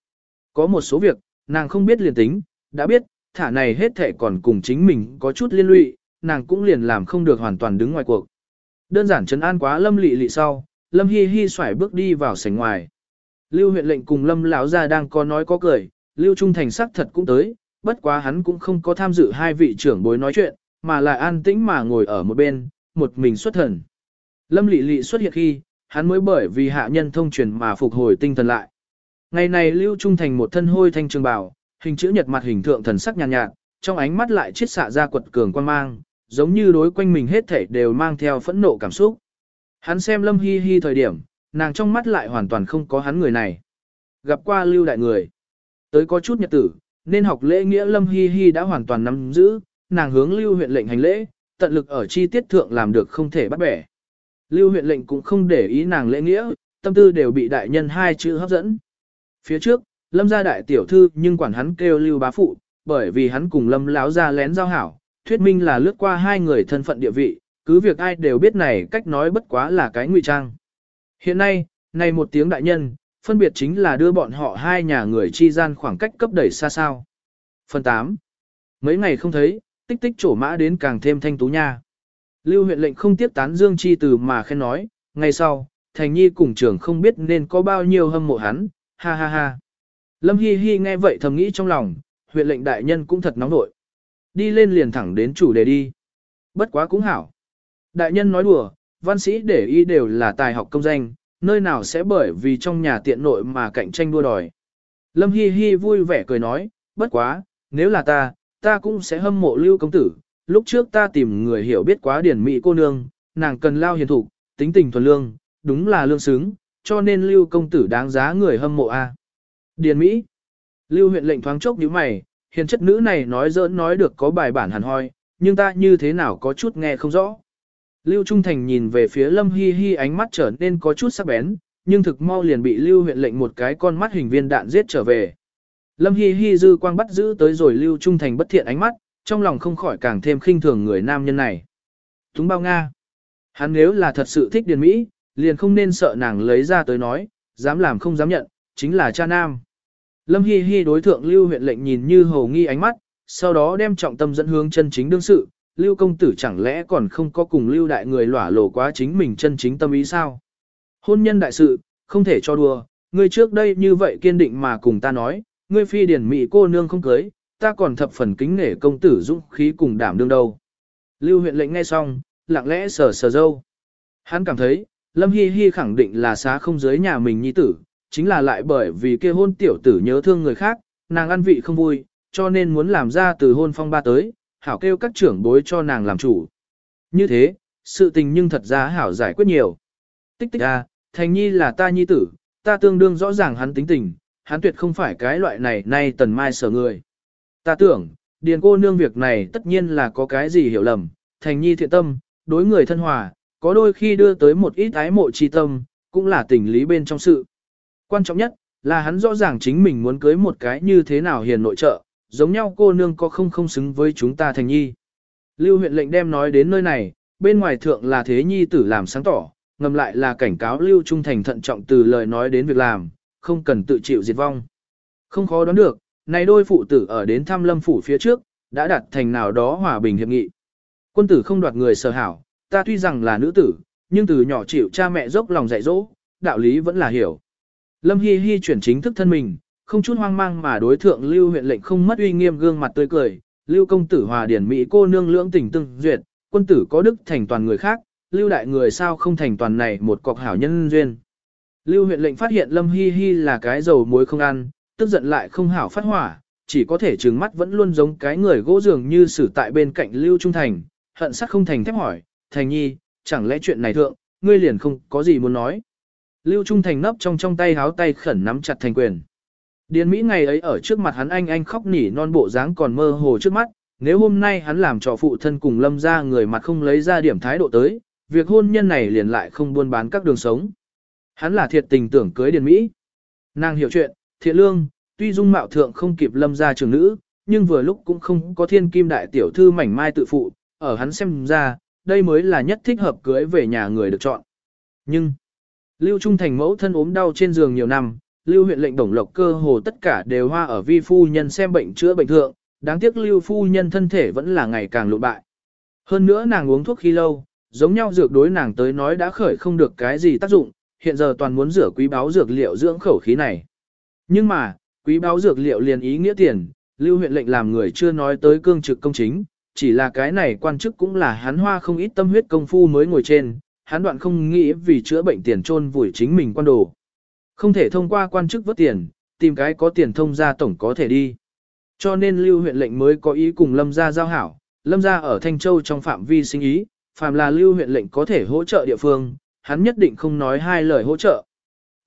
Có một số việc, nàng không biết liền tính, đã biết, thả này hết thể còn cùng chính mình có chút liên lụy, nàng cũng liền làm không được hoàn toàn đứng ngoài cuộc. Đơn giản trấn an quá Lâm Lệ Lệ sau, Lâm Hi Hi xoải bước đi vào sảnh ngoài. Lưu huyện lệnh cùng Lâm lão gia đang có nói có cười, Lưu Trung Thành sắc thật cũng tới, bất quá hắn cũng không có tham dự hai vị trưởng bối nói chuyện, mà lại an tĩnh mà ngồi ở một bên, một mình xuất thần. Lâm Lệ Lệ xuất hiện khi, hắn mới bởi vì hạ nhân thông truyền mà phục hồi tinh thần lại. Ngày này Lưu Trung Thành một thân hôi thanh trường bào, hình chữ nhật mặt hình thượng thần sắc nhàn nhạt, nhạt, trong ánh mắt lại chiết xạ ra quật cường quan mang, giống như đối quanh mình hết thảy đều mang theo phẫn nộ cảm xúc. Hắn xem Lâm Hi Hi thời điểm, nàng trong mắt lại hoàn toàn không có hắn người này. Gặp qua Lưu đại người, tới có chút nhật tử, nên học lễ nghĩa Lâm Hi Hi đã hoàn toàn nắm giữ, nàng hướng Lưu huyện lệnh hành lễ, tận lực ở chi tiết thượng làm được không thể bắt bẻ. Lưu huyện lệnh cũng không để ý nàng lễ nghĩa, tâm tư đều bị đại nhân hai chữ hấp dẫn. Phía trước, Lâm gia đại tiểu thư nhưng quản hắn kêu Lưu bá phụ, bởi vì hắn cùng Lâm láo ra lén giao hảo, thuyết minh là lướt qua hai người thân phận địa vị, cứ việc ai đều biết này cách nói bất quá là cái ngụy trang. Hiện nay, này một tiếng đại nhân, phân biệt chính là đưa bọn họ hai nhà người chi gian khoảng cách cấp đẩy xa sao. Phần 8. Mấy ngày không thấy, tích tích trổ mã đến càng thêm thanh tú nha. Lưu huyện lệnh không tiếp tán dương chi từ mà khen nói, ngày sau, thành nhi cùng trưởng không biết nên có bao nhiêu hâm mộ hắn, ha ha ha. Lâm Hi Hi nghe vậy thầm nghĩ trong lòng, huyện lệnh đại nhân cũng thật nóng nội. Đi lên liền thẳng đến chủ đề đi. Bất quá cũng hảo. Đại nhân nói đùa, văn sĩ để ý đều là tài học công danh, nơi nào sẽ bởi vì trong nhà tiện nội mà cạnh tranh đua đòi. Lâm Hi Hi vui vẻ cười nói, bất quá, nếu là ta, ta cũng sẽ hâm mộ lưu công tử. Lúc trước ta tìm người hiểu biết quá điển mỹ cô nương, nàng cần lao hiền thủ, tính tình thuần lương, đúng là lương xứng, cho nên lưu công tử đáng giá người hâm mộ a. Điền Mỹ. Lưu huyện lệnh thoáng chốc nhíu mày, hiền chất nữ này nói giỡn nói được có bài bản hẳn hoi, nhưng ta như thế nào có chút nghe không rõ. Lưu Trung Thành nhìn về phía Lâm Hi Hi ánh mắt trở nên có chút sắc bén, nhưng thực mau liền bị Lưu huyện lệnh một cái con mắt hình viên đạn giết trở về. Lâm Hi Hi dư quang bắt giữ tới rồi Lưu Trung Thành bất thiện ánh mắt, trong lòng không khỏi càng thêm khinh thường người nam nhân này. Túng bao Nga. Hắn nếu là thật sự thích Điền Mỹ, liền không nên sợ nàng lấy ra tới nói, dám làm không dám nhận, chính là cha nam. Lâm Hi Hi đối thượng Lưu huyện lệnh nhìn như hồ nghi ánh mắt, sau đó đem trọng tâm dẫn hướng chân chính đương sự, Lưu công tử chẳng lẽ còn không có cùng Lưu đại người lỏa lộ quá chính mình chân chính tâm ý sao? Hôn nhân đại sự, không thể cho đùa, ngươi trước đây như vậy kiên định mà cùng ta nói, ngươi phi điển mỹ cô nương không cưới, ta còn thập phần kính nể công tử dũng khí cùng đảm đương đâu. Lưu huyện lệnh nghe xong, lặng lẽ sờ sờ dâu. Hắn cảm thấy, Lâm Hi Hi khẳng định là xá không giới nhà mình nhi tử, chính là lại bởi vì kia hôn tiểu tử nhớ thương người khác, nàng ăn vị không vui, cho nên muốn làm ra từ hôn phong ba tới, hảo kêu các trưởng bối cho nàng làm chủ. Như thế, sự tình nhưng thật ra hảo giải quyết nhiều. Tích tích a, thành nhi là ta nhi tử, ta tương đương rõ ràng hắn tính tình, hắn tuyệt không phải cái loại này nay tần mai sở người. Ta tưởng, điền cô nương việc này tất nhiên là có cái gì hiểu lầm, thành nhi thiện tâm, đối người thân hòa, có đôi khi đưa tới một ít ái mộ chi tâm, cũng là tình lý bên trong sự. Quan trọng nhất, là hắn rõ ràng chính mình muốn cưới một cái như thế nào hiền nội trợ, giống nhau cô nương có không không xứng với chúng ta thành nhi. Lưu huyện lệnh đem nói đến nơi này, bên ngoài thượng là thế nhi tử làm sáng tỏ, ngầm lại là cảnh cáo Lưu Trung Thành thận trọng từ lời nói đến việc làm, không cần tự chịu diệt vong. Không khó đoán được, này đôi phụ tử ở đến thăm lâm phủ phía trước, đã đặt thành nào đó hòa bình hiệp nghị. Quân tử không đoạt người sở hảo, ta tuy rằng là nữ tử, nhưng từ nhỏ chịu cha mẹ dốc lòng dạy dỗ, đạo lý vẫn là hiểu. Lâm Hi Hi chuyển chính thức thân mình, không chút hoang mang mà đối thượng Lưu huyện lệnh không mất uy nghiêm gương mặt tươi cười, Lưu công tử hòa điển mỹ cô nương lưỡng tình tương duyệt, quân tử có đức thành toàn người khác, Lưu đại người sao không thành toàn này một cọc hảo nhân duyên. Lưu huyện lệnh phát hiện Lâm Hi Hi là cái dầu muối không ăn, tức giận lại không hảo phát hỏa, chỉ có thể trừng mắt vẫn luôn giống cái người gỗ dường như xử tại bên cạnh Lưu Trung Thành, hận sắc không thành thép hỏi, Thành Nhi, chẳng lẽ chuyện này thượng, ngươi liền không có gì muốn nói. Lưu Trung Thành nấp trong trong tay háo tay khẩn nắm chặt thành quyền. Điền Mỹ ngày ấy ở trước mặt hắn anh anh khóc nỉ non bộ dáng còn mơ hồ trước mắt, nếu hôm nay hắn làm trò phụ thân cùng lâm ra người mặt không lấy ra điểm thái độ tới, việc hôn nhân này liền lại không buôn bán các đường sống. Hắn là thiệt tình tưởng cưới Điền Mỹ. Nàng hiểu chuyện, thiện lương, tuy dung mạo thượng không kịp lâm ra trường nữ, nhưng vừa lúc cũng không có thiên kim đại tiểu thư mảnh mai tự phụ, ở hắn xem ra, đây mới là nhất thích hợp cưới về nhà người được chọn. Nhưng, Lưu Trung Thành mẫu thân ốm đau trên giường nhiều năm, Lưu huyện lệnh đồng lộc cơ hồ tất cả đều hoa ở vi phu nhân xem bệnh chữa bệnh thượng, đáng tiếc Lưu phu nhân thân thể vẫn là ngày càng lụn bại. Hơn nữa nàng uống thuốc khi lâu, giống nhau dược đối nàng tới nói đã khởi không được cái gì tác dụng, hiện giờ toàn muốn rửa quý báo dược liệu dưỡng khẩu khí này. Nhưng mà, quý báo dược liệu liền ý nghĩa tiền, Lưu huyện lệnh làm người chưa nói tới cương trực công chính, chỉ là cái này quan chức cũng là hắn hoa không ít tâm huyết công phu mới ngồi trên, hắn đoạn không nghĩ vì chữa bệnh tiền trôn vùi chính mình quan đồ. Không thể thông qua quan chức vớt tiền, tìm cái có tiền thông ra tổng có thể đi. Cho nên lưu huyện lệnh mới có ý cùng lâm gia giao hảo, lâm gia ở Thanh Châu trong phạm vi sinh ý, phàm là lưu huyện lệnh có thể hỗ trợ địa phương, hắn nhất định không nói hai lời hỗ trợ.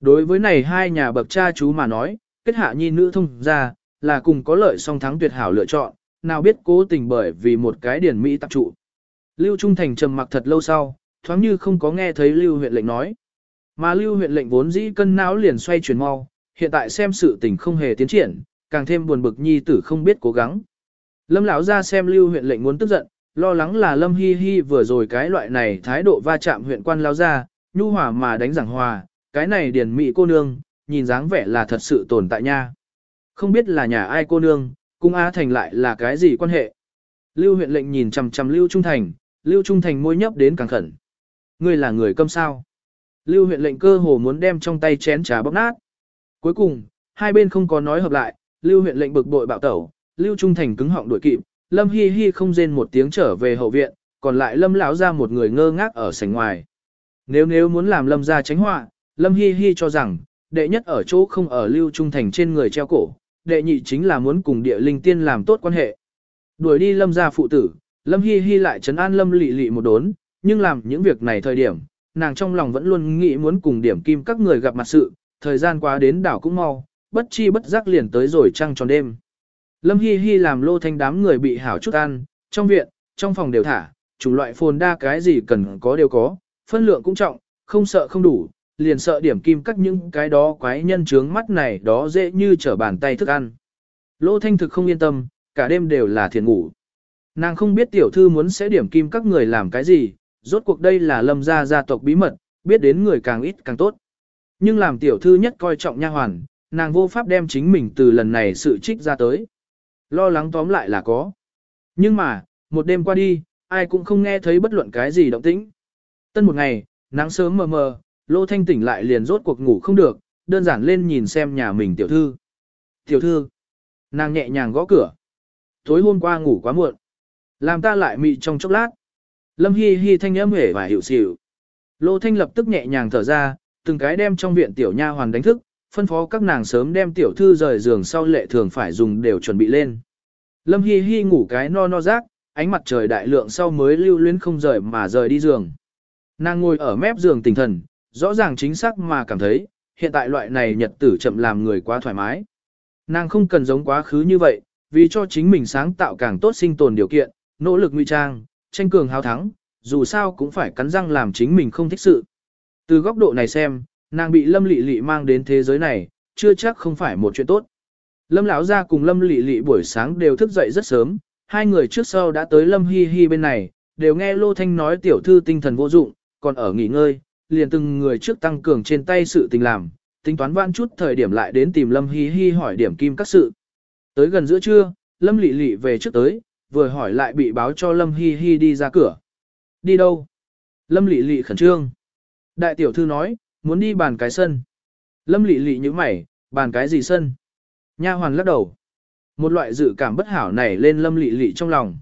Đối với này hai nhà bậc cha chú mà nói, kết hạ nhi nữ thông ra, là cùng có lợi song thắng tuyệt hảo lựa chọn, nào biết cố tình bởi vì một cái điển Mỹ tập trụ. Lưu Trung Thành trầm mặc thật lâu sau, thoáng như không có nghe thấy Lưu huyện lệnh nói. Mà Lưu huyện lệnh vốn dĩ cân não liền xoay chuyển mau, hiện tại xem sự tình không hề tiến triển, càng thêm buồn bực nhi tử không biết cố gắng. Lâm lão ra xem Lưu huyện lệnh muốn tức giận, lo lắng là Lâm Hi Hi vừa rồi cái loại này thái độ va chạm huyện quan lao ra, nhu hòa mà đánh giảng hòa, cái này điển mị cô nương, nhìn dáng vẻ là thật sự tồn tại nha. Không biết là nhà ai cô nương, cung Á Thành lại là cái gì quan hệ. Lưu huyện lệnh nhìn chằm chằm Lưu Trung Thành, Lưu Trung Thành môi nhấp đến càng khẩn. Ngươi là người câm sao. Lưu huyện lệnh cơ hồ muốn đem trong tay chén trà bóc nát. Cuối cùng, hai bên không có nói hợp lại, Lưu huyện lệnh bực bội bạo tẩu, Lưu Trung Thành cứng họng đuổi kịp, Lâm Hi Hi không rên một tiếng trở về hậu viện, còn lại Lâm lão ra một người ngơ ngác ở sảnh ngoài. Nếu nếu muốn làm Lâm ra tránh họa, Lâm Hi Hi cho rằng, đệ nhất ở chỗ không ở Lưu Trung Thành trên người treo cổ, đệ nhị chính là muốn cùng địa linh tiên làm tốt quan hệ. Đuổi đi Lâm gia phụ tử, Lâm Hi Hi lại trấn an Lâm Lệ Lệ một đốn, nhưng làm những việc này thời điểm, nàng trong lòng vẫn luôn nghĩ muốn cùng điểm kim các người gặp mặt sự, thời gian qua đến đảo cũng mau, bất chi bất giác liền tới rồi trăng tròn đêm. Lâm Hi Hi làm lô thanh đám người bị hảo chút ăn, trong viện, trong phòng đều thả, chủng loại phồn đa cái gì cần có đều có, phân lượng cũng trọng, không sợ không đủ, liền sợ điểm kim các những cái đó quái nhân trướng mắt này đó dễ như trở bàn tay thức ăn. Lô thanh thực không yên tâm, cả đêm đều là thiền ngủ. Nàng không biết tiểu thư muốn sẽ điểm kim các người làm cái gì, rốt cuộc đây là lâm gia gia tộc bí mật, biết đến người càng ít càng tốt. Nhưng làm tiểu thư nhất coi trọng nha hoàn, nàng vô pháp đem chính mình từ lần này sự trích ra tới. Lo lắng tóm lại là có. Nhưng mà, một đêm qua đi, ai cũng không nghe thấy bất luận cái gì động tĩnh. Tân một ngày, nắng sớm mờ mờ, Lô Thanh tỉnh lại liền rốt cuộc ngủ không được, đơn giản lên nhìn xem nhà mình tiểu thư. Tiểu thư, nàng nhẹ nhàng gõ cửa. Tối hôm qua ngủ quá muộn. Làm ta lại mị trong chốc lát. Lâm Hi Hi thanh âm hể và hiệu xỉu. Lô Thanh lập tức nhẹ nhàng thở ra, từng cái đem trong viện tiểu nha hoàn đánh thức, phân phó các nàng sớm đem tiểu thư rời giường sau lệ thường phải dùng đều chuẩn bị lên. Lâm Hi Hi ngủ cái no no rác, ánh mặt trời đại lượng sau mới lưu luyến không rời mà rời đi giường. Nàng ngồi ở mép giường tỉnh thần, rõ ràng chính xác mà cảm thấy, hiện tại loại này nhật tử chậm làm người quá thoải mái. Nàng không cần giống quá khứ như vậy, vì cho chính mình sáng tạo càng tốt sinh tồn điều kiện, nỗ lực nguy trang, tranh cường hào thắng, dù sao cũng phải cắn răng làm chính mình không thích sự. Từ góc độ này xem, nàng bị lâm Lệ Lệ mang đến thế giới này, chưa chắc không phải một chuyện tốt. Lâm lão gia cùng lâm Lệ Lệ buổi sáng đều thức dậy rất sớm, hai người trước sau đã tới lâm hi hi bên này, đều nghe Lô Thanh nói tiểu thư tinh thần vô dụng, còn ở nghỉ ngơi, liền từng người trước tăng cường trên tay sự tình làm, tính toán vãn chút thời điểm lại đến tìm lâm hi hi hỏi điểm kim các sự. Tới gần giữa trưa, lâm Lệ Lệ về trước tới, vừa hỏi lại bị báo cho lâm hi hi đi ra cửa. Đi đâu? Lâm Lệ Lệ khẩn trương. Đại tiểu thư nói, muốn đi bàn cái sân. Lâm Lệ Lệ như mày, bàn cái gì sân? Nha hoàn lắc đầu. Một loại dự cảm bất hảo này lên lâm Lệ Lệ trong lòng.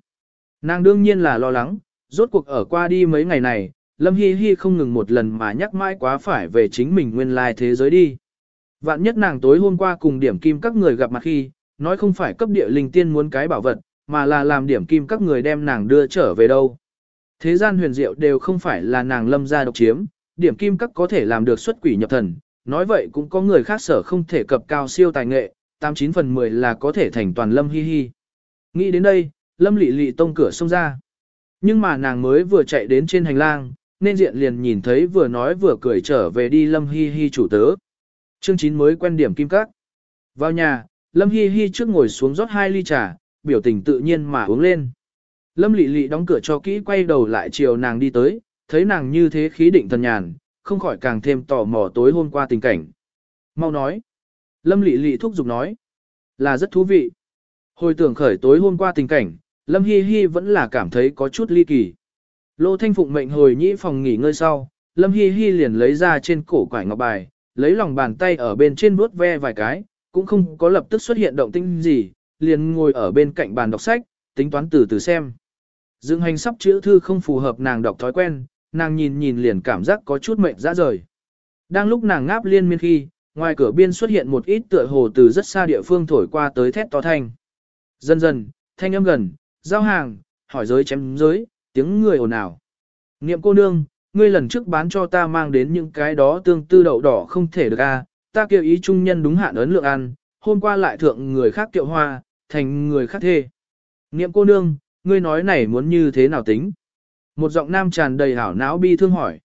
Nàng đương nhiên là lo lắng, rốt cuộc ở qua đi mấy ngày này, lâm hi hi không ngừng một lần mà nhắc mãi quá phải về chính mình nguyên lai thế giới đi. Vạn nhất nàng tối hôm qua cùng điểm kim các người gặp mặt khi, nói không phải cấp địa linh tiên muốn cái bảo vật, mà là làm điểm kim các người đem nàng đưa trở về đâu. Thế gian huyền diệu đều không phải là nàng lâm ra độc chiếm, điểm kim các có thể làm được xuất quỷ nhập thần, nói vậy cũng có người khác sở không thể cập cao siêu tài nghệ, 89 phần 10 là có thể thành toàn lâm hi hi. Nghĩ đến đây, lâm lị lị tông cửa xông ra. Nhưng mà nàng mới vừa chạy đến trên hành lang, nên diện liền nhìn thấy vừa nói vừa cười trở về đi lâm hi hi chủ tớ. Chương 9 mới quen điểm kim các. Vào nhà, lâm hi hi trước ngồi xuống rót hai ly trà, biểu tình tự nhiên mà uống lên. Lâm lị lị đóng cửa cho kỹ quay đầu lại chiều nàng đi tới, thấy nàng như thế khí định thần nhàn, không khỏi càng thêm tò mò tối hôm qua tình cảnh. Mau nói. Lâm lị lị thúc giục nói. Là rất thú vị. Hồi tưởng khởi tối hôm qua tình cảnh, Lâm Hi Hi vẫn là cảm thấy có chút ly kỳ. Lô Thanh Phụng mệnh hồi nhĩ phòng nghỉ ngơi sau, Lâm Hi Hi liền lấy ra trên cổ quải ngọc bài, lấy lòng bàn tay ở bên trên vuốt ve vài cái, cũng không có lập tức xuất hiện động tĩnh gì, liền ngồi ở bên cạnh bàn đọc sách, tính toán từ từ xem. Dương hành sắp chữ thư không phù hợp nàng đọc thói quen, nàng nhìn nhìn liền cảm giác có chút mệt ra rời. Đang lúc nàng ngáp liên miên khi, ngoài cửa biên xuất hiện một ít tựa hồ từ rất xa địa phương thổi qua tới thét to thanh. Dần dần, thanh âm gần, giao hàng, hỏi giới chém giới, tiếng người ồn ào. Niệm cô nương, ngươi lần trước bán cho ta mang đến những cái đó tương tư đậu đỏ không thể được a, ta kêu ý trung nhân đúng hạn ấn lượng ăn, hôm qua lại thượng người khác kiệu hoa, thành người khác thê. Niệm cô nương, ngươi nói này muốn như thế nào tính? Một giọng nam tràn đầy hảo não bi thương hỏi.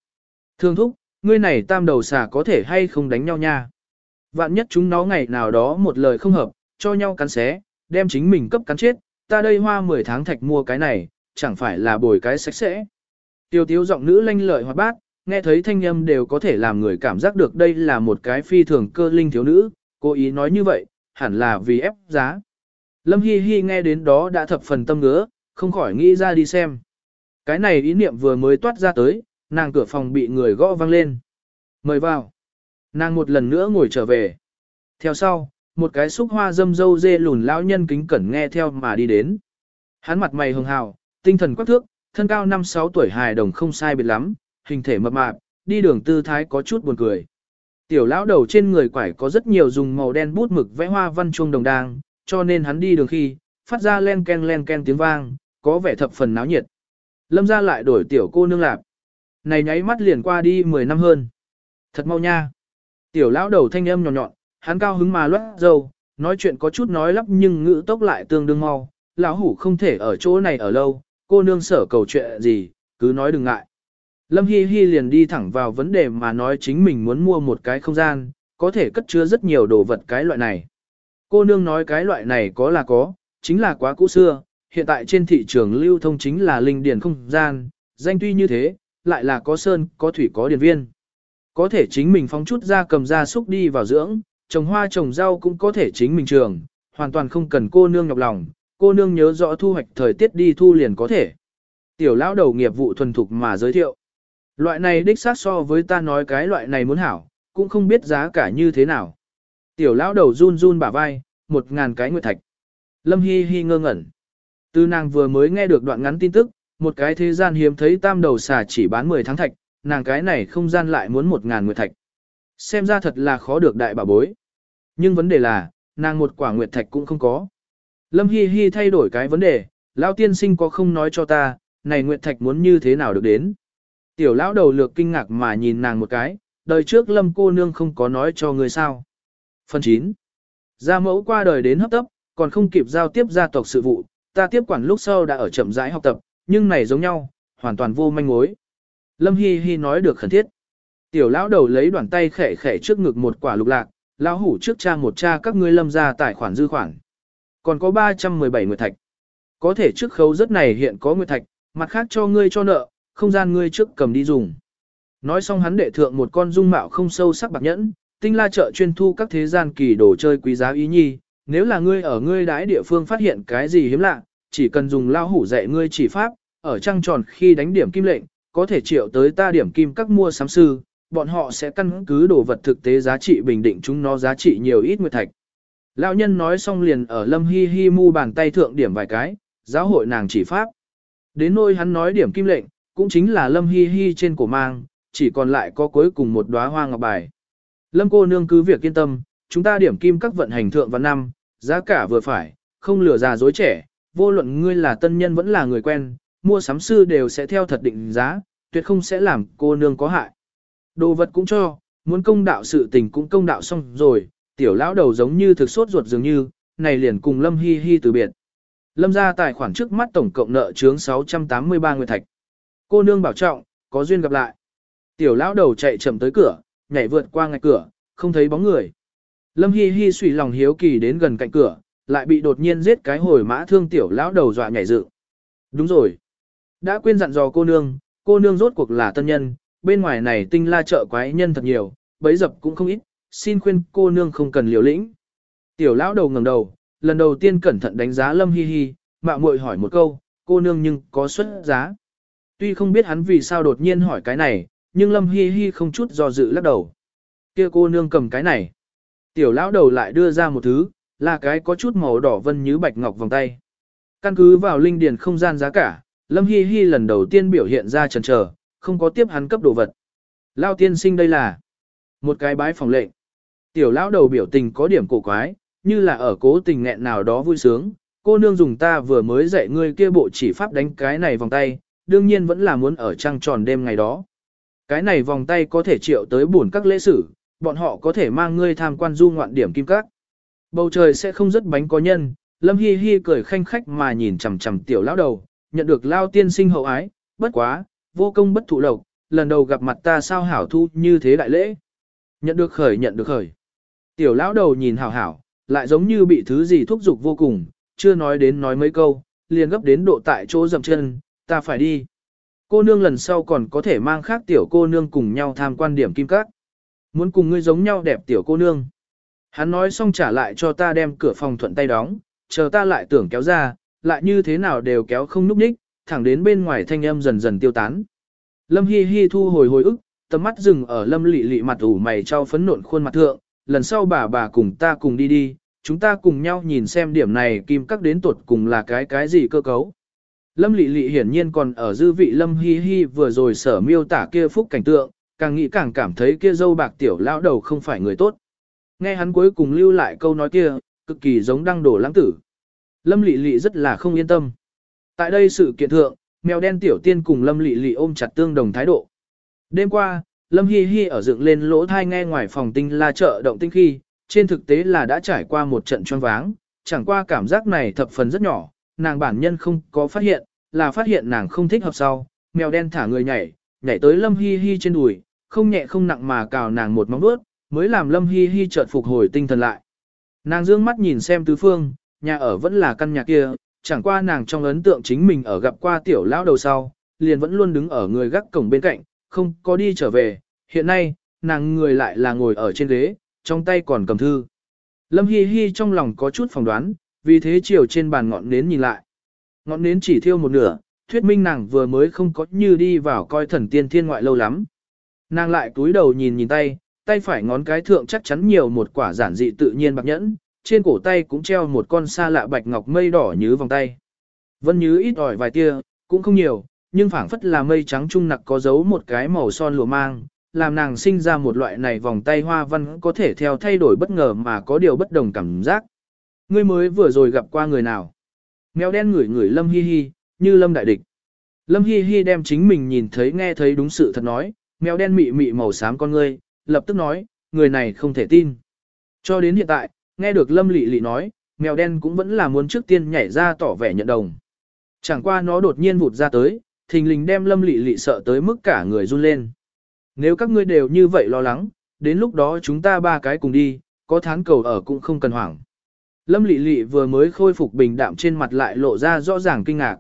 Thương thúc, ngươi này tam đầu xà có thể hay không đánh nhau nha? Vạn nhất chúng nó ngày nào đó một lời không hợp, cho nhau cắn xé, đem chính mình cấp cắn chết, ta đây hoa 10 tháng thạch mua cái này, chẳng phải là bồi cái sạch sẽ. Tiêu tiếu giọng nữ lanh lợi hoạt bát, nghe thấy thanh âm đều có thể làm người cảm giác được đây là một cái phi thường cơ linh thiếu nữ, cố ý nói như vậy, hẳn là vì ép giá. Lâm Hi Hi nghe đến đó đã thập phần tâm ngứa, không khỏi nghĩ ra đi xem. Cái này ý niệm vừa mới toát ra tới, nàng cửa phòng bị người gõ vang lên. Mời vào. Nàng một lần nữa ngồi trở về. Theo sau, một cái xúc hoa dâm dâu dê lùn lão nhân kính cẩn nghe theo mà đi đến. Hắn mặt mày hường hào, tinh thần quắc thước, thân cao 5-6 tuổi hài đồng không sai biệt lắm, hình thể mập mạp, đi đường tư thái có chút buồn cười. Tiểu lão đầu trên người quải có rất nhiều dùng màu đen bút mực vẽ hoa văn chuông đồng đang, cho nên hắn đi đường khi, phát ra len ken len ken tiếng vang, có vẻ thập phần náo nhiệt. Lâm ra lại đổi tiểu cô nương lạp. Này nháy mắt liền qua đi 10 năm hơn. Thật mau nha. Tiểu lão đầu thanh âm nhọn nhọn, hắn cao hứng mà loát dâu, nói chuyện có chút nói lắp nhưng ngữ tốc lại tương đương mau. Lão hủ không thể ở chỗ này ở lâu, cô nương sở cầu chuyện gì, cứ nói đừng ngại. Lâm Hi Hi liền đi thẳng vào vấn đề mà nói chính mình muốn mua một cái không gian, có thể cất chứa rất nhiều đồ vật cái loại này. Cô nương nói cái loại này có là có, chính là quá cũ xưa, hiện tại trên thị trường lưu thông chính là linh điển không gian, danh tuy như thế, lại là có sơn, có thủy có điển viên. Có thể chính mình phóng chút ra cầm ra xúc đi vào dưỡng, trồng hoa trồng rau cũng có thể chính mình trường, hoàn toàn không cần cô nương nhọc lòng, cô nương nhớ rõ thu hoạch thời tiết đi thu liền có thể. Tiểu lão đầu nghiệp vụ thuần thục mà giới thiệu. Loại này đích xác so với ta nói cái loại này muốn hảo, cũng không biết giá cả như thế nào. Tiểu lão đầu run run bả vai, một ngàn cái nguyệt thạch. Lâm Hi Hi ngơ ngẩn. Từ nàng vừa mới nghe được đoạn ngắn tin tức, một cái thế gian hiếm thấy tam đầu xà chỉ bán 10 tháng thạch, nàng cái này không gian lại muốn một ngàn nguyệt thạch. Xem ra thật là khó được đại bà bối. Nhưng vấn đề là, nàng một quả nguyệt thạch cũng không có. Lâm Hi Hi thay đổi cái vấn đề, Lão tiên sinh có không nói cho ta, này Nguyệt Thạch muốn như thế nào được đến. Tiểu lão đầu lược kinh ngạc mà nhìn nàng một cái, đời trước lâm cô nương không có nói cho người sao. Phần 9. Gia mẫu qua đời đến hấp tấp, còn không kịp giao tiếp gia tộc sự vụ, ta tiếp quản lúc sau đã ở chậm rãi học tập, nhưng này giống nhau, hoàn toàn vô manh mối. Lâm Hi Hi nói được khẩn thiết. Tiểu lão đầu lấy đoàn tay khẽ khẽ trước ngực một quả lục lạc, lão hủ trước cha một cha các ngươi lâm ra tài khoản dư khoản. Còn có 317 nguyệt thạch. Có thể trước khấu rất này hiện có nguyệt thạch, mặt khác cho ngươi cho nợ, không gian ngươi trước cầm đi dùng. Nói xong hắn đệ thượng một con dung mạo không sâu sắc bạc nhẫn, tinh la chợ chuyên thu các thế gian kỳ đồ chơi quý giá ý nhi, nếu là ngươi ở ngươi đái địa phương phát hiện cái gì hiếm lạ, chỉ cần dùng lao hủ dạy ngươi chỉ pháp, ở trăng tròn khi đánh điểm kim lệnh, có thể triệu tới ta điểm kim các mua sắm sư, bọn họ sẽ căn cứ đồ vật thực tế giá trị bình định chúng nó giá trị nhiều ít nguyệt thạch. Lão nhân nói xong liền ở Lâm Hi Hi mu bàn tay thượng điểm vài cái, giáo hội nàng chỉ pháp. Đến nôi hắn nói điểm kim lệnh, cũng chính là Lâm Hi Hi trên cổ mang, chỉ còn lại có cuối cùng một đóa hoa ngọc bài. Lâm cô nương cứ việc yên tâm, chúng ta điểm kim các vận hành thượng và năm, giá cả vừa phải, không lừa già dối trẻ, vô luận ngươi là tân nhân vẫn là người quen, mua sắm sư đều sẽ theo thật định giá, tuyệt không sẽ làm cô nương có hại. Đồ vật cũng cho, muốn công đạo sự tình cũng công đạo xong rồi, tiểu lão đầu giống như thực sốt ruột dường như, này liền cùng Lâm Hi Hi từ biệt. Lâm ra tài khoản trước mắt tổng cộng nợ chướng 683 nguyệt thạch. Cô nương bảo trọng, có duyên gặp lại. Tiểu lão đầu chạy chậm tới cửa, nhảy vượt qua ngạch cửa, không thấy bóng người. Lâm Hi Hi suy lòng hiếu kỳ đến gần cạnh cửa, lại bị đột nhiên giết cái hồi mã thương tiểu lão đầu dọa nhảy dựng. Đúng rồi. Đã quên dặn dò cô nương, cô nương rốt cuộc là tân nhân, bên ngoài này tinh la chợ quái nhân thật nhiều, bấy dập cũng không ít, xin khuyên cô nương không cần liều lĩnh. Tiểu lão đầu ngẩng đầu, lần đầu tiên cẩn thận đánh giá Lâm Hi Hi, mạo muội hỏi một câu, cô nương nhưng có xuất giá. Tuy không biết hắn vì sao đột nhiên hỏi cái này, nhưng Lâm Hi Hi không chút do dự lắc đầu. Kia cô nương cầm cái này. Tiểu lão đầu lại đưa ra một thứ, là cái có chút màu đỏ vân như bạch ngọc vòng tay. Căn cứ vào linh điền không gian giá cả, Lâm Hi Hi lần đầu tiên biểu hiện ra chần chờ, không có tiếp hắn cấp đồ vật. Lao tiên sinh đây là một cái bái phòng lệnh. Tiểu lão đầu biểu tình có điểm cổ quái, như là ở cố tình nghẹn nào đó vui sướng. Cô nương dùng ta vừa mới dạy ngươi kia bộ chỉ pháp đánh cái này vòng tay, đương nhiên vẫn là muốn ở trăng tròn đêm ngày đó. Cái này vòng tay có thể triệu tới buồn các lễ sử, bọn họ có thể mang ngươi tham quan du ngoạn điểm kim các. Bầu trời sẽ không rất bánh có nhân, Lâm Hi Hi cười khanh khách mà nhìn chằm chằm tiểu lão đầu, nhận được lao tiên sinh hậu ái, bất quá, vô công bất thụ lộc, lần đầu gặp mặt ta sao hảo thu như thế đại lễ. Nhận được khởi nhận được khởi. Tiểu lão đầu nhìn hảo hảo, lại giống như bị thứ gì thúc giục vô cùng, chưa nói đến nói mấy câu, liền gấp đến độ tại chỗ dậm chân, ta phải đi. Cô nương lần sau còn có thể mang khác tiểu cô nương cùng nhau tham quan điểm kim cát. Muốn cùng ngươi giống nhau đẹp tiểu cô nương. Hắn nói xong trả lại cho ta đem cửa phòng thuận tay đóng, chờ ta lại tưởng kéo ra, lại như thế nào đều kéo không núp ních, thẳng đến bên ngoài thanh âm dần dần tiêu tán. Lâm Hi Hi thu hồi hồi ức, tầm mắt dừng ở Lâm Lệ Lệ mặt ủ mày trao phấn nộn khuôn mặt thượng, lần sau bà bà cùng ta cùng đi đi, chúng ta cùng nhau nhìn xem điểm này kim các đến tuột cùng là cái cái gì cơ cấu. Lâm Lệ Lệ hiển nhiên còn ở dư vị Lâm Hi Hi vừa rồi sở miêu tả kia phúc cảnh tượng, càng nghĩ càng cảm thấy kia dâu bạc tiểu lão đầu không phải người tốt. Nghe hắn cuối cùng lưu lại câu nói kia, cực kỳ giống đăng đổ lãng tử. Lâm Lệ Lệ rất là không yên tâm. Tại đây sự kiện thượng, mèo đen tiểu tiên cùng Lâm Lệ Lệ ôm chặt tương đồng thái độ. Đêm qua, Lâm Hi Hi ở dựng lên lỗ thai nghe ngoài phòng tinh la chợ động tinh khi, trên thực tế là đã trải qua một trận choáng váng, chẳng qua cảm giác này thập phần rất nhỏ, nàng bản nhân không có phát hiện, là phát hiện nàng không thích hợp sau, mèo đen thả người nhảy, nhảy tới Lâm Hi Hi trên đùi, không nhẹ không nặng mà cào nàng một móng vuốt, mới làm Lâm Hi Hi chợt phục hồi tinh thần lại. Nàng dương mắt nhìn xem tứ phương, nhà ở vẫn là căn nhà kia, chẳng qua nàng trong ấn tượng chính mình ở gặp qua tiểu lão đầu sau, liền vẫn luôn đứng ở người gác cổng bên cạnh, không có đi trở về, hiện nay, nàng người lại là ngồi ở trên ghế, trong tay còn cầm thư. Lâm Hi Hi trong lòng có chút phỏng đoán, vì thế chiều trên bàn ngọn nến nhìn lại. Ngọn nến chỉ thiêu một nửa, thuyết minh nàng vừa mới không có như đi vào coi thần tiên thiên ngoại lâu lắm. Nàng lại túi đầu nhìn nhìn tay, tay phải ngón cái thượng chắc chắn nhiều một quả giản dị tự nhiên bạc nhẫn, trên cổ tay cũng treo một con xa lạ bạch ngọc mây đỏ như vòng tay. Vân như ít ỏi vài tia, cũng không nhiều, nhưng phảng phất là mây trắng trung nặc có dấu một cái màu son lụa mang, làm nàng sinh ra một loại này vòng tay hoa văn có thể theo thay đổi bất ngờ mà có điều bất đồng cảm giác. Ngươi mới vừa rồi gặp qua người nào? Mèo đen ngửi ngửi Lâm Hi Hi, như Lâm đại địch. Lâm Hi Hi đem chính mình nhìn thấy nghe thấy đúng sự thật nói, mèo đen mị mị màu xám con ngươi, lập tức nói, người này không thể tin. Cho đến hiện tại, nghe được Lâm Lị Lị nói, mèo đen cũng vẫn là muốn trước tiên nhảy ra tỏ vẻ nhận đồng. Chẳng qua nó đột nhiên vụt ra tới, thình lình đem Lâm Lị Lị sợ tới mức cả người run lên. Nếu các ngươi đều như vậy lo lắng, đến lúc đó chúng ta ba cái cùng đi, có thán cầu ở cũng không cần hoảng. Lâm Lệ Lệ vừa mới khôi phục bình đạm trên mặt lại lộ ra rõ ràng kinh ngạc.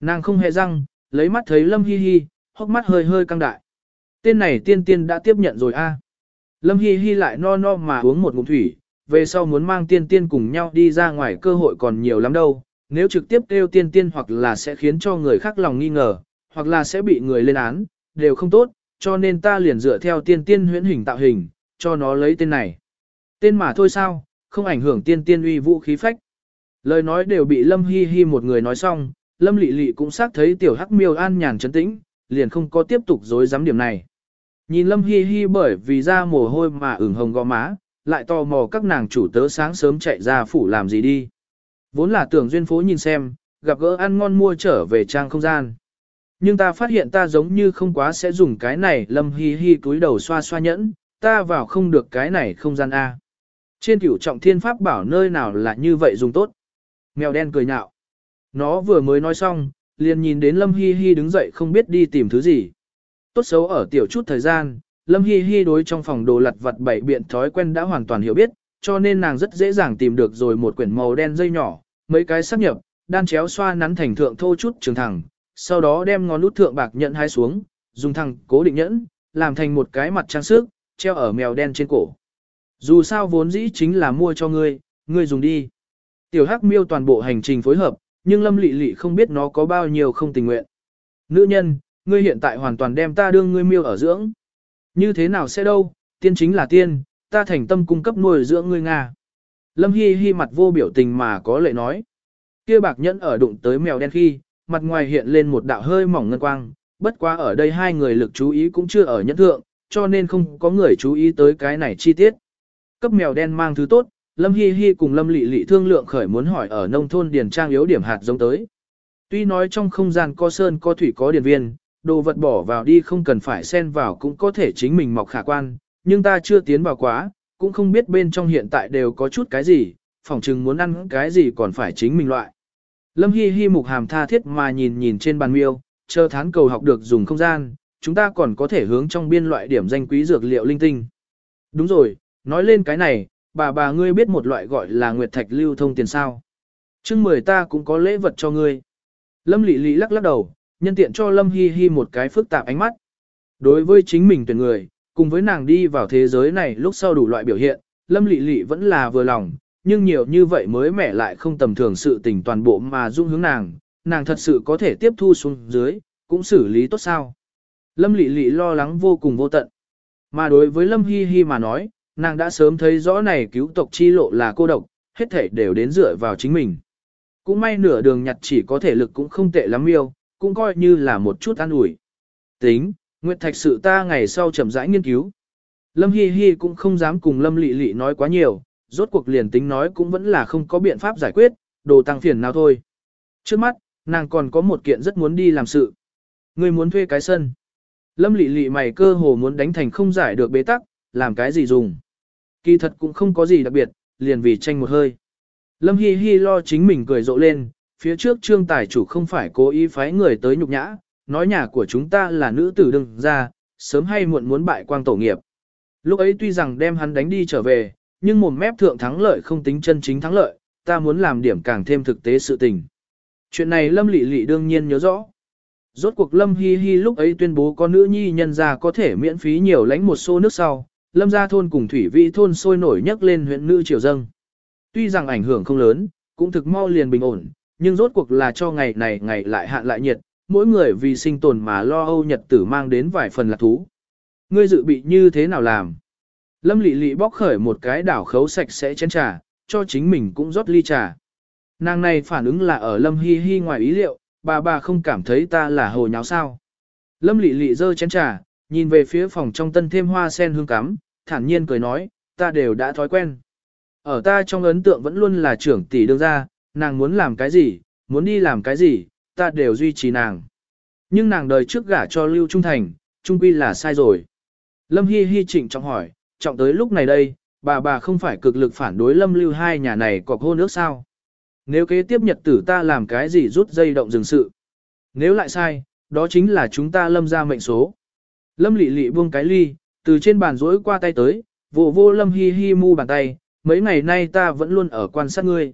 Nàng không hề răng, lấy mắt thấy Lâm Hi Hi, hốc mắt hơi hơi căng đại. Tên này tiên tiên đã tiếp nhận rồi a. À. Lâm Hi Hi lại no no mà uống một ngụm thủy, về sau muốn mang tiên tiên cùng nhau đi ra ngoài cơ hội còn nhiều lắm đâu, nếu trực tiếp kêu tiên tiên hoặc là sẽ khiến cho người khác lòng nghi ngờ, hoặc là sẽ bị người lên án, đều không tốt, cho nên ta liền dựa theo tiên tiên huyễn hình tạo hình, cho nó lấy tên này. Tên mà thôi sao, không ảnh hưởng tiên tiên uy vũ khí phách. Lời nói đều bị Lâm Hi Hi một người nói xong, Lâm Lệ Lệ cũng xác thấy tiểu hắc miêu an nhàn trấn tĩnh, liền không có tiếp tục dối dám điểm này. Nhìn Lâm Hi Hi bởi vì ra mồ hôi mà ửng hồng gò má, lại tò mò các nàng chủ tớ sáng sớm chạy ra phủ làm gì đi. Vốn là tưởng duyên phố nhìn xem, gặp gỡ ăn ngon mua trở về trang không gian. Nhưng ta phát hiện ta giống như không quá sẽ dùng cái này Lâm Hi Hi túi đầu xoa xoa nhẫn, ta vào không được cái này không gian A. Trên cửu trọng thiên pháp bảo nơi nào là như vậy dùng tốt. Mèo đen cười nhạo. Nó vừa mới nói xong, liền nhìn đến Lâm Hi Hi đứng dậy không biết đi tìm thứ gì. Tốt xấu ở tiểu chút thời gian, Lâm Hi Hi đối trong phòng đồ lặt vặt bảy biện thói quen đã hoàn toàn hiểu biết, cho nên nàng rất dễ dàng tìm được rồi một quyển màu đen dây nhỏ, mấy cái sắp nhập, đan chéo xoa nắn thành thượng thô chút trường thẳng, sau đó đem ngón út thượng bạc nhận hai xuống, dùng thẳng cố định nhẫn, làm thành một cái mặt trang sức, treo ở mèo đen trên cổ. Dù sao vốn dĩ chính là mua cho ngươi, ngươi dùng đi. Tiểu Hắc Miêu toàn bộ hành trình phối hợp, nhưng Lâm Lệ Lệ không biết nó có bao nhiêu không tình nguyện. Nữ nhân, ngươi hiện tại hoàn toàn đem ta đương ngươi miêu ở dưỡng. Như thế nào sẽ đâu, tiên chính là tiên, ta thành tâm cung cấp nuôi dưỡng ngươi Nga. Lâm Hi Hi mặt vô biểu tình mà có lệ nói. Kia bạc nhẫn ở đụng tới mèo đen khi, mặt ngoài hiện lên một đạo hơi mỏng ngân quang, bất quá ở đây hai người lực chú ý cũng chưa ở nhẫn thượng, cho nên không có người chú ý tới cái này chi tiết. Cấp mèo đen mang thứ tốt, Lâm Hi Hi cùng Lâm Lệ Lệ thương lượng khởi muốn hỏi ở nông thôn điền trang yếu điểm hạt giống tới. Tuy nói trong không gian có sơn có thủy có điền viên, đồ vật bỏ vào đi không cần phải xen vào cũng có thể chính mình mọc khả quan, nhưng ta chưa tiến vào quá, cũng không biết bên trong hiện tại đều có chút cái gì, phỏng chừng muốn ăn cái gì còn phải chính mình loại. Lâm Hi Hi mục hàm tha thiết mà nhìn nhìn trên bàn miêu, chờ thán cầu học được dùng không gian, chúng ta còn có thể hướng trong biên loại điểm danh quý dược liệu linh tinh. Đúng rồi, nói lên cái này, bà bà ngươi biết một loại gọi là nguyệt thạch lưu thông tiền sao. Chương mười ta cũng có lễ vật cho ngươi. Lâm Lị Lị lắc lắc đầu, nhân tiện cho Lâm Hi Hi một cái phức tạp ánh mắt. Đối với chính mình tuyển người, cùng với nàng đi vào thế giới này lúc sau đủ loại biểu hiện, Lâm Lị Lị vẫn là vừa lòng, nhưng nhiều như vậy mới mẻ lại không tầm thường sự tình toàn bộ mà dung hướng nàng, nàng thật sự có thể tiếp thu xuống dưới, cũng xử lý tốt sao. Lâm Lị Lị lo lắng vô cùng vô tận. Mà đối với Lâm Hi Hi mà nói, nàng đã sớm thấy rõ này cứu tộc chi lộ là cô độc, hết thể đều đến dựa vào chính mình. Cũng may nửa đường nhặt chỉ có thể lực cũng không tệ lắm yêu, cũng coi như là một chút an ủi. Tính, Nguyệt Thạch sự ta ngày sau chậm rãi nghiên cứu. Lâm Hi Hi cũng không dám cùng Lâm Lị Lị nói quá nhiều, rốt cuộc liền tính nói cũng vẫn là không có biện pháp giải quyết, đồ tăng phiền nào thôi. Trước mắt, nàng còn có một kiện rất muốn đi làm sự. Người muốn thuê cái sân. Lâm Lị Lị mày cơ hồ muốn đánh thành không giải được bế tắc, làm cái gì dùng. Kỳ thật cũng không có gì đặc biệt, liền vì tranh một hơi. Lâm Hi Hi lo chính mình cười rộ lên, phía trước trương tài chủ không phải cố ý phái người tới nhục nhã, nói nhà của chúng ta là nữ tử đừng ra, sớm hay muộn muốn bại quang tổ nghiệp. Lúc ấy tuy rằng đem hắn đánh đi trở về, nhưng một mép thượng thắng lợi không tính chân chính thắng lợi, ta muốn làm điểm càng thêm thực tế sự tình. Chuyện này Lâm Lị Lị đương nhiên nhớ rõ. Rốt cuộc Lâm Hi Hi lúc ấy tuyên bố có nữ nhi nhân gia có thể miễn phí nhiều lãnh một xô nước sau, Lâm gia thôn cùng thủy vị thôn sôi nổi nhấc lên huyện nữ triều dâng. Tuy rằng ảnh hưởng không lớn, cũng thực mau liền bình ổn, nhưng rốt cuộc là cho ngày này ngày lại hạn lại nhiệt, mỗi người vì sinh tồn mà lo âu nhật tử mang đến vài phần lạc thú. Ngươi dự bị như thế nào làm? Lâm lị lị bóc khởi một cái đảo khấu sạch sẽ chén trà, cho chính mình cũng rót ly trà. Nàng này phản ứng là ở Lâm Hi Hi ngoài ý liệu, bà bà không cảm thấy ta là hồ nháo sao. Lâm lị lị dơ chén trà, nhìn về phía phòng trong tân thêm hoa sen hương cắm, thản nhiên cười nói, ta đều đã thói quen. Ở ta trong ấn tượng vẫn luôn là trưởng tỷ đương gia, nàng muốn làm cái gì, muốn đi làm cái gì, ta đều duy trì nàng. Nhưng nàng đời trước gả cho Lưu Trung Thành, trung quy là sai rồi. Lâm Hi Hi trịnh trọng hỏi, trọng tới lúc này đây, bà bà không phải cực lực phản đối Lâm Lưu hai nhà này cọc hôn nước sao? Nếu kế tiếp nhật tử ta làm cái gì rút dây động dừng sự? Nếu lại sai, đó chính là chúng ta lâm ra mệnh số. Lâm lị lị buông cái ly, từ trên bàn rỗi qua tay tới, vô vô Lâm Hi Hi mu bàn tay, mấy ngày nay ta vẫn luôn ở quan sát ngươi.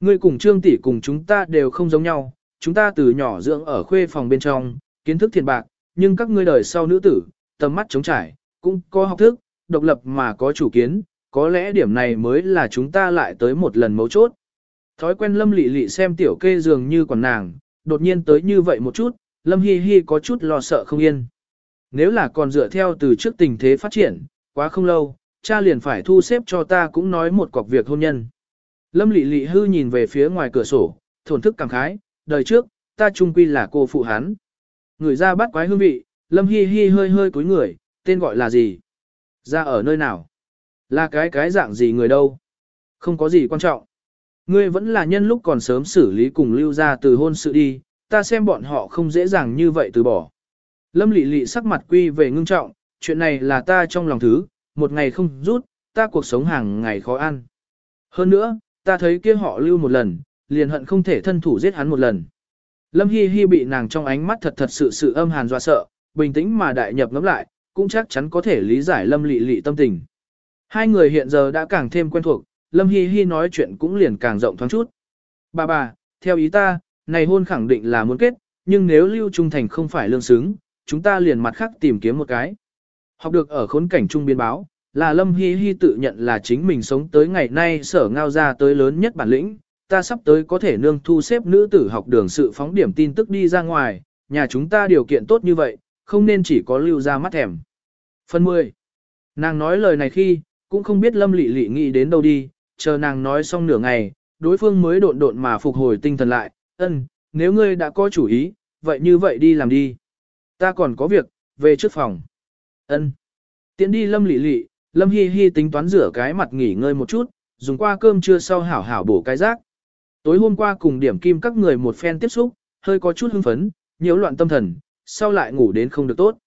Ngươi cùng Trương tỷ cùng chúng ta đều không giống nhau, chúng ta từ nhỏ dưỡng ở khuê phòng bên trong, kiến thức thiền bạc, nhưng các ngươi đời sau nữ tử, tầm mắt trống trải, cũng có học thức, độc lập mà có chủ kiến, có lẽ điểm này mới là chúng ta lại tới một lần mấu chốt. Thói quen Lâm Lị Lị xem tiểu kê dường như còn nàng, đột nhiên tới như vậy một chút, Lâm Hi Hi có chút lo sợ không yên. Nếu là còn dựa theo từ trước tình thế phát triển, quá không lâu, cha liền phải thu xếp cho ta cũng nói một cọc việc hôn nhân. Lâm Lệ Lệ hư nhìn về phía ngoài cửa sổ, thổn thức cảm khái, đời trước, ta trung quy là cô phụ hắn. Người ra bắt quái hương vị, Lâm Hi Hi hơi hơi cúi người, tên gọi là gì? Ra ở nơi nào? Là cái cái dạng gì người đâu? Không có gì quan trọng. Ngươi vẫn là nhân lúc còn sớm xử lý cùng lưu ra từ hôn sự đi, ta xem bọn họ không dễ dàng như vậy từ bỏ. Lâm lị lị sắc mặt quy về ngưng trọng, chuyện này là ta trong lòng thứ, một ngày không rút, ta cuộc sống hàng ngày khó ăn. Hơn nữa, ta thấy kia họ lưu một lần, liền hận không thể thân thủ giết hắn một lần. Lâm Hi Hi bị nàng trong ánh mắt thật thật sự sự âm hàn dọa sợ, bình tĩnh mà đại nhập ngẫm lại, cũng chắc chắn có thể lý giải Lâm Lệ Lệ tâm tình. Hai người hiện giờ đã càng thêm quen thuộc, Lâm Hi Hi nói chuyện cũng liền càng rộng thoáng chút. Bà bà, theo ý ta, này hôn khẳng định là muốn kết, nhưng nếu Lưu Trung Thành không phải lương xứng, chúng ta liền mặt khác tìm kiếm một cái. Học được ở khốn cảnh trung biên báo, là Lâm Hi Hi tự nhận là chính mình sống tới ngày nay sở ngao ra tới lớn nhất bản lĩnh, ta sắp tới có thể nương thu xếp nữ tử học đường sự phóng điểm tin tức đi ra ngoài, nhà chúng ta điều kiện tốt như vậy, không nên chỉ có lưu ra mắt thèm. Phần 10. Nàng nói lời này khi, cũng không biết lâm lị lị nghĩ đến đâu đi, chờ nàng nói xong nửa ngày, đối phương mới độn độn mà phục hồi tinh thần lại, ân, nếu ngươi đã có chủ ý, vậy như vậy đi làm đi. Ta còn có việc, về trước phòng. ân. Tiến đi lâm lị lị, lâm hi hi tính toán rửa cái mặt nghỉ ngơi một chút, dùng qua cơm trưa sau hảo hảo bổ cái rác. Tối hôm qua cùng điểm kim các người một phen tiếp xúc, hơi có chút hưng phấn, nhiễu loạn tâm thần, sau lại ngủ đến không được tốt.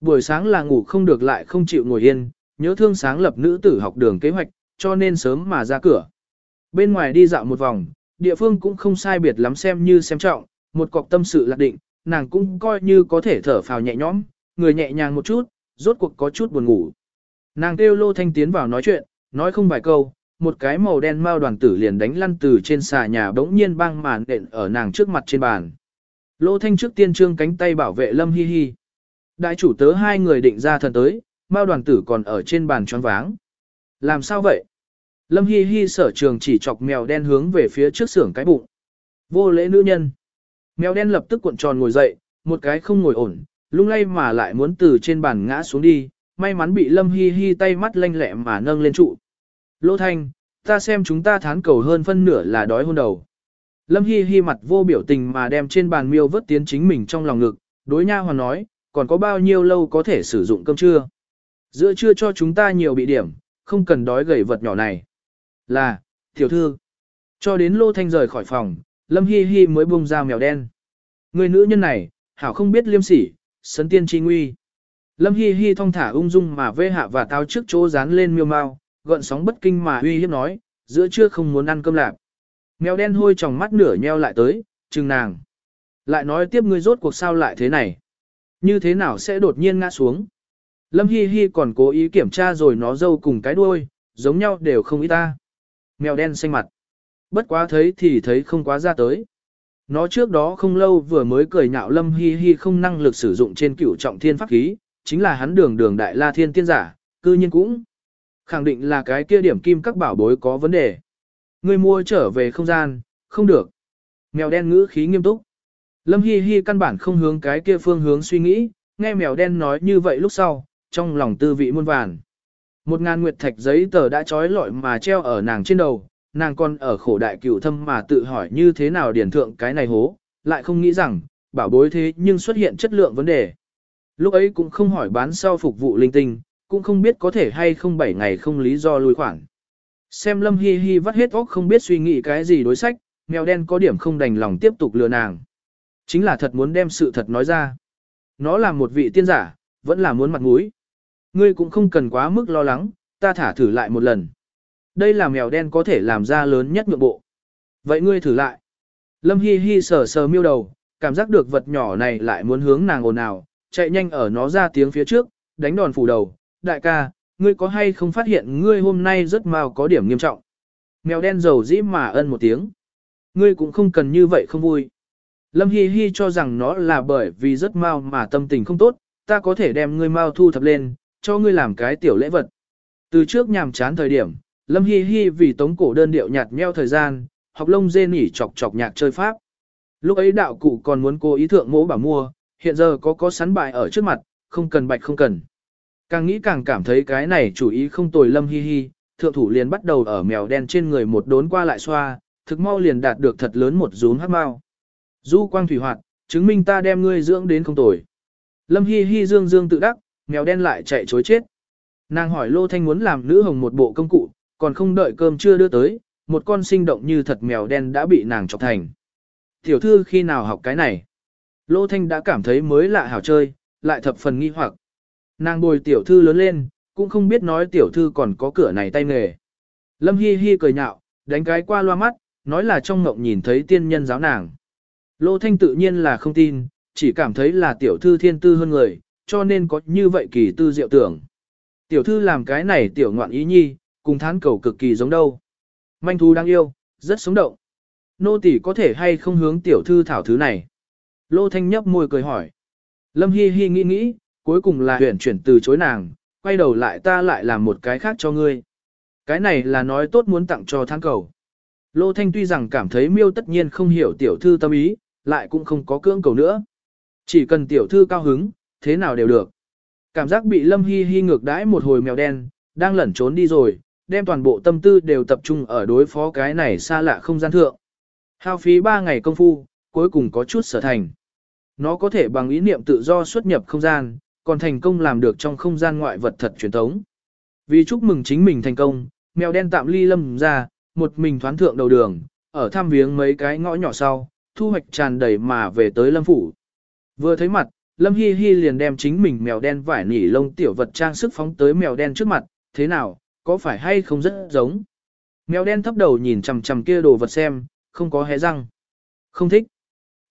Buổi sáng là ngủ không được lại không chịu ngồi yên, nhớ thương sáng lập nữ tử học đường kế hoạch, cho nên sớm mà ra cửa. Bên ngoài đi dạo một vòng, địa phương cũng không sai biệt lắm xem như xem trọng, một cọc tâm sự lạc định, nàng cũng coi như có thể thở phào nhẹ nhõm, người nhẹ nhàng một chút, rốt cuộc có chút buồn ngủ. Nàng kêu lô thanh tiến vào nói chuyện, nói không vài câu, một cái màu đen mao đoàn tử liền đánh lăn từ trên xà nhà bỗng nhiên băng màn đện ở nàng trước mặt trên bàn. Lô thanh trước tiên trương cánh tay bảo vệ lâm hi hi. Đại chủ tớ hai người định ra thần tới, mao đoàn tử còn ở trên bàn tròn váng. Làm sao vậy? Lâm hi hi sở trường chỉ chọc mèo đen hướng về phía trước xưởng cái bụng. Vô lễ nữ nhân. Mèo đen lập tức cuộn tròn ngồi dậy, một cái không ngồi ổn, lung lay mà lại muốn từ trên bàn ngã xuống đi, may mắn bị Lâm Hi Hi tay mắt lanh lẹ mà nâng lên trụ. Lô Thanh, ta xem chúng ta thán cầu hơn phân nửa là đói hôn đầu. Lâm Hi Hi mặt vô biểu tình mà đem trên bàn miêu vớt tiến chính mình trong lòng ngực, đối nha hoàn nói, còn có bao nhiêu lâu có thể sử dụng cơm trưa. Giữa trưa cho chúng ta nhiều bị điểm, không cần đói gầy vật nhỏ này. Là, tiểu thư. Cho đến Lô Thanh rời khỏi phòng, Lâm Hi Hi mới bung ra mèo đen. Người nữ nhân này, hảo không biết liêm sỉ, sấn tiên chi nguy. Lâm Hi Hi thong thả ung dung mà vê hạ và tao trước chỗ dán lên miêu mau, gợn sóng bất kinh mà uy hiếp nói, giữa trưa không muốn ăn cơm lạp. Mèo đen hôi tròng mắt nửa nheo lại tới, chừng nàng. Lại nói tiếp ngươi rốt cuộc sao lại thế này. Như thế nào sẽ đột nhiên ngã xuống. Lâm Hi Hi còn cố ý kiểm tra rồi nó dâu cùng cái đuôi, giống nhau đều không ý ta. Mèo đen xanh mặt. Bất quá thấy thì thấy không quá ra tới. Nó trước đó không lâu vừa mới cười nhạo Lâm Hi Hi không năng lực sử dụng trên cửu trọng thiên pháp khí, chính là hắn đường đường đại la thiên tiên giả, cư nhiên cũng. Khẳng định là cái kia điểm kim các bảo bối có vấn đề. Người mua trở về không gian, không được. Mèo đen ngữ khí nghiêm túc. Lâm Hi Hi căn bản không hướng cái kia phương hướng suy nghĩ, nghe mèo đen nói như vậy lúc sau, trong lòng tư vị muôn vàn. Một ngàn nguyệt thạch giấy tờ đã trói lọi mà treo ở nàng trên đầu, nàng còn ở khổ đại cửu thâm mà tự hỏi như thế nào điển thượng cái này hố, lại không nghĩ rằng, bảo bối thế nhưng xuất hiện chất lượng vấn đề. Lúc ấy cũng không hỏi bán sau phục vụ linh tinh, cũng không biết có thể hay không bảy ngày không lý do lùi khoản. Xem Lâm Hi Hi vắt hết óc không biết suy nghĩ cái gì đối sách, mèo đen có điểm không đành lòng tiếp tục lừa nàng. Chính là thật muốn đem sự thật nói ra. Nó là một vị tiên giả, vẫn là muốn mặt mũi. Ngươi cũng không cần quá mức lo lắng, ta thả thử lại một lần. Đây là mèo đen có thể làm ra lớn nhất nhượng bộ. Vậy ngươi thử lại. Lâm Hi Hi sờ sờ miêu đầu, cảm giác được vật nhỏ này lại muốn hướng nàng ồn ào, chạy nhanh ở nó ra tiếng phía trước, đánh đòn phủ đầu. Đại ca, ngươi có hay không phát hiện ngươi hôm nay rất mau có điểm nghiêm trọng. Mèo đen dầu dĩ mà ân một tiếng. Ngươi cũng không cần như vậy không vui. Lâm Hi Hi cho rằng nó là bởi vì rất mau mà tâm tình không tốt, ta có thể đem ngươi mau thu thập lên, cho ngươi làm cái tiểu lễ vật. Từ trước nhàm chán thời điểm, Lâm Hi Hi vì tống cổ đơn điệu nhạt nheo thời gian, học lông dê nỉ chọc chọc nhạc chơi pháp. Lúc ấy đạo cụ còn muốn cố ý thượng mỗ bảo mua, hiện giờ có có sắn bại ở trước mặt, không cần bạch không cần. Càng nghĩ càng cảm thấy cái này chủ ý không tồi Lâm Hi Hi, thượng thủ liền bắt đầu ở mèo đen trên người một đốn qua lại xoa, thực mau liền đạt được thật lớn một rún hát mau. Du quang thủy hoạt, chứng minh ta đem ngươi dưỡng đến không tồi. Lâm Hi Hi dương dương tự đắc, mèo đen lại chạy chối chết. Nàng hỏi Lô Thanh muốn làm nữ hồng một bộ công cụ, còn không đợi cơm chưa đưa tới, một con sinh động như thật mèo đen đã bị nàng chọc thành. Tiểu thư khi nào học cái này? Lô Thanh đã cảm thấy mới lạ hảo chơi, lại thập phần nghi hoặc. Nàng bồi tiểu thư lớn lên, cũng không biết nói tiểu thư còn có cửa này tay nghề. Lâm Hi Hi cười nhạo, đánh cái qua loa mắt, nói là trong ngộng nhìn thấy tiên nhân giáo nàng. Lô Thanh tự nhiên là không tin, chỉ cảm thấy là tiểu thư thiên tư hơn người, cho nên có như vậy kỳ tư diệu tưởng. Tiểu thư làm cái này tiểu ngoạn ý nhi, cùng thán cầu cực kỳ giống đâu. Manh thú đáng yêu, rất sống động. Nô tỷ có thể hay không hướng tiểu thư thảo thứ này? Lô Thanh nhấp môi cười hỏi. Lâm Hi Hi nghĩ nghĩ, cuối cùng là huyển chuyển từ chối nàng, quay đầu lại ta lại làm một cái khác cho ngươi. Cái này là nói tốt muốn tặng cho thán cầu. Lô Thanh tuy rằng cảm thấy miêu tất nhiên không hiểu tiểu thư tâm ý, lại cũng không có cưỡng cầu nữa. Chỉ cần tiểu thư cao hứng, thế nào đều được. Cảm giác bị Lâm Hi Hi ngược đãi một hồi mèo đen, đang lẩn trốn đi rồi, đem toàn bộ tâm tư đều tập trung ở đối phó cái này xa lạ không gian thượng. Hao phí 3 ngày công phu, cuối cùng có chút sở thành. Nó có thể bằng ý niệm tự do xuất nhập không gian, còn thành công làm được trong không gian ngoại vật thật truyền thống. Vì chúc mừng chính mình thành công, mèo đen tạm ly lâm ra, một mình thoán thượng đầu đường, ở thăm viếng mấy cái ngõ nhỏ sau, thu hoạch tràn đầy mà về tới lâm phủ. Vừa thấy mặt, Lâm Hi Hi liền đem chính mình mèo đen vải nỉ lông tiểu vật trang sức phóng tới mèo đen trước mặt, thế nào, có phải hay không rất giống. Mèo đen thấp đầu nhìn chằm chằm kia đồ vật xem, không có hé răng. Không thích.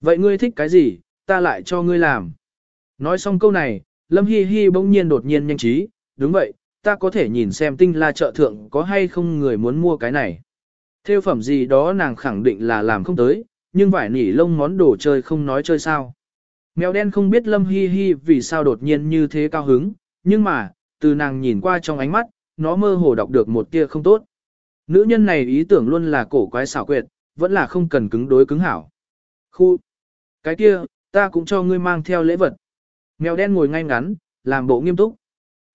Vậy ngươi thích cái gì, ta lại cho ngươi làm. Nói xong câu này, Lâm Hi Hi bỗng nhiên đột nhiên nhanh trí, đúng vậy, ta có thể nhìn xem tinh la chợ thượng có hay không người muốn mua cái này. Theo phẩm gì đó nàng khẳng định là làm không tới, nhưng vải nỉ lông món đồ chơi không nói chơi sao. Mèo đen không biết Lâm Hi Hi vì sao đột nhiên như thế cao hứng, nhưng mà, từ nàng nhìn qua trong ánh mắt, nó mơ hồ đọc được một tia không tốt. Nữ nhân này ý tưởng luôn là cổ quái xảo quyệt, vẫn là không cần cứng đối cứng hảo. Khu! Cái kia, ta cũng cho ngươi mang theo lễ vật. Mèo đen ngồi ngay ngắn, làm bộ nghiêm túc.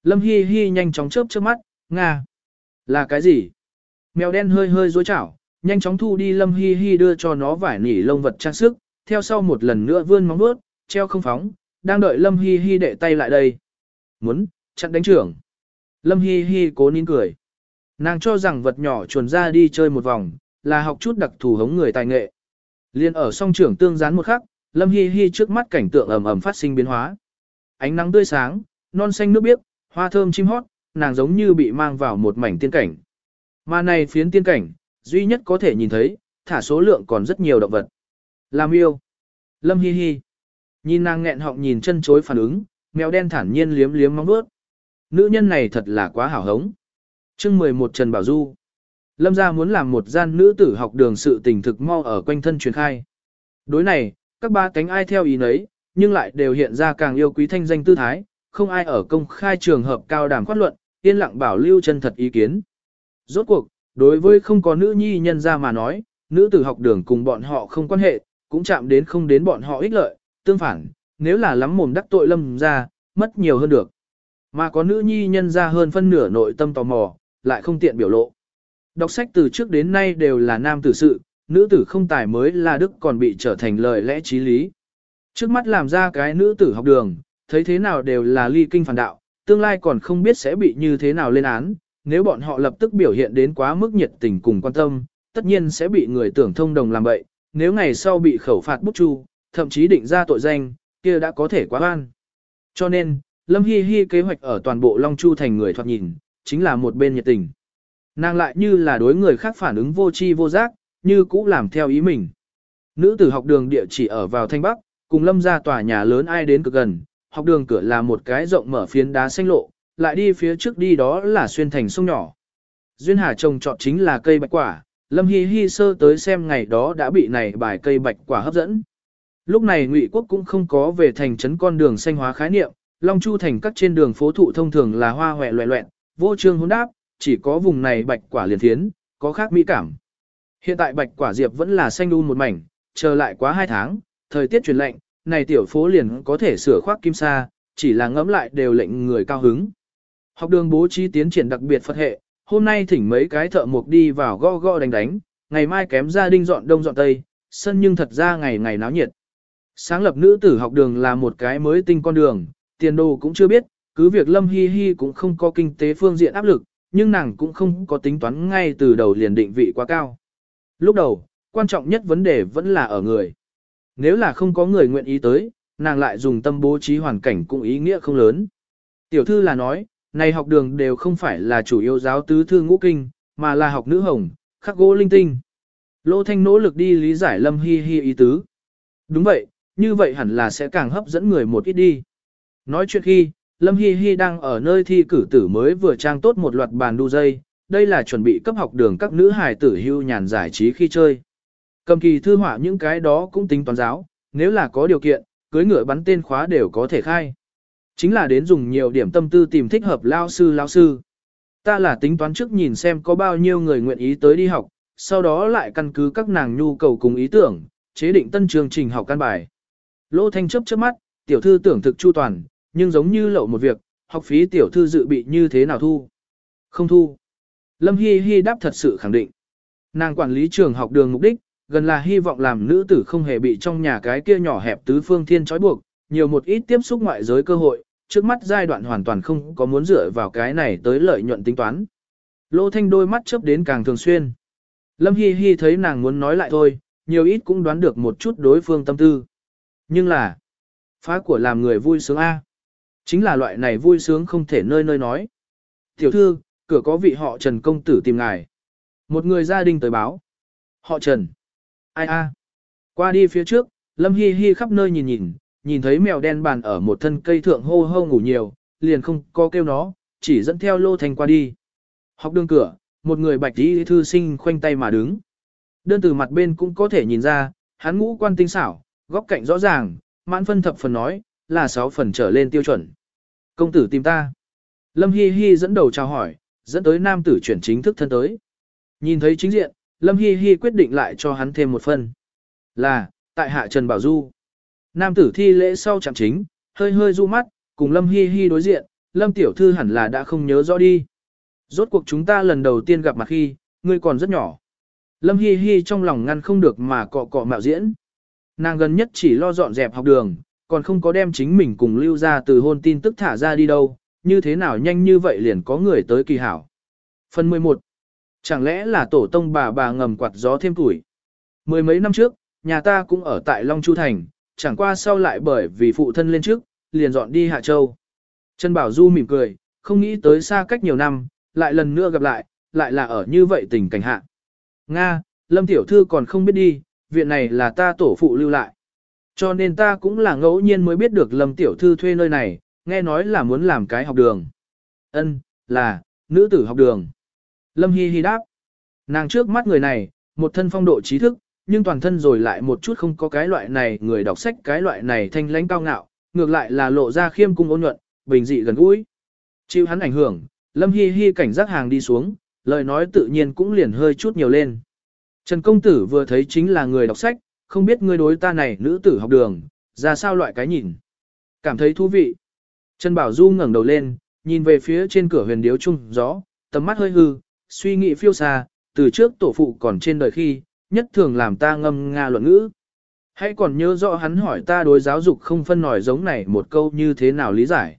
Lâm Hi Hi nhanh chóng chớp chớp mắt, Nga! Là cái gì? Mèo đen hơi hơi dối chảo, nhanh chóng thu đi Lâm Hi Hi đưa cho nó vải nỉ lông vật trang sức, theo sau một lần nữa vươn móng vuốt, treo không phóng, đang đợi Lâm Hi Hi đệ tay lại đây. Muốn, chặn đánh trưởng. Lâm Hi Hi cố nín cười. Nàng cho rằng vật nhỏ chuồn ra đi chơi một vòng, là học chút đặc thù hống người tài nghệ. Liên ở song trưởng tương gián một khắc, Lâm Hi Hi trước mắt cảnh tượng ầm ầm phát sinh biến hóa. Ánh nắng tươi sáng, non xanh nước biếc, hoa thơm chim hót, nàng giống như bị mang vào một mảnh tiên cảnh. Mà này phiến tiên cảnh, duy nhất có thể nhìn thấy, thả số lượng còn rất nhiều động vật. Làm yêu. Lâm Hi Hi. Nhìn nàng nghẹn họng nhìn chân chối phản ứng, mèo đen thản nhiên liếm liếm móng vuốt. Nữ nhân này thật là quá hảo hống. Chương 11 Trần Bảo Du. Lâm gia muốn làm một gian nữ tử học đường sự tình thực mau ở quanh thân truyền khai. Đối này, các ba cánh ai theo ý nấy, nhưng lại đều hiện ra càng yêu quý thanh danh tư thái, không ai ở công khai trường hợp cao đàm khoát luận, yên lặng bảo lưu chân thật ý kiến. Rốt cuộc, đối với không có nữ nhi nhân ra mà nói, nữ tử học đường cùng bọn họ không quan hệ, cũng chạm đến không đến bọn họ ích lợi, tương phản, nếu là lắm mồm đắc tội lâm ra, mất nhiều hơn được. Mà có nữ nhi nhân ra hơn phân nửa nội tâm tò mò, lại không tiện biểu lộ. Đọc sách từ trước đến nay đều là nam tử sự, nữ tử không tài mới là đức còn bị trở thành lời lẽ trí lý. Trước mắt làm ra cái nữ tử học đường, thấy thế nào đều là ly kinh phản đạo, tương lai còn không biết sẽ bị như thế nào lên án, nếu bọn họ lập tức biểu hiện đến quá mức nhiệt tình cùng quan tâm, tất nhiên sẽ bị người tưởng thông đồng làm bậy, nếu ngày sau bị khẩu phạt bút chu, thậm chí định ra tội danh, kia đã có thể quá oan. Cho nên, Lâm Hi Hi kế hoạch ở toàn bộ Long Chu thành người thoạt nhìn, chính là một bên nhiệt tình. Nàng lại như là đối người khác phản ứng vô tri vô giác, như cũ làm theo ý mình. Nữ tử học đường địa chỉ ở vào Thanh Bắc, cùng Lâm ra tòa nhà lớn ai đến cực gần, học đường cửa là một cái rộng mở phiến đá xanh lộ, lại đi phía trước đi đó là xuyên thành sông nhỏ. Duyên Hà trồng trọt chính là cây bạch quả, Lâm Hi Hi sơ tới xem ngày đó đã bị này bài cây bạch quả hấp dẫn. Lúc này Ngụy Quốc cũng không có về thành trấn con đường xanh hóa khái niệm, Long Chu thành các trên đường phố thụ thông thường là hoa hoẹ loẹ loẹn, vô trương hỗn đáp, chỉ có vùng này bạch quả liền thiến, có khác mỹ cảm. Hiện tại bạch quả diệp vẫn là xanh đun một mảnh, chờ lại quá hai tháng, thời tiết chuyển lạnh, này tiểu phố liền có thể sửa khoác kim sa, chỉ là ngẫm lại đều lệnh người cao hứng. Học đường bố trí tiến triển đặc biệt Phật hệ, hôm nay thỉnh mấy cái thợ mộc đi vào go go đánh đánh, ngày mai kém gia đinh dọn đông dọn tây, sân nhưng thật ra ngày ngày náo nhiệt. Sáng lập nữ tử học đường là một cái mới tinh con đường, tiền đồ cũng chưa biết, cứ việc Lâm Hi Hi cũng không có kinh tế phương diện áp lực, nhưng nàng cũng không có tính toán ngay từ đầu liền định vị quá cao. Lúc đầu, quan trọng nhất vấn đề vẫn là ở người. Nếu là không có người nguyện ý tới, nàng lại dùng tâm bố trí hoàn cảnh cũng ý nghĩa không lớn. Tiểu thư là nói, này học đường đều không phải là chủ yếu giáo tứ thư ngũ kinh, mà là học nữ hồng, khắc gỗ linh tinh. Lô Thanh nỗ lực đi lý giải Lâm Hi Hi ý tứ. Đúng vậy, như vậy hẳn là sẽ càng hấp dẫn người một ít đi. Nói chuyện khi, Lâm Hi Hi đang ở nơi thi cử tử mới vừa trang tốt một loạt bàn đu dây, đây là chuẩn bị cấp học đường các nữ hài tử hưu nhàn giải trí khi chơi. Cầm kỳ thư họa những cái đó cũng tính toán giáo, nếu là có điều kiện, cưới ngựa bắn tên khóa đều có thể khai. Chính là đến dùng nhiều điểm tâm tư tìm thích hợp lao sư lao sư. Ta là tính toán trước nhìn xem có bao nhiêu người nguyện ý tới đi học, sau đó lại căn cứ các nàng nhu cầu cùng ý tưởng, chế định tân chương trình học căn bài. Lô Thanh chấp trước mắt, tiểu thư tưởng thực chu toàn, nhưng giống như lậu một việc, học phí tiểu thư dự bị như thế nào thu? Không thu. Lâm Hi Hi đáp thật sự khẳng định. Nàng quản lý trường học đường mục đích, gần là hy vọng làm nữ tử không hề bị trong nhà cái kia nhỏ hẹp tứ phương thiên trói buộc, nhiều một ít tiếp xúc ngoại giới cơ hội, trước mắt giai đoạn hoàn toàn không có muốn dựa vào cái này tới lợi nhuận tính toán. Lô Thanh đôi mắt chớp đến càng thường xuyên. Lâm Hi Hi thấy nàng muốn nói lại thôi, nhiều ít cũng đoán được một chút đối phương tâm tư. Nhưng là, phá của làm người vui sướng A. Chính là loại này vui sướng không thể nơi nơi nói. Tiểu thư, cửa có vị họ Trần Công Tử tìm ngài. Một người gia đình tới báo. Họ Trần. Ai a? Qua đi phía trước, Lâm Hi Hi khắp nơi nhìn nhìn, nhìn thấy mèo đen bàn ở một thân cây thượng hô hô ngủ nhiều, liền không có kêu nó, chỉ dẫn theo lô thành qua đi. Học đường cửa, một người bạch y thư sinh khoanh tay mà đứng. Đơn từ mặt bên cũng có thể nhìn ra, hắn ngũ quan tinh xảo, góc cạnh rõ ràng, mãn phân thập phần nói, là 6 phần trở lên tiêu chuẩn. Công tử tìm ta. Lâm Hi Hi dẫn đầu chào hỏi, dẫn tới nam tử chuyển chính thức thân tới. Nhìn thấy chính diện, Lâm Hi Hi quyết định lại cho hắn thêm một phần. Là, tại hạ Trần Bảo Du. Nam tử thi lễ sau chạm chính, hơi hơi du mắt, cùng Lâm Hi Hi đối diện, Lâm Tiểu Thư hẳn là đã không nhớ rõ đi. Rốt cuộc chúng ta lần đầu tiên gặp mặt khi, ngươi còn rất nhỏ. Lâm Hi Hi trong lòng ngăn không được mà cọ cọ mạo diễn. Nàng gần nhất chỉ lo dọn dẹp học đường, còn không có đem chính mình cùng lưu ra từ hôn tin tức thả ra đi đâu, như thế nào nhanh như vậy liền có người tới kỳ hảo. Phần 11. Chẳng lẽ là tổ tông bà bà ngầm quạt gió thêm tuổi? Mười mấy năm trước, nhà ta cũng ở tại Long Chu Thành, chẳng qua sau lại bởi vì phụ thân lên trước, liền dọn đi Hạ Châu. Trần Bảo Du mỉm cười, không nghĩ tới xa cách nhiều năm, lại lần nữa gặp lại, lại là ở như vậy tình cảnh hạ. Nga, Lâm Tiểu Thư còn không biết đi, viện này là ta tổ phụ lưu lại. Cho nên ta cũng là ngẫu nhiên mới biết được Lâm Tiểu Thư thuê nơi này, nghe nói là muốn làm cái học đường. Ân, là, nữ tử học đường. Lâm Hi Hi đáp. Nàng trước mắt người này, một thân phong độ trí thức, nhưng toàn thân rồi lại một chút không có cái loại này người đọc sách cái loại này thanh lãnh cao ngạo, ngược lại là lộ ra khiêm cung ôn nhuận, bình dị gần gũi. Chịu hắn ảnh hưởng, Lâm Hi Hi cảnh giác hàng đi xuống, lời nói tự nhiên cũng liền hơi chút nhiều lên. Trần công tử vừa thấy chính là người đọc sách, không biết ngươi đối ta này nữ tử học đường, ra sao loại cái nhìn. Cảm thấy thú vị. Trần Bảo Du ngẩng đầu lên, nhìn về phía trên cửa huyền điếu trung gió, tầm mắt hơi hư, suy nghĩ phiêu xa, từ trước tổ phụ còn trên đời khi, nhất thường làm ta ngâm nga luận ngữ. Hãy còn nhớ rõ hắn hỏi ta đối giáo dục không phân nổi giống này một câu như thế nào lý giải.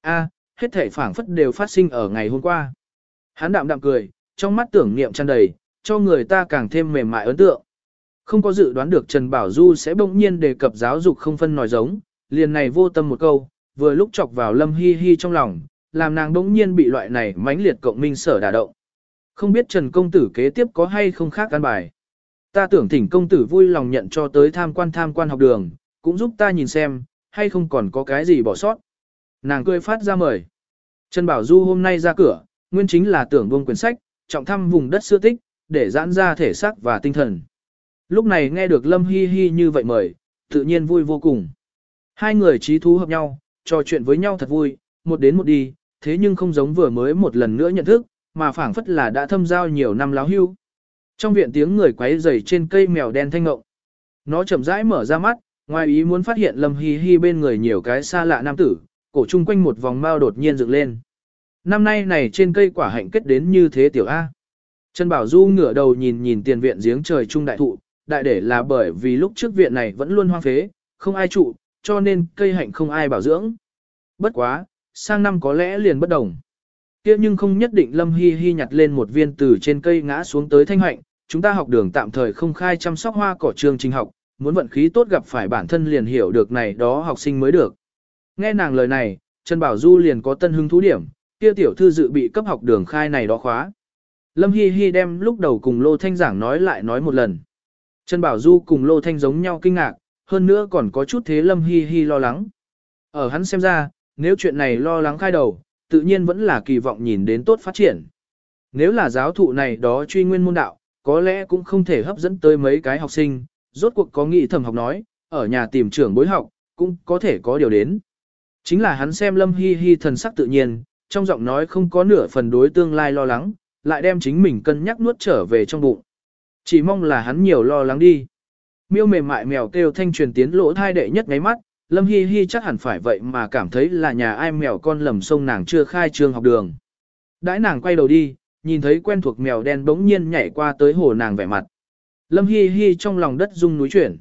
A, hết thể phảng phất đều phát sinh ở ngày hôm qua. Hắn đạm đạm cười, trong mắt tưởng niệm tràn đầy, cho người ta càng thêm mềm mại ấn tượng. Không có dự đoán được Trần Bảo Du sẽ bỗng nhiên đề cập giáo dục không phân nòi giống, liền này vô tâm một câu, vừa lúc chọc vào Lâm Hi Hi trong lòng, làm nàng bỗng nhiên bị loại này mãnh liệt cộng minh sở đả động. Không biết Trần Công Tử kế tiếp có hay không khác căn bài. Ta tưởng thỉnh Công Tử vui lòng nhận cho tới tham quan tham quan học đường, cũng giúp ta nhìn xem, hay không còn có cái gì bỏ sót. Nàng cười phát ra mời. Trần Bảo Du hôm nay ra cửa, nguyên chính là tưởng buông quyển sách, trọng thăm vùng đất xưa tích, để giãn ra thể xác và tinh thần. Lúc này nghe được Lâm Hi Hi như vậy mời, tự nhiên vui vô cùng. Hai người trí thú hợp nhau, trò chuyện với nhau thật vui, một đến một đi, thế nhưng không giống vừa mới một lần nữa nhận thức, mà phảng phất là đã thâm giao nhiều năm láo hưu. Trong viện tiếng người quấy rầy trên cây mèo đen thanh ngộng. Nó chậm rãi mở ra mắt, ngoài ý muốn phát hiện Lâm Hi Hi bên người nhiều cái xa lạ nam tử, cổ chung quanh một vòng mao đột nhiên dựng lên. Năm nay này trên cây quả hạnh kết đến như thế tiểu A. Trần Bảo Du ngửa đầu nhìn nhìn tiền viện giếng trời trung đại thụ, đại để là bởi vì lúc trước viện này vẫn luôn hoang phế, không ai trụ, cho nên cây hạnh không ai bảo dưỡng. Bất quá, sang năm có lẽ liền bất đồng. Kia nhưng không nhất định Lâm Hi Hi nhặt lên một viên từ trên cây ngã xuống tới thanh hạnh, chúng ta học đường tạm thời không khai chăm sóc hoa cỏ trường trình học, muốn vận khí tốt gặp phải bản thân liền hiểu được này đó học sinh mới được. Nghe nàng lời này, Trần Bảo Du liền có tân hứng thú điểm, kia tiểu thư dự bị cấp học đường khai này đó khóa. Lâm Hi Hi đem lúc đầu cùng Lô Thanh giảng nói lại nói một lần. Trần Bảo Du cùng Lô Thanh giống nhau kinh ngạc, hơn nữa còn có chút thế Lâm Hi Hi lo lắng. Ở hắn xem ra, nếu chuyện này lo lắng khai đầu, tự nhiên vẫn là kỳ vọng nhìn đến tốt phát triển. Nếu là giáo thụ này đó truy nguyên môn đạo, có lẽ cũng không thể hấp dẫn tới mấy cái học sinh, rốt cuộc có nghị thẩm học nói, ở nhà tìm trưởng bối học, cũng có thể có điều đến. Chính là hắn xem Lâm Hi Hi thần sắc tự nhiên, trong giọng nói không có nửa phần đối tương lai lo lắng, lại đem chính mình cân nhắc nuốt trở về trong bụng. Chỉ mong là hắn nhiều lo lắng đi. Miêu mềm mại mèo kêu thanh truyền tiến lỗ thai đệ nhất ngáy mắt, Lâm Hi Hi chắc hẳn phải vậy mà cảm thấy là nhà ai mèo con lầm sông nàng chưa khai trương học đường. Đãi nàng quay đầu đi, nhìn thấy quen thuộc mèo đen bỗng nhiên nhảy qua tới hồ nàng vẻ mặt. Lâm Hi Hi trong lòng đất rung núi chuyển.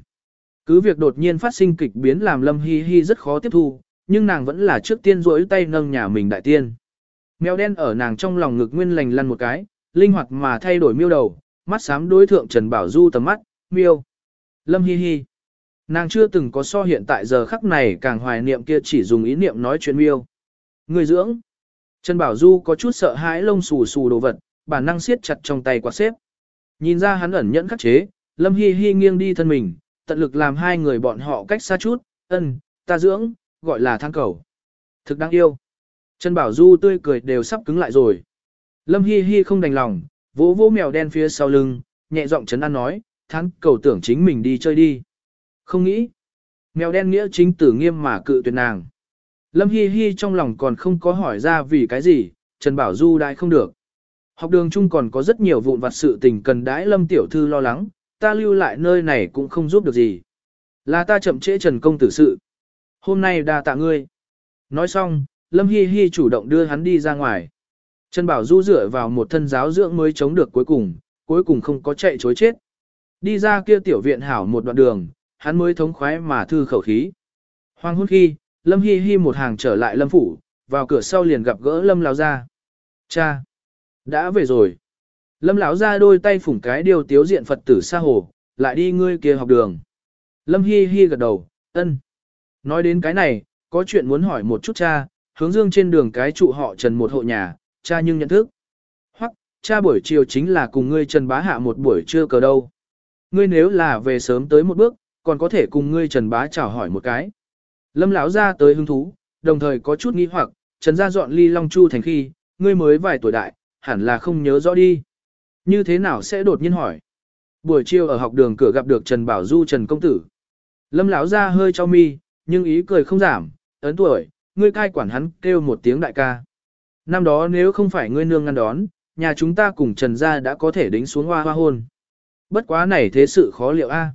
Cứ việc đột nhiên phát sinh kịch biến làm Lâm Hi Hi rất khó tiếp thu, nhưng nàng vẫn là trước tiên rỗi tay nâng nhà mình đại tiên. Mèo đen ở nàng trong lòng ngực nguyên lành lăn một cái, linh hoạt mà thay đổi miêu đầu, mắt sám đối thượng Trần Bảo Du tầm mắt, miêu. Lâm hi hi. Nàng chưa từng có so hiện tại giờ khắc này càng hoài niệm kia chỉ dùng ý niệm nói chuyện miêu. Người dưỡng. Trần Bảo Du có chút sợ hãi lông xù xù đồ vật, bản năng siết chặt trong tay quạt xếp. Nhìn ra hắn ẩn nhẫn khắc chế, Lâm Hi Hi nghiêng đi thân mình, tận lực làm hai người bọn họ cách xa chút, ân, ta dưỡng, gọi là thang cầu. Thực đáng yêu. Trần Bảo Du tươi cười đều sắp cứng lại rồi. Lâm Hi Hi không đành lòng, vỗ vỗ mèo đen phía sau lưng, nhẹ giọng chấn an nói, thán cầu tưởng chính mình đi chơi đi. Không nghĩ. Mèo đen nghĩa chính tử nghiêm mà cự tuyệt nàng. Lâm Hi Hi trong lòng còn không có hỏi ra vì cái gì, Trần Bảo Du đại không được. Học đường chung còn có rất nhiều vụn vặt sự tình cần đãi Lâm Tiểu Thư lo lắng, ta lưu lại nơi này cũng không giúp được gì. Là ta chậm trễ Trần Công tử sự. Hôm nay đa tạ ngươi. Nói xong, Lâm Hi Hi chủ động đưa hắn đi ra ngoài. Trần Bảo Du dựa vào một thân giáo dưỡng mới chống được cuối cùng, cuối cùng không có chạy chối chết. Đi ra kia tiểu viện hảo một đoạn đường, hắn mới thống khoái mà thư khẩu khí. Hoàng hôn khi, Lâm Hi Hi một hàng trở lại Lâm Phủ, vào cửa sau liền gặp gỡ Lâm Lão Gia. Cha! Đã về rồi. Lâm Lão Gia đôi tay phủng cái điều tiếu diện Phật tử xa hồ, lại đi ngươi kia học đường. Lâm Hi Hi gật đầu, ân. Nói đến cái này, có chuyện muốn hỏi một chút cha, hướng dương trên đường cái trụ họ Trần một hộ nhà, cha nhưng nhận thức. Hoặc, cha buổi chiều chính là cùng ngươi Trần Bá Hạ một buổi trưa cờ đâu. Ngươi nếu là về sớm tới một bước, còn có thể cùng ngươi Trần Bá chào hỏi một cái. Lâm lão ra tới hứng thú, đồng thời có chút nghi hoặc, Trần gia dọn ly Long Chu thành khi, ngươi mới vài tuổi đại, hẳn là không nhớ rõ đi. Như thế nào sẽ đột nhiên hỏi? Buổi chiều ở học đường cửa gặp được Trần Bảo Du Trần Công Tử. Lâm lão ra hơi cho mi, nhưng ý cười không giảm, ấn tuổi, ngươi cai quản hắn kêu một tiếng đại ca. Năm đó nếu không phải ngươi nương ngăn đón, nhà chúng ta cùng Trần gia đã có thể đính xuống hoa hoa hôn. Bất quá này thế sự khó liệu a. À?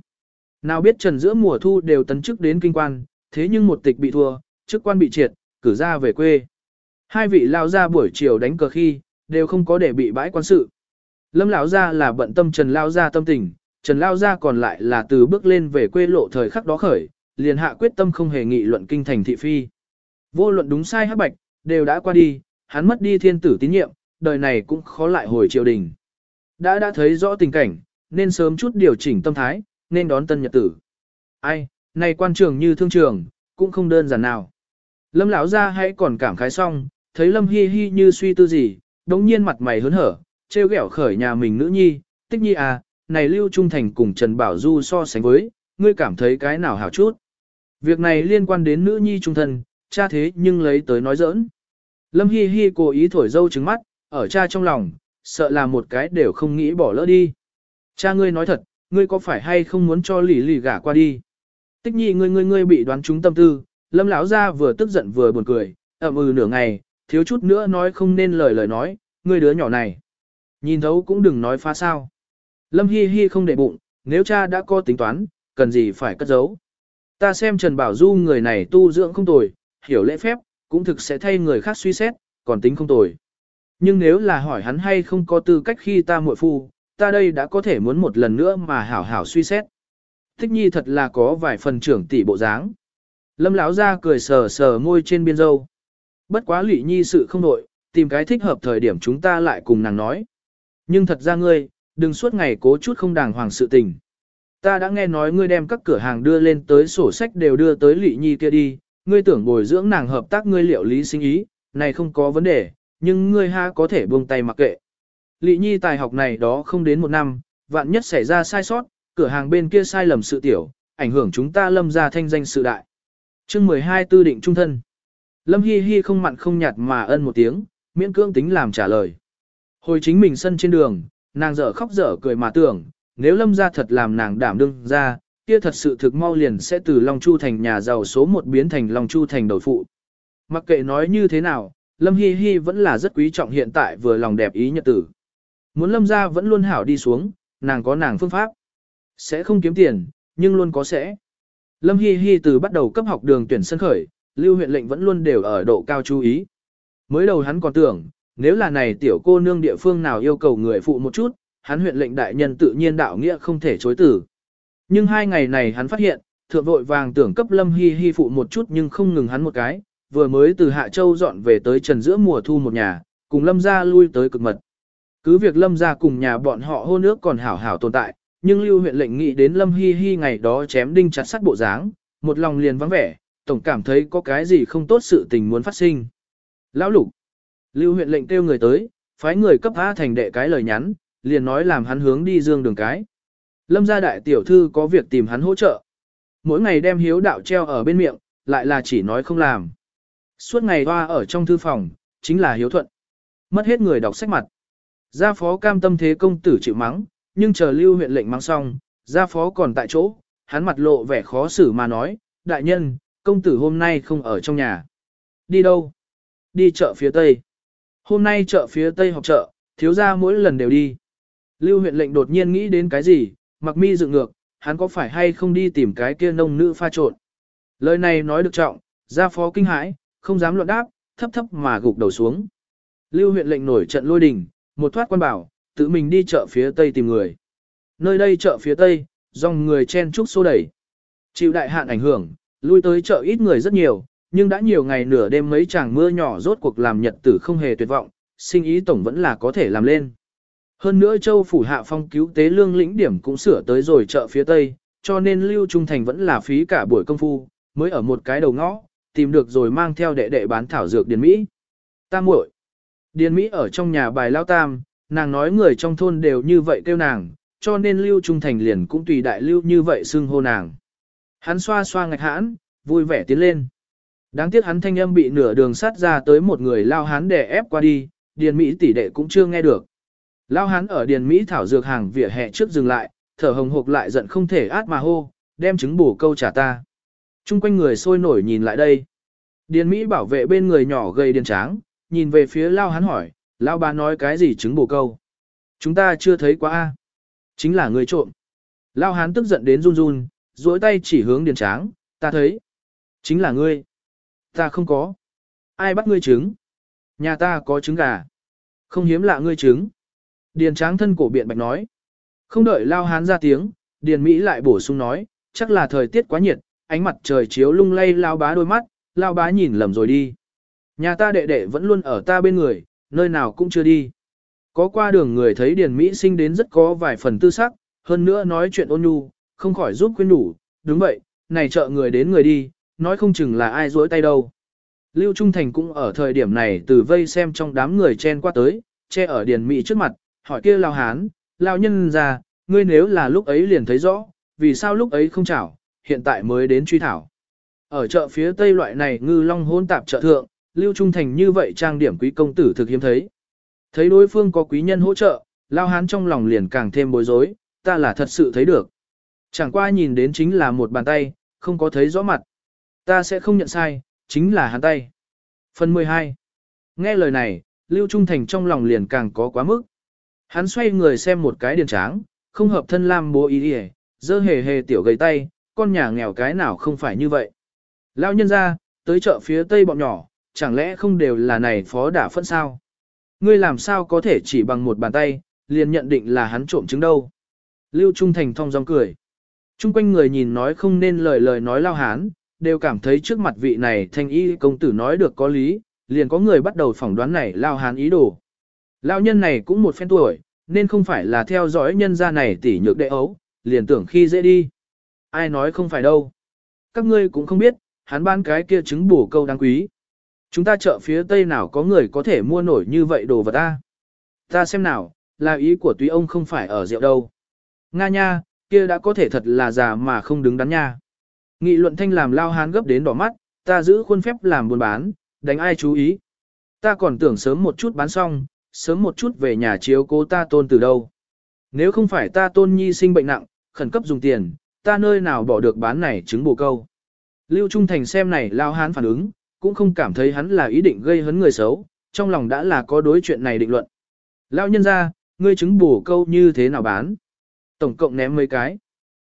Nào biết Trần giữa mùa thu đều tấn chức đến kinh quan, thế nhưng một tịch bị thua, chức quan bị triệt, cử ra về quê. Hai vị lao ra buổi chiều đánh cờ khi, đều không có để bị bãi quan sự. Lâm lão gia là bận tâm Trần lao gia tâm tình, Trần lao gia còn lại là từ bước lên về quê lộ thời khắc đó khởi, liền hạ quyết tâm không hề nghị luận kinh thành thị phi. Vô luận đúng sai hắc bạch, đều đã qua đi, hắn mất đi thiên tử tín nhiệm, đời này cũng khó lại hồi triều đình. Đã đã thấy rõ tình cảnh, nên sớm chút điều chỉnh tâm thái, nên đón tân nhật tử. Ai, này quan trường như thương trường, cũng không đơn giản nào. Lâm lão ra hãy còn cảm khái xong, thấy Lâm Hi Hi như suy tư gì, đống nhiên mặt mày hớn hở, trêu ghẹo khởi nhà mình nữ nhi, tích nhi à, này Lưu Trung Thành cùng Trần Bảo Du so sánh với, ngươi cảm thấy cái nào hảo chút. Việc này liên quan đến nữ nhi trung thân, cha thế nhưng lấy tới nói giỡn. Lâm Hi Hi cố ý thổi dâu trứng mắt, ở cha trong lòng, sợ là một cái đều không nghĩ bỏ lỡ đi. Cha ngươi nói thật, ngươi có phải hay không muốn cho lì lì gả qua đi? Tích nhi ngươi ngươi ngươi bị đoán trúng tâm tư, lâm lão ra vừa tức giận vừa buồn cười, ậm ừ nửa ngày, thiếu chút nữa nói không nên lời lời nói, ngươi đứa nhỏ này. Nhìn thấu cũng đừng nói phá sao. Lâm Hi Hi không để bụng, nếu cha đã có tính toán, cần gì phải cất giấu. Ta xem Trần Bảo Du người này tu dưỡng không tồi, hiểu lễ phép, cũng thực sẽ thay người khác suy xét, còn tính không tồi. Nhưng nếu là hỏi hắn hay không có tư cách khi ta muội phu, ta đây đã có thể muốn một lần nữa mà hảo hảo suy xét. Thích nhi thật là có vài phần trưởng tỷ bộ dáng. Lâm lão ra cười sờ sờ môi trên biên dâu. Bất quá lụy nhi sự không nội, tìm cái thích hợp thời điểm chúng ta lại cùng nàng nói. Nhưng thật ra ngươi, đừng suốt ngày cố chút không đàng hoàng sự tình. Ta đã nghe nói ngươi đem các cửa hàng đưa lên tới sổ sách đều đưa tới lụy nhi kia đi, ngươi tưởng bồi dưỡng nàng hợp tác ngươi liệu lý sinh ý, này không có vấn đề, nhưng ngươi ha có thể buông tay mặc kệ. Lị nhi tài học này đó không đến một năm, vạn nhất xảy ra sai sót, cửa hàng bên kia sai lầm sự tiểu, ảnh hưởng chúng ta lâm ra thanh danh sự đại. chương 12 tư định trung thân. Lâm Hi Hi không mặn không nhạt mà ân một tiếng, miễn cưỡng tính làm trả lời. Hồi chính mình sân trên đường, nàng dở khóc dở cười mà tưởng, nếu lâm ra thật làm nàng đảm đương ra, kia thật sự thực mau liền sẽ từ Long Chu thành nhà giàu số một biến thành Long Chu thành đầu phụ. Mặc kệ nói như thế nào, Lâm Hi Hi vẫn là rất quý trọng hiện tại vừa lòng đẹp ý nhật tử. Muốn lâm gia vẫn luôn hảo đi xuống, nàng có nàng phương pháp. Sẽ không kiếm tiền, nhưng luôn có sẽ. Lâm Hi Hi từ bắt đầu cấp học đường tuyển sân khởi, lưu huyện lệnh vẫn luôn đều ở độ cao chú ý. Mới đầu hắn còn tưởng, nếu là này tiểu cô nương địa phương nào yêu cầu người phụ một chút, hắn huyện lệnh đại nhân tự nhiên đạo nghĩa không thể chối từ. Nhưng hai ngày này hắn phát hiện, thượng vội vàng tưởng cấp Lâm Hi Hi phụ một chút nhưng không ngừng hắn một cái, vừa mới từ Hạ Châu dọn về tới trần giữa mùa thu một nhà, cùng Lâm gia lui tới cực mật. Cứ việc Lâm gia cùng nhà bọn họ hôn nước còn hảo hảo tồn tại, nhưng Lưu huyện lệnh nghĩ đến Lâm Hi Hi ngày đó chém đinh chặt sắt bộ dáng, một lòng liền vắng vẻ, tổng cảm thấy có cái gì không tốt sự tình muốn phát sinh. Lão lục, Lưu huyện lệnh kêu người tới, phái người cấp A thành đệ cái lời nhắn, liền nói làm hắn hướng đi dương đường cái. Lâm gia đại tiểu thư có việc tìm hắn hỗ trợ. Mỗi ngày đem hiếu đạo treo ở bên miệng, lại là chỉ nói không làm. Suốt ngày hoa ở trong thư phòng, chính là hiếu thuận. Mất hết người đọc sách mặt. Gia phó cam tâm thế công tử chịu mắng, nhưng chờ lưu huyện lệnh mắng xong, gia phó còn tại chỗ, hắn mặt lộ vẻ khó xử mà nói, đại nhân, công tử hôm nay không ở trong nhà. Đi đâu? Đi chợ phía tây. Hôm nay chợ phía tây học chợ, thiếu gia mỗi lần đều đi. Lưu huyện lệnh đột nhiên nghĩ đến cái gì, mặc mi dựng ngược, hắn có phải hay không đi tìm cái kia nông nữ pha trộn. Lời này nói được trọng, gia phó kinh hãi, không dám luận đáp, thấp thấp mà gục đầu xuống. Lưu huyện lệnh nổi trận lôi đình, một thoát quan bảo, tự mình đi chợ phía tây tìm người. Nơi đây chợ phía tây, dòng người chen trúc xô đẩy. Chịu đại hạn ảnh hưởng, lui tới chợ ít người rất nhiều, nhưng đã nhiều ngày nửa đêm mấy chàng mưa nhỏ rốt cuộc làm nhật tử không hề tuyệt vọng, sinh ý tổng vẫn là có thể làm lên. Hơn nữa châu phủ hạ phong cứu tế lương lĩnh điểm cũng sửa tới rồi chợ phía tây, cho nên lưu trung thành vẫn là phí cả buổi công phu, mới ở một cái đầu ngõ, tìm được rồi mang theo đệ đệ bán thảo dược điền Mỹ. Tam muội Điền Mỹ ở trong nhà bài lao tam, nàng nói người trong thôn đều như vậy kêu nàng, cho nên lưu trung thành liền cũng tùy đại lưu như vậy xưng hô nàng. Hắn xoa xoa ngạch hãn, vui vẻ tiến lên. Đáng tiếc hắn thanh âm bị nửa đường sát ra tới một người lao hán để ép qua đi, điền Mỹ tỷ đệ cũng chưa nghe được. Lao hán ở điền Mỹ thảo dược hàng vỉa hè trước dừng lại, thở hồng hộc lại giận không thể át mà hô, đem trứng bổ câu trả ta. Trung quanh người sôi nổi nhìn lại đây. Điền Mỹ bảo vệ bên người nhỏ gầy điền tráng, nhìn về phía Lao hán hỏi, Lao bà nói cái gì trứng bổ câu. Chúng ta chưa thấy quá a Chính là người trộm. Lao hán tức giận đến run run, duỗi tay chỉ hướng điền tráng, ta thấy. Chính là ngươi. Ta không có. Ai bắt ngươi trứng? Nhà ta có trứng gà. Không hiếm lạ ngươi trứng. Điền tráng thân cổ biện bạch nói. Không đợi lao hán ra tiếng, Điền Mỹ lại bổ sung nói, chắc là thời tiết quá nhiệt, ánh mặt trời chiếu lung lay lao bá đôi mắt, lao bá nhìn lầm rồi đi. Nhà ta đệ đệ vẫn luôn ở ta bên người, nơi nào cũng chưa đi. Có qua đường người thấy Điền Mỹ sinh đến rất có vài phần tư sắc, hơn nữa nói chuyện ôn nhu, không khỏi giúp khuyên đủ, đúng vậy, này chợ người đến người đi, nói không chừng là ai dối tay đâu. Lưu Trung Thành cũng ở thời điểm này từ vây xem trong đám người chen qua tới, che ở Điền Mỹ trước mặt, hỏi kia lao hán, lao nhân ra, ngươi nếu là lúc ấy liền thấy rõ, vì sao lúc ấy không chảo, hiện tại mới đến truy thảo. Ở chợ phía tây loại này ngư long hôn tạp chợ thượng, Lưu Trung Thành như vậy trang điểm quý công tử thực hiếm thấy. Thấy đối phương có quý nhân hỗ trợ, lao hán trong lòng liền càng thêm bối rối, ta là thật sự thấy được. Chẳng qua nhìn đến chính là một bàn tay, không có thấy rõ mặt. Ta sẽ không nhận sai, chính là hắn tay. Phần 12. Nghe lời này, Lưu Trung Thành trong lòng liền càng có quá mức. Hắn xoay người xem một cái điền tráng, không hợp thân lam bố ý đi dơ hề hề tiểu gầy tay, con nhà nghèo cái nào không phải như vậy. Lao nhân ra, tới chợ phía tây bọn nhỏ, chẳng lẽ không đều là này phó đả phân sao? Ngươi làm sao có thể chỉ bằng một bàn tay, liền nhận định là hắn trộm trứng đâu? Lưu Trung Thành thong dong cười. Trung quanh người nhìn nói không nên lời lời nói lao hán, đều cảm thấy trước mặt vị này thanh y công tử nói được có lý, liền có người bắt đầu phỏng đoán này lao hán ý đồ. Lão nhân này cũng một phen tuổi, nên không phải là theo dõi nhân gia này tỉ nhược đệ ấu, liền tưởng khi dễ đi. Ai nói không phải đâu. Các ngươi cũng không biết, hắn ban cái kia trứng bổ câu đáng quý. Chúng ta chợ phía tây nào có người có thể mua nổi như vậy đồ vật ta. Ta xem nào, là ý của túy ông không phải ở rượu đâu. Nga nha, kia đã có thể thật là già mà không đứng đắn nha. Nghị luận thanh làm lao hán gấp đến đỏ mắt, ta giữ khuôn phép làm buôn bán, đánh ai chú ý. Ta còn tưởng sớm một chút bán xong, sớm một chút về nhà chiếu cố ta tôn từ đâu. Nếu không phải ta tôn nhi sinh bệnh nặng, khẩn cấp dùng tiền, ta nơi nào bỏ được bán này trứng bồ câu. Lưu Trung Thành xem này lao hán phản ứng, cũng không cảm thấy hắn là ý định gây hấn người xấu, trong lòng đã là có đối chuyện này định luận. Lao nhân ra, ngươi trứng bổ câu như thế nào bán? Tổng cộng ném mấy cái.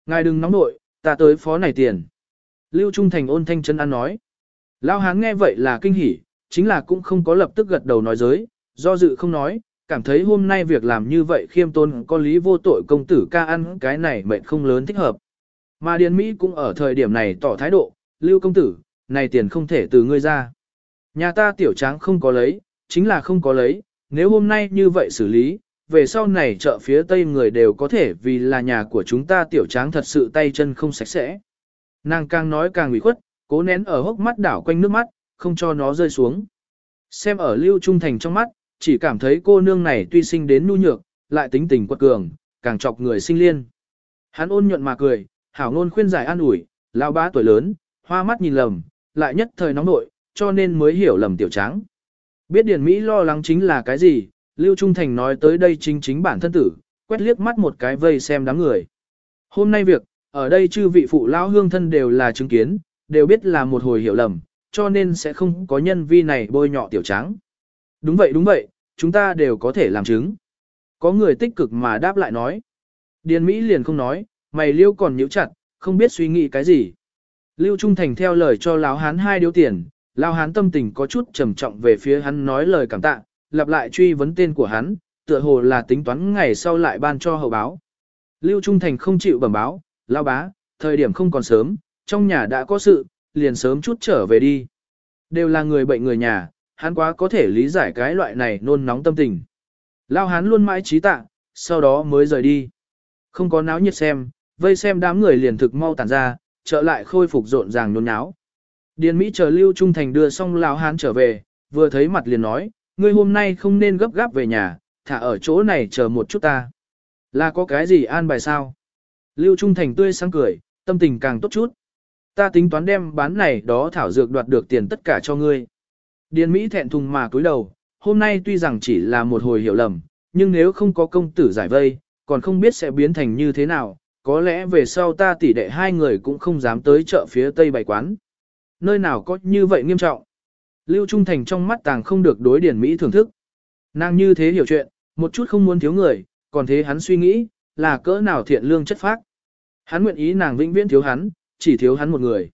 Ngài đừng nóng nội, ta tới phó này tiền. Lưu Trung Thành ôn thanh chân ăn nói. Lao hán nghe vậy là kinh hỉ, chính là cũng không có lập tức gật đầu nói giới, do dự không nói, cảm thấy hôm nay việc làm như vậy khiêm tôn có lý vô tội công tử ca ăn cái này mệnh không lớn thích hợp. Mà Điền Mỹ cũng ở thời điểm này tỏ thái độ, Lưu công tử, này tiền không thể từ ngươi ra. Nhà ta tiểu tráng không có lấy, chính là không có lấy, nếu hôm nay như vậy xử lý, về sau này chợ phía tây người đều có thể vì là nhà của chúng ta tiểu tráng thật sự tay chân không sạch sẽ. Nàng càng nói càng ủy khuất, cố nén ở hốc mắt đảo quanh nước mắt, không cho nó rơi xuống. Xem ở lưu trung thành trong mắt, chỉ cảm thấy cô nương này tuy sinh đến nhu nhược, lại tính tình quật cường, càng chọc người sinh liên. Hắn ôn nhuận mà cười, hảo ngôn khuyên giải an ủi, lao bá tuổi lớn, hoa mắt nhìn lầm, lại nhất thời nóng nội, cho nên mới hiểu lầm tiểu tráng. Biết Điền Mỹ lo lắng chính là cái gì, Lưu Trung Thành nói tới đây chính chính bản thân tử, quét liếc mắt một cái vây xem đám người. Hôm nay việc, ở đây chư vị phụ lão hương thân đều là chứng kiến, đều biết là một hồi hiểu lầm, cho nên sẽ không có nhân vi này bôi nhọ tiểu trắng. Đúng vậy đúng vậy, chúng ta đều có thể làm chứng. Có người tích cực mà đáp lại nói. Điền Mỹ liền không nói, mày liêu còn nhíu chặt, không biết suy nghĩ cái gì. Lưu Trung Thành theo lời cho Lão Hán hai điếu tiền, Lão Hán tâm tình có chút trầm trọng về phía hắn nói lời cảm tạ, lặp lại truy vấn tên của hắn, tựa hồ là tính toán ngày sau lại ban cho hậu báo. Lưu Trung Thành không chịu bẩm báo, Lão bá, thời điểm không còn sớm, trong nhà đã có sự, liền sớm chút trở về đi. Đều là người bệnh người nhà, hắn quá có thể lý giải cái loại này nôn nóng tâm tình. lao Hán luôn mãi trí tạ, sau đó mới rời đi. Không có náo nhiệt xem, vây xem đám người liền thực mau tản ra, trở lại khôi phục rộn ràng nôn náo. Điền Mỹ chờ Lưu Trung Thành đưa xong lão hán trở về, vừa thấy mặt liền nói, ngươi hôm nay không nên gấp gáp về nhà, thả ở chỗ này chờ một chút ta. Là có cái gì an bài sao? Lưu Trung Thành tươi sáng cười, tâm tình càng tốt chút. Ta tính toán đem bán này đó thảo dược đoạt được tiền tất cả cho ngươi. Điền Mỹ thẹn thùng mà cúi đầu, hôm nay tuy rằng chỉ là một hồi hiểu lầm, nhưng nếu không có công tử giải vây, còn không biết sẽ biến thành như thế nào, có lẽ về sau ta tỷ đệ hai người cũng không dám tới chợ phía tây bày quán. Nơi nào có như vậy nghiêm trọng. Lưu Trung Thành trong mắt tàng không được đối Điền Mỹ thưởng thức. Nàng như thế hiểu chuyện, một chút không muốn thiếu người, còn thế hắn suy nghĩ, là cỡ nào thiện lương chất phác. Hắn nguyện ý nàng vĩnh viễn thiếu hắn, chỉ thiếu hắn một người.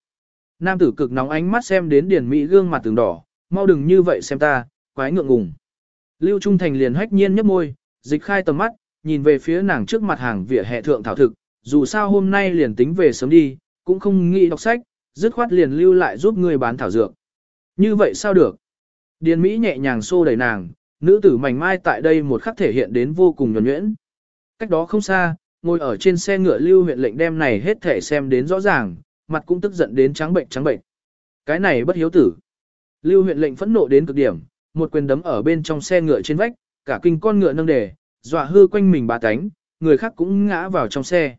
Nam tử cực nóng ánh mắt xem đến Điền Mỹ gương mặt từng đỏ, mau đừng như vậy xem ta, quái ngượng ngùng. Lưu Trung Thành liền hách nhiên nhấp môi, dịch khai tầm mắt, nhìn về phía nàng trước mặt hàng vỉa hè thượng thảo thực, dù sao hôm nay liền tính về sớm đi, cũng không nghĩ đọc sách, dứt khoát liền lưu lại giúp ngươi bán thảo dược. Như vậy sao được? Điền Mỹ nhẹ nhàng xô đẩy nàng, Nữ tử mảnh mai tại đây một khắc thể hiện đến vô cùng nhuẩn nhuyễn. Cách đó không xa, ngồi ở trên xe ngựa lưu huyện lệnh đem này hết thể xem đến rõ ràng, mặt cũng tức giận đến trắng bệnh trắng bệnh. Cái này bất hiếu tử. Lưu huyện lệnh phẫn nộ đến cực điểm, một quyền đấm ở bên trong xe ngựa trên vách, cả kinh con ngựa nâng đề, dọa hư quanh mình bà cánh, người khác cũng ngã vào trong xe.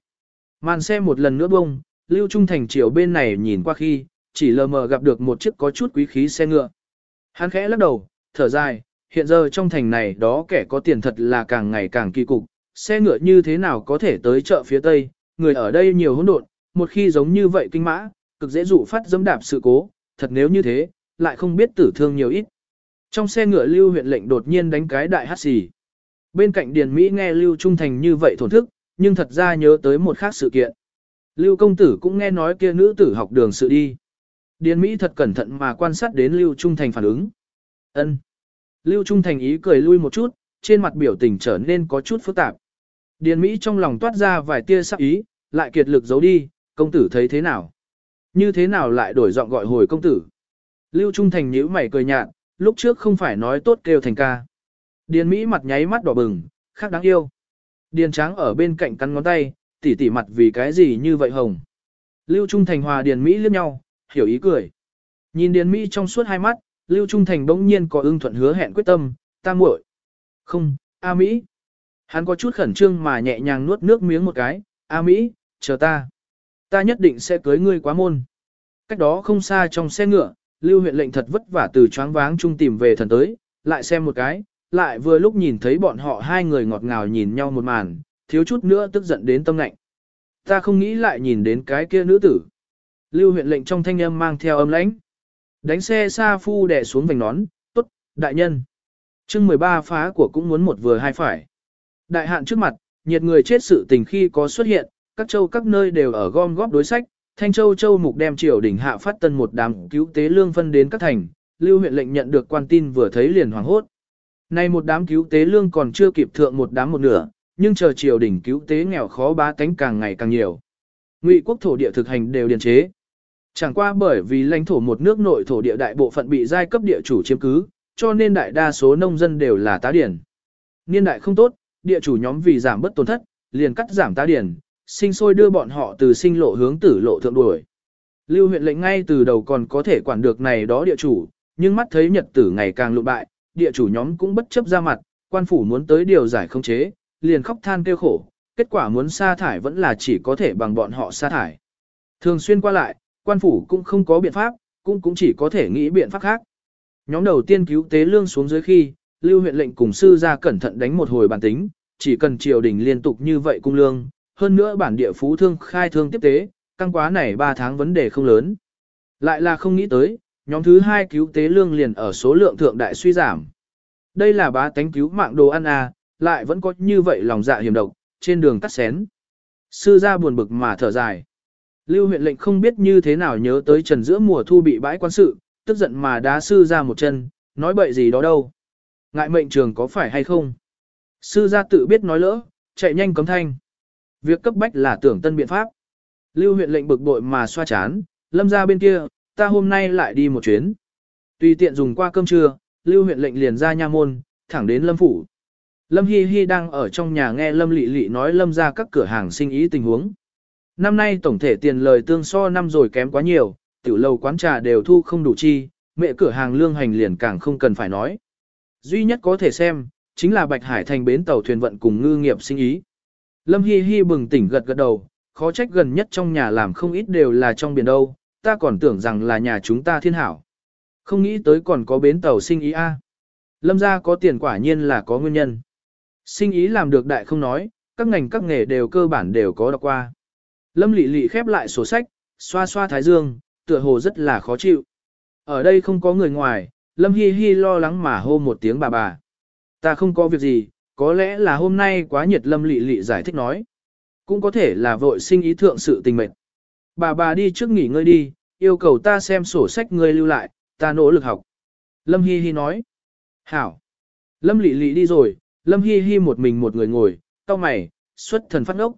Màn xe một lần nữa bông, Lưu Trung Thành chiều bên này nhìn qua khi, chỉ lờ mờ gặp được một chiếc có chút quý khí xe ngựa. Hắn khẽ lắc đầu, thở dài, hiện giờ trong thành này đó kẻ có tiền thật là càng ngày càng kỳ cục, xe ngựa như thế nào có thể tới chợ phía Tây, người ở đây nhiều hỗn độn, một khi giống như vậy kinh mã, cực dễ dụ phát dẫm đạp sự cố, thật nếu như thế, lại không biết tử thương nhiều ít. Trong xe ngựa Lưu huyện lệnh đột nhiên đánh cái đại hát xì. Bên cạnh Điền Mỹ nghe Lưu Trung Thành như vậy thổn thức, nhưng thật ra nhớ tới một khác sự kiện. Lưu công tử cũng nghe nói kia nữ tử học đường sự đi. Điền Mỹ thật cẩn thận mà quan sát đến Lưu Trung Thành phản ứng. Ân. Lưu Trung Thành ý cười lui một chút, trên mặt biểu tình trở nên có chút phức tạp. Điền Mỹ trong lòng toát ra vài tia sắc ý, lại kiệt lực giấu đi, công tử thấy thế nào? Như thế nào lại đổi giọng gọi hồi công tử? Lưu Trung Thành nhíu mày cười nhạt, lúc trước không phải nói tốt kêu thành ca. Điền Mỹ mặt nháy mắt đỏ bừng, khác đáng yêu. Điền Tráng ở bên cạnh cắn ngón tay, tỉ tỉ mặt vì cái gì như vậy hồng. Lưu Trung Thành hòa Điền Mỹ liếc nhau, hiểu ý cười. Nhìn Điền Mỹ trong suốt hai mắt, Lưu Trung Thành bỗng nhiên có ưng thuận hứa hẹn quyết tâm, ta muội. Không, A Mỹ. Hắn có chút khẩn trương mà nhẹ nhàng nuốt nước miếng một cái, A Mỹ, chờ ta. Ta nhất định sẽ cưới ngươi quá môn. Cách đó không xa trong xe ngựa, Lưu huyện lệnh thật vất vả từ choáng váng trung tìm về thần tới, lại xem một cái, lại vừa lúc nhìn thấy bọn họ hai người ngọt ngào nhìn nhau một màn, thiếu chút nữa tức giận đến tâm lạnh. Ta không nghĩ lại nhìn đến cái kia nữ tử. Lưu huyện lệnh trong thanh âm mang theo âm lãnh. Đánh xe xa phu đè xuống vành nón, tốt, đại nhân. chương 13 phá của cũng muốn một vừa hai phải. Đại hạn trước mặt, nhiệt người chết sự tình khi có xuất hiện, các châu các nơi đều ở gom góp đối sách, Thanh Châu Châu Mục đem triều đình hạ phát tân một đám cứu tế lương phân đến các thành, Lưu huyện lệnh nhận được quan tin vừa thấy liền hoảng hốt. Nay một đám cứu tế lương còn chưa kịp thượng một đám một nửa, nhưng chờ triều đình cứu tế nghèo khó bá tánh càng ngày càng nhiều. Ngụy quốc thổ địa thực hành đều điền chế. Chẳng qua bởi vì lãnh thổ một nước nội thổ địa đại bộ phận bị giai cấp địa chủ chiếm cứ, cho nên đại đa số nông dân đều là tá điển. Niên đại không tốt, địa chủ nhóm vì giảm bất tổn thất, liền cắt giảm tá điển, sinh sôi đưa bọn họ từ sinh lộ hướng tử lộ thượng đuổi. Lưu huyện lệnh ngay từ đầu còn có thể quản được này đó địa chủ, nhưng mắt thấy nhật tử ngày càng lụ bại, địa chủ nhóm cũng bất chấp ra mặt, quan phủ muốn tới điều giải không chế, liền khóc than kêu khổ, kết quả muốn sa thải vẫn là chỉ có thể bằng bọn họ sa thải. Thường xuyên qua lại, quan phủ cũng không có biện pháp, cũng cũng chỉ có thể nghĩ biện pháp khác. Nhóm đầu tiên cứu tế lương xuống dưới khi, Lưu huyện lệnh cùng sư ra cẩn thận đánh một hồi bản tính, chỉ cần triều đình liên tục như vậy cung lương, hơn nữa bản địa phú thương khai thương tiếp tế, căng quá này 3 tháng vấn đề không lớn. Lại là không nghĩ tới, nhóm thứ hai cứu tế lương liền ở số lượng thượng đại suy giảm. Đây là bá tánh cứu mạng đồ ăn à, lại vẫn có như vậy lòng dạ hiểm độc, trên đường tắt xén. Sư gia buồn bực mà thở dài. Lưu huyện lệnh không biết như thế nào nhớ tới trần giữa mùa thu bị bãi quan sự, tức giận mà đá sư ra một chân, nói bậy gì đó đâu. Ngại mệnh trường có phải hay không? Sư gia tự biết nói lỡ, chạy nhanh cấm thanh. Việc cấp bách là tưởng tân biện pháp. Lưu huyện lệnh bực bội mà xoa chán, lâm ra bên kia, ta hôm nay lại đi một chuyến. Tùy tiện dùng qua cơm trưa, lưu huyện lệnh liền ra nha môn, thẳng đến lâm phủ. Lâm Hi Hi đang ở trong nhà nghe Lâm Lị Lị nói Lâm ra các cửa hàng sinh ý tình huống. Năm nay tổng thể tiền lời tương so năm rồi kém quá nhiều, tiểu lâu quán trà đều thu không đủ chi, mẹ cửa hàng lương hành liền càng không cần phải nói. Duy nhất có thể xem, chính là Bạch Hải thành bến tàu thuyền vận cùng ngư nghiệp sinh ý. Lâm Hi Hi bừng tỉnh gật gật đầu, khó trách gần nhất trong nhà làm không ít đều là trong biển đâu, ta còn tưởng rằng là nhà chúng ta thiên hảo. Không nghĩ tới còn có bến tàu sinh ý a. À. Lâm gia có tiền quả nhiên là có nguyên nhân. Sinh ý làm được đại không nói, các ngành các nghề đều cơ bản đều có đọc qua. Lâm Lệ Lệ khép lại sổ sách, xoa xoa thái dương, tựa hồ rất là khó chịu. Ở đây không có người ngoài, Lâm Hi Hi lo lắng mà hô một tiếng bà bà. Ta không có việc gì, có lẽ là hôm nay quá nhiệt Lâm lị lị giải thích nói. Cũng có thể là vội sinh ý thượng sự tình mệnh. Bà bà đi trước nghỉ ngơi đi, yêu cầu ta xem sổ sách ngươi lưu lại, ta nỗ lực học. Lâm Hi Hi nói. Hảo. Lâm lị lị đi rồi, Lâm Hi Hi một mình một người ngồi, cau mày, xuất thần phát ngốc.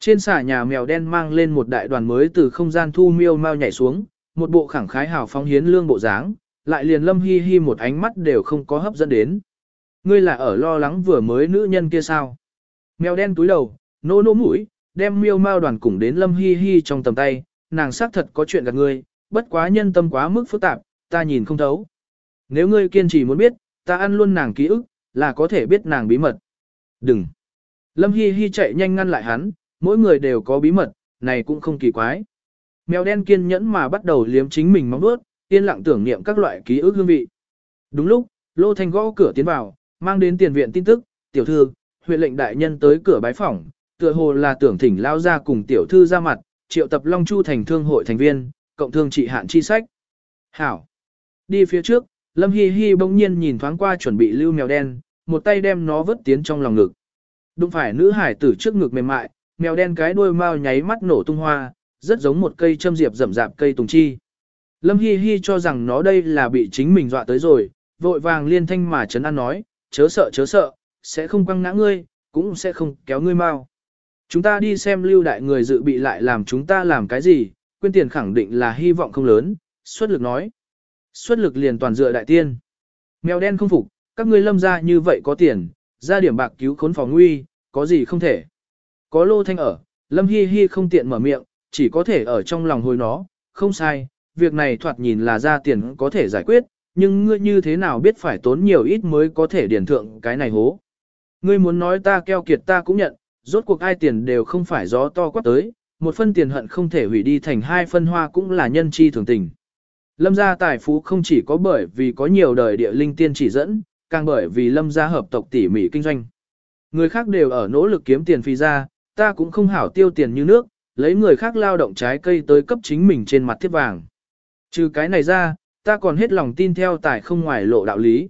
Trên xà nhà mèo đen mang lên một đại đoàn mới từ không gian thu miêu mau nhảy xuống, một bộ khẳng khái hào phóng hiến lương bộ dáng, lại liền Lâm Hi Hi một ánh mắt đều không có hấp dẫn đến. Ngươi là ở lo lắng vừa mới nữ nhân kia sao? Mèo đen túi đầu, nô nô mũi, đem miêu mao đoàn cùng đến lâm hi hi trong tầm tay, nàng xác thật có chuyện gặp ngươi, bất quá nhân tâm quá mức phức tạp, ta nhìn không thấu. Nếu ngươi kiên trì muốn biết, ta ăn luôn nàng ký ức, là có thể biết nàng bí mật. Đừng. Lâm Hi Hi chạy nhanh ngăn lại hắn, mỗi người đều có bí mật, này cũng không kỳ quái. Mèo đen kiên nhẫn mà bắt đầu liếm chính mình móng vuốt, yên lặng tưởng niệm các loại ký ức hương vị. Đúng lúc, Lô Thanh gõ cửa tiến vào, mang đến tiền viện tin tức, tiểu thư, huyện lệnh đại nhân tới cửa bái phỏng, tựa hồ là tưởng thỉnh lao ra cùng tiểu thư ra mặt, triệu tập Long Chu thành thương hội thành viên, cộng thương trị hạn chi sách. Hảo. Đi phía trước, Lâm Hi Hi bỗng nhiên nhìn thoáng qua chuẩn bị lưu mèo đen, một tay đem nó vứt tiến trong lòng ngực. Đúng phải nữ hải tử trước ngực mềm mại, mèo đen cái đuôi mao nháy mắt nổ tung hoa, rất giống một cây châm diệp rậm rạp cây tùng chi. Lâm Hi Hi cho rằng nó đây là bị chính mình dọa tới rồi, vội vàng liên thanh mà chấn an nói, chớ sợ chớ sợ, sẽ không quăng ngã ngươi, cũng sẽ không kéo ngươi mau. Chúng ta đi xem lưu đại người dự bị lại làm chúng ta làm cái gì, quên tiền khẳng định là hy vọng không lớn, xuất lực nói. Xuất lực liền toàn dựa đại tiên. Mèo đen không phục, các ngươi lâm ra như vậy có tiền, ra điểm bạc cứu khốn phòng nguy, có gì không thể. Có lô thanh ở, lâm hi hi không tiện mở miệng, chỉ có thể ở trong lòng hồi nó, không sai, việc này thoạt nhìn là ra tiền có thể giải quyết, nhưng ngươi như thế nào biết phải tốn nhiều ít mới có thể điển thượng cái này hố. Ngươi muốn nói ta keo kiệt ta cũng nhận, rốt cuộc ai tiền đều không phải gió to quát tới, một phân tiền hận không thể hủy đi thành hai phân hoa cũng là nhân chi thường tình. Lâm gia tài phú không chỉ có bởi vì có nhiều đời địa linh tiên chỉ dẫn, càng bởi vì lâm gia hợp tộc tỉ mỉ kinh doanh. Người khác đều ở nỗ lực kiếm tiền phi ra, ta cũng không hảo tiêu tiền như nước, lấy người khác lao động trái cây tới cấp chính mình trên mặt thiết vàng. Trừ cái này ra, ta còn hết lòng tin theo tài không ngoài lộ đạo lý.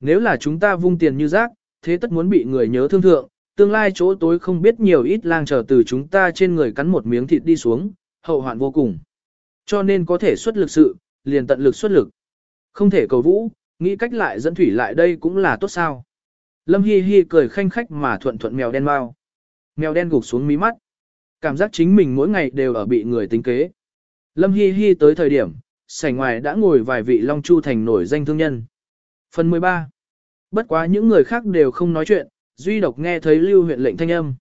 Nếu là chúng ta vung tiền như rác, thế tất muốn bị người nhớ thương thượng, tương lai chỗ tối không biết nhiều ít lang trở từ chúng ta trên người cắn một miếng thịt đi xuống, hậu hoạn vô cùng. Cho nên có thể xuất lực sự, liền tận lực xuất lực. Không thể cầu vũ, nghĩ cách lại dẫn thủy lại đây cũng là tốt sao. Lâm Hi Hi cười khanh khách mà thuận thuận mèo đen mau. Mèo đen gục xuống mí mắt. Cảm giác chính mình mỗi ngày đều ở bị người tính kế. Lâm Hi Hi tới thời điểm, sảnh ngoài đã ngồi vài vị Long Chu thành nổi danh thương nhân. Phần 13. Bất quá những người khác đều không nói chuyện, duy độc nghe thấy lưu huyện lệnh thanh âm.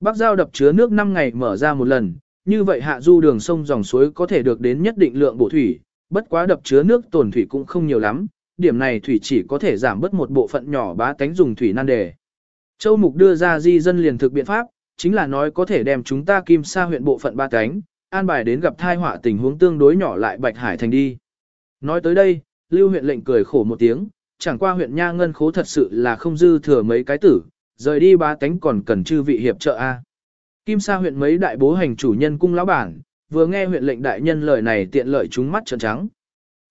Bắc giao đập chứa nước 5 ngày mở ra một lần, như vậy hạ du đường sông dòng suối có thể được đến nhất định lượng bổ thủy, bất quá đập chứa nước tổn thủy cũng không nhiều lắm, điểm này thủy chỉ có thể giảm bớt một bộ phận nhỏ bá tánh dùng thủy nan đề. Châu Mục đưa ra di dân liền thực biện pháp, chính là nói có thể đem chúng ta kim sa huyện bộ phận ba tánh, an bài đến gặp thai họa tình huống tương đối nhỏ lại Bạch Hải thành đi. Nói tới đây, Lưu huyện lệnh cười khổ một tiếng, chẳng qua huyện Nha Ngân khố thật sự là không dư thừa mấy cái tử, rời đi ba tánh còn cần chư vị hiệp trợ A. Kim Sa huyện mấy đại bố hành chủ nhân cung lão bản, vừa nghe huyện lệnh đại nhân lời này tiện lợi chúng mắt trợn trắng.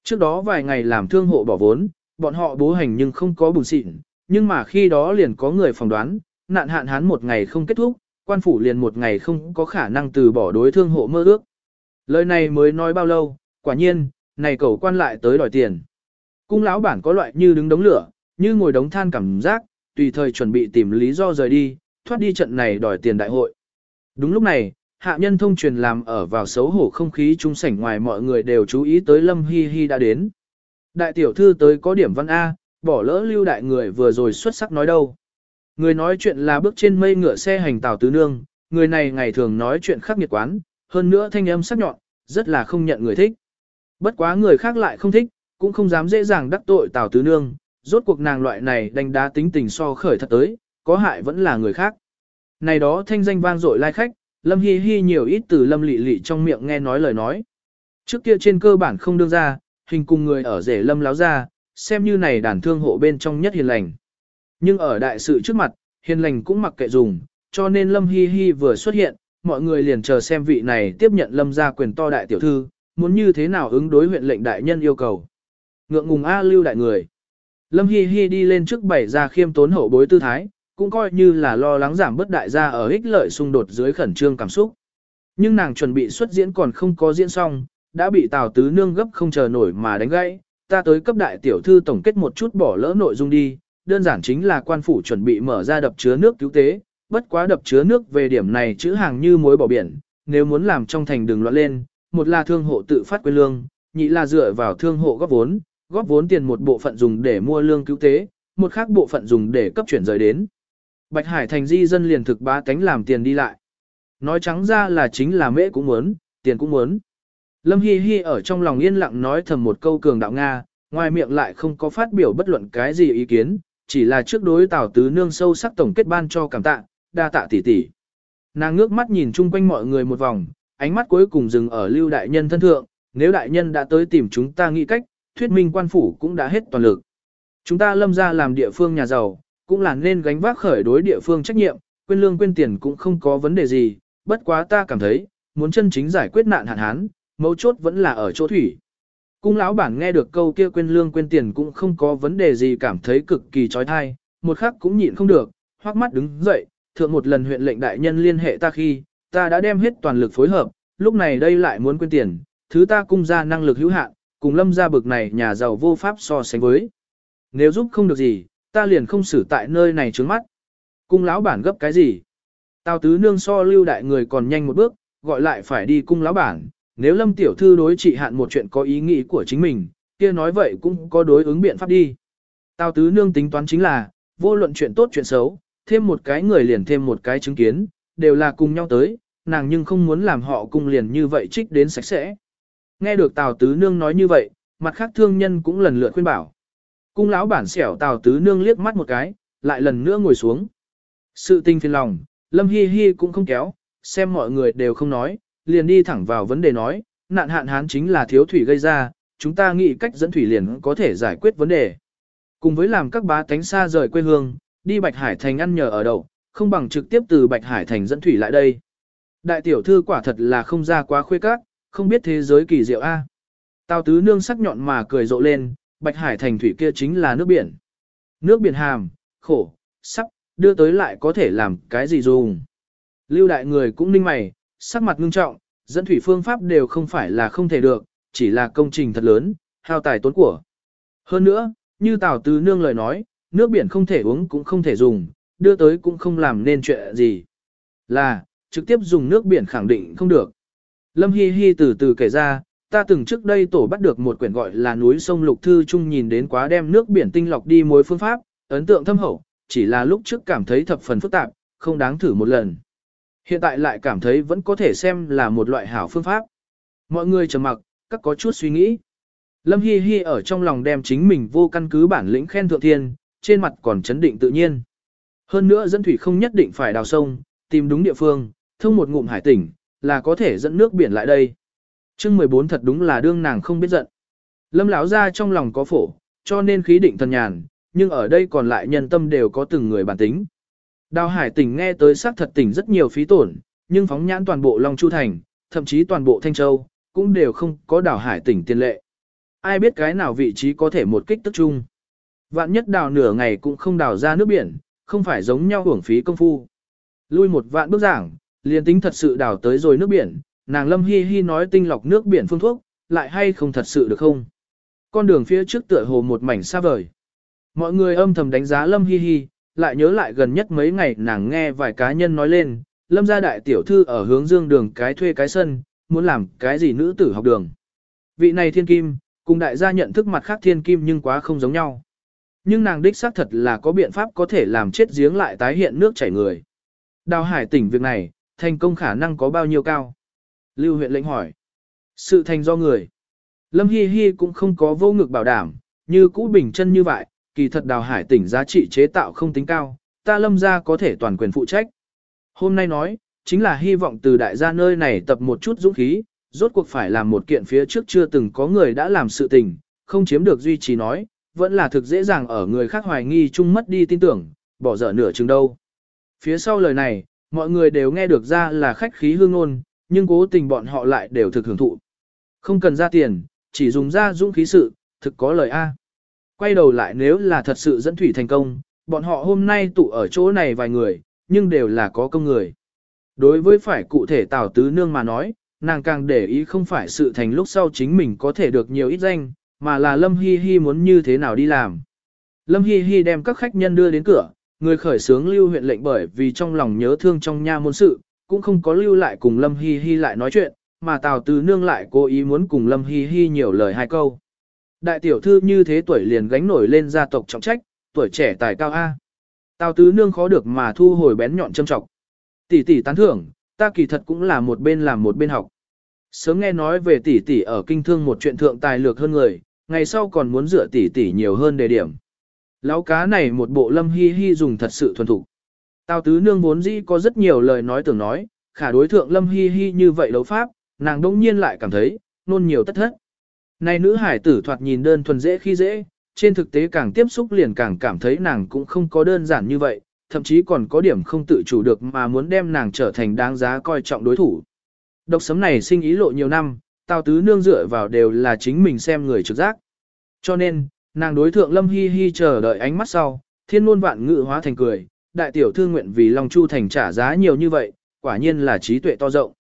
Trước đó vài ngày làm thương hộ bỏ vốn, bọn họ bố hành nhưng không có bùn xịn, nhưng mà khi đó liền có người phỏng đoán, nạn hạn hán một ngày không kết thúc, quan phủ liền một ngày không có khả năng từ bỏ đối thương hộ mơ ước. Lời này mới nói bao lâu, quả nhiên, này cầu quan lại tới đòi tiền. Cung lão bản có loại như đứng đống lửa, như ngồi đống than cảm giác, tùy thời chuẩn bị tìm lý do rời đi, thoát đi trận này đòi tiền đại hội. Đúng lúc này, hạ nhân thông truyền làm ở vào xấu hổ không khí trung sảnh ngoài mọi người đều chú ý tới Lâm Hi Hi đã đến. Đại tiểu thư tới có điểm văn A, bỏ lỡ lưu đại người vừa rồi xuất sắc nói đâu. Người nói chuyện là bước trên mây ngựa xe hành tàu tứ nương, người này ngày thường nói chuyện khắc nghiệt quán, hơn nữa thanh âm sắc nhọn, rất là không nhận người thích. Bất quá người khác lại không thích, cũng không dám dễ dàng đắc tội tào tứ nương, rốt cuộc nàng loại này đánh đá tính tình so khởi thật tới, có hại vẫn là người khác. Này đó thanh danh vang dội lai khách, Lâm Hi Hi nhiều ít từ Lâm Lị Lị trong miệng nghe nói lời nói. Trước kia trên cơ bản không đương ra, hình cùng người ở rể Lâm láo ra, xem như này đàn thương hộ bên trong nhất hiền lành. Nhưng ở đại sự trước mặt, hiền lành cũng mặc kệ dùng, cho nên Lâm Hi Hi vừa xuất hiện, mọi người liền chờ xem vị này tiếp nhận Lâm gia quyền to đại tiểu thư, muốn như thế nào ứng đối huyện lệnh đại nhân yêu cầu. Ngượng ngùng A lưu đại người. Lâm Hi Hi đi lên trước bảy ra khiêm tốn hậu bối tư thái, cũng coi như là lo lắng giảm bất đại gia ở ích lợi xung đột dưới khẩn trương cảm xúc. Nhưng nàng chuẩn bị xuất diễn còn không có diễn xong, đã bị Tào Tứ Nương gấp không chờ nổi mà đánh gãy, ta tới cấp đại tiểu thư tổng kết một chút bỏ lỡ nội dung đi, đơn giản chính là quan phủ chuẩn bị mở ra đập chứa nước cứu tế, bất quá đập chứa nước về điểm này chữ hàng như muối bỏ biển, nếu muốn làm trong thành đường loạn lên, một là thương hộ tự phát quên lương, nhị là dựa vào thương hộ góp vốn, góp vốn tiền một bộ phận dùng để mua lương cứu tế, một khác bộ phận dùng để cấp chuyển rời đến. Bạch Hải thành di dân liền thực bá cánh làm tiền đi lại. Nói trắng ra là chính là mễ cũng muốn, tiền cũng muốn. Lâm Hi Hi ở trong lòng yên lặng nói thầm một câu cường đạo Nga, ngoài miệng lại không có phát biểu bất luận cái gì ý kiến, chỉ là trước đối Tào Tứ Nương sâu sắc tổng kết ban cho cảm tạ, đa tạ tỷ tỷ. Nàng ngước mắt nhìn chung quanh mọi người một vòng, ánh mắt cuối cùng dừng ở lưu đại nhân thân thượng, nếu đại nhân đã tới tìm chúng ta nghĩ cách, thuyết minh quan phủ cũng đã hết toàn lực. Chúng ta lâm ra làm địa phương nhà giàu, cũng là nên gánh vác khởi đối địa phương trách nhiệm, quên lương quên tiền cũng không có vấn đề gì, bất quá ta cảm thấy, muốn chân chính giải quyết nạn hạn hán, mấu chốt vẫn là ở chỗ thủy. Cung lão bản nghe được câu kia quên lương quên tiền cũng không có vấn đề gì cảm thấy cực kỳ trói thai, một khắc cũng nhịn không được, hoắc mắt đứng dậy, thượng một lần huyện lệnh đại nhân liên hệ ta khi, ta đã đem hết toàn lực phối hợp, lúc này đây lại muốn quên tiền, thứ ta cung ra năng lực hữu hạn, cùng lâm ra bực này nhà giàu vô pháp so sánh với. Nếu giúp không được gì, ta liền không xử tại nơi này trướng mắt. Cung lão bản gấp cái gì? Tào tứ nương so lưu đại người còn nhanh một bước, gọi lại phải đi cung lão bản, nếu lâm tiểu thư đối trị hạn một chuyện có ý nghĩ của chính mình, kia nói vậy cũng có đối ứng biện pháp đi. Tào tứ nương tính toán chính là, vô luận chuyện tốt chuyện xấu, thêm một cái người liền thêm một cái chứng kiến, đều là cùng nhau tới, nàng nhưng không muốn làm họ cùng liền như vậy trích đến sạch sẽ. Nghe được Tào Tứ Nương nói như vậy, mặt khác thương nhân cũng lần lượt khuyên bảo. Cung lão bản xẻo Tào Tứ Nương liếc mắt một cái, lại lần nữa ngồi xuống. Sự tinh phiền lòng, Lâm Hi Hi cũng không kéo, xem mọi người đều không nói, liền đi thẳng vào vấn đề nói, nạn hạn hán chính là thiếu thủy gây ra, chúng ta nghĩ cách dẫn thủy liền có thể giải quyết vấn đề. Cùng với làm các bá tánh xa rời quê hương, đi Bạch Hải Thành ăn nhờ ở đậu, không bằng trực tiếp từ Bạch Hải Thành dẫn thủy lại đây. Đại tiểu thư quả thật là không ra quá khuê các, không biết thế giới kỳ diệu a. Tào tứ nương sắc nhọn mà cười rộ lên, Bạch Hải Thành thủy kia chính là nước biển. Nước biển hàm, khổ, sắc, đưa tới lại có thể làm cái gì dùng. Lưu đại người cũng ninh mày, sắc mặt ngưng trọng, dẫn thủy phương pháp đều không phải là không thể được, chỉ là công trình thật lớn, hao tài tốn của. Hơn nữa, như Tào Tứ Nương lời nói, nước biển không thể uống cũng không thể dùng, đưa tới cũng không làm nên chuyện gì. Là, trực tiếp dùng nước biển khẳng định không được. Lâm Hi Hi từ từ kể ra, ta từng trước đây tổ bắt được một quyển gọi là núi sông Lục Thư Trung nhìn đến quá đem nước biển tinh lọc đi mối phương pháp, ấn tượng thâm hậu, chỉ là lúc trước cảm thấy thập phần phức tạp, không đáng thử một lần. Hiện tại lại cảm thấy vẫn có thể xem là một loại hảo phương pháp. Mọi người trầm mặc, các có chút suy nghĩ. Lâm Hi Hi ở trong lòng đem chính mình vô căn cứ bản lĩnh khen thượng thiên, trên mặt còn chấn định tự nhiên. Hơn nữa dẫn thủy không nhất định phải đào sông, tìm đúng địa phương, thông một ngụm hải tỉnh, là có thể dẫn nước biển lại đây. chương 14 thật đúng là đương nàng không biết giận. Lâm lão ra trong lòng có phổ, cho nên khí định thần nhàn, nhưng ở đây còn lại nhân tâm đều có từng người bản tính. Đào hải tỉnh nghe tới xác thật tỉnh rất nhiều phí tổn, nhưng phóng nhãn toàn bộ Long Chu Thành, thậm chí toàn bộ Thanh Châu, cũng đều không có đào hải tỉnh tiền lệ. Ai biết cái nào vị trí có thể một kích tức chung. Vạn nhất đào nửa ngày cũng không đào ra nước biển, không phải giống nhau hưởng phí công phu. Lui một vạn bước giảng, liền tính thật sự đào tới rồi nước biển, nàng lâm hi hi nói tinh lọc nước biển phương thuốc, lại hay không thật sự được không? Con đường phía trước tựa hồ một mảnh xa vời. Mọi người âm thầm đánh giá lâm hi hi, lại nhớ lại gần nhất mấy ngày nàng nghe vài cá nhân nói lên, lâm gia đại tiểu thư ở hướng dương đường cái thuê cái sân, muốn làm cái gì nữ tử học đường. Vị này thiên kim, cùng đại gia nhận thức mặt khác thiên kim nhưng quá không giống nhau. Nhưng nàng đích xác thật là có biện pháp có thể làm chết giếng lại tái hiện nước chảy người. Đào hải tỉnh việc này, thành công khả năng có bao nhiêu cao? Lưu huyện lệnh hỏi. Sự thành do người. Lâm Hi Hi cũng không có vô ngực bảo đảm, như cũ bình chân như vậy, kỳ thật đào hải tỉnh giá trị chế tạo không tính cao, ta lâm ra có thể toàn quyền phụ trách. Hôm nay nói, chính là hy vọng từ đại gia nơi này tập một chút dũng khí, rốt cuộc phải làm một kiện phía trước chưa từng có người đã làm sự tình, không chiếm được duy trì nói, vẫn là thực dễ dàng ở người khác hoài nghi chung mất đi tin tưởng, bỏ dở nửa chừng đâu. Phía sau lời này, mọi người đều nghe được ra là khách khí hương ngôn, nhưng cố tình bọn họ lại đều thực hưởng thụ. Không cần ra tiền, chỉ dùng ra dũng khí sự, thực có lời A. Quay đầu lại nếu là thật sự dẫn thủy thành công, bọn họ hôm nay tụ ở chỗ này vài người, nhưng đều là có công người. Đối với phải cụ thể Tào Tứ Nương mà nói, nàng càng để ý không phải sự thành lúc sau chính mình có thể được nhiều ít danh, mà là Lâm Hi Hi muốn như thế nào đi làm. Lâm Hi Hi đem các khách nhân đưa đến cửa, người khởi sướng lưu huyện lệnh bởi vì trong lòng nhớ thương trong nha môn sự, cũng không có lưu lại cùng Lâm Hi Hi lại nói chuyện, mà Tào Tứ Nương lại cố ý muốn cùng Lâm Hi Hi nhiều lời hai câu. Đại tiểu thư như thế tuổi liền gánh nổi lên gia tộc trọng trách, tuổi trẻ tài cao A. Tào tứ nương khó được mà thu hồi bén nhọn châm trọng. Tỷ tỷ tán thưởng, ta kỳ thật cũng là một bên làm một bên học. Sớm nghe nói về tỷ tỷ ở kinh thương một chuyện thượng tài lược hơn người, ngày sau còn muốn dựa tỷ tỷ nhiều hơn đề điểm. Lão cá này một bộ lâm hi hi dùng thật sự thuần thục. Tào tứ nương vốn dĩ có rất nhiều lời nói tưởng nói, khả đối thượng lâm hi hi như vậy đấu pháp, nàng đông nhiên lại cảm thấy, nôn nhiều tất thất. Này nữ hải tử thoạt nhìn đơn thuần dễ khi dễ, trên thực tế càng tiếp xúc liền càng cảm thấy nàng cũng không có đơn giản như vậy, thậm chí còn có điểm không tự chủ được mà muốn đem nàng trở thành đáng giá coi trọng đối thủ. Độc sấm này sinh ý lộ nhiều năm, Tào Tứ Nương dựa vào đều là chính mình xem người trực giác. Cho nên, nàng đối thượng Lâm Hi Hi chờ đợi ánh mắt sau, thiên luôn vạn ngự hóa thành cười, đại tiểu thư nguyện vì Long Chu thành trả giá nhiều như vậy, quả nhiên là trí tuệ to rộng.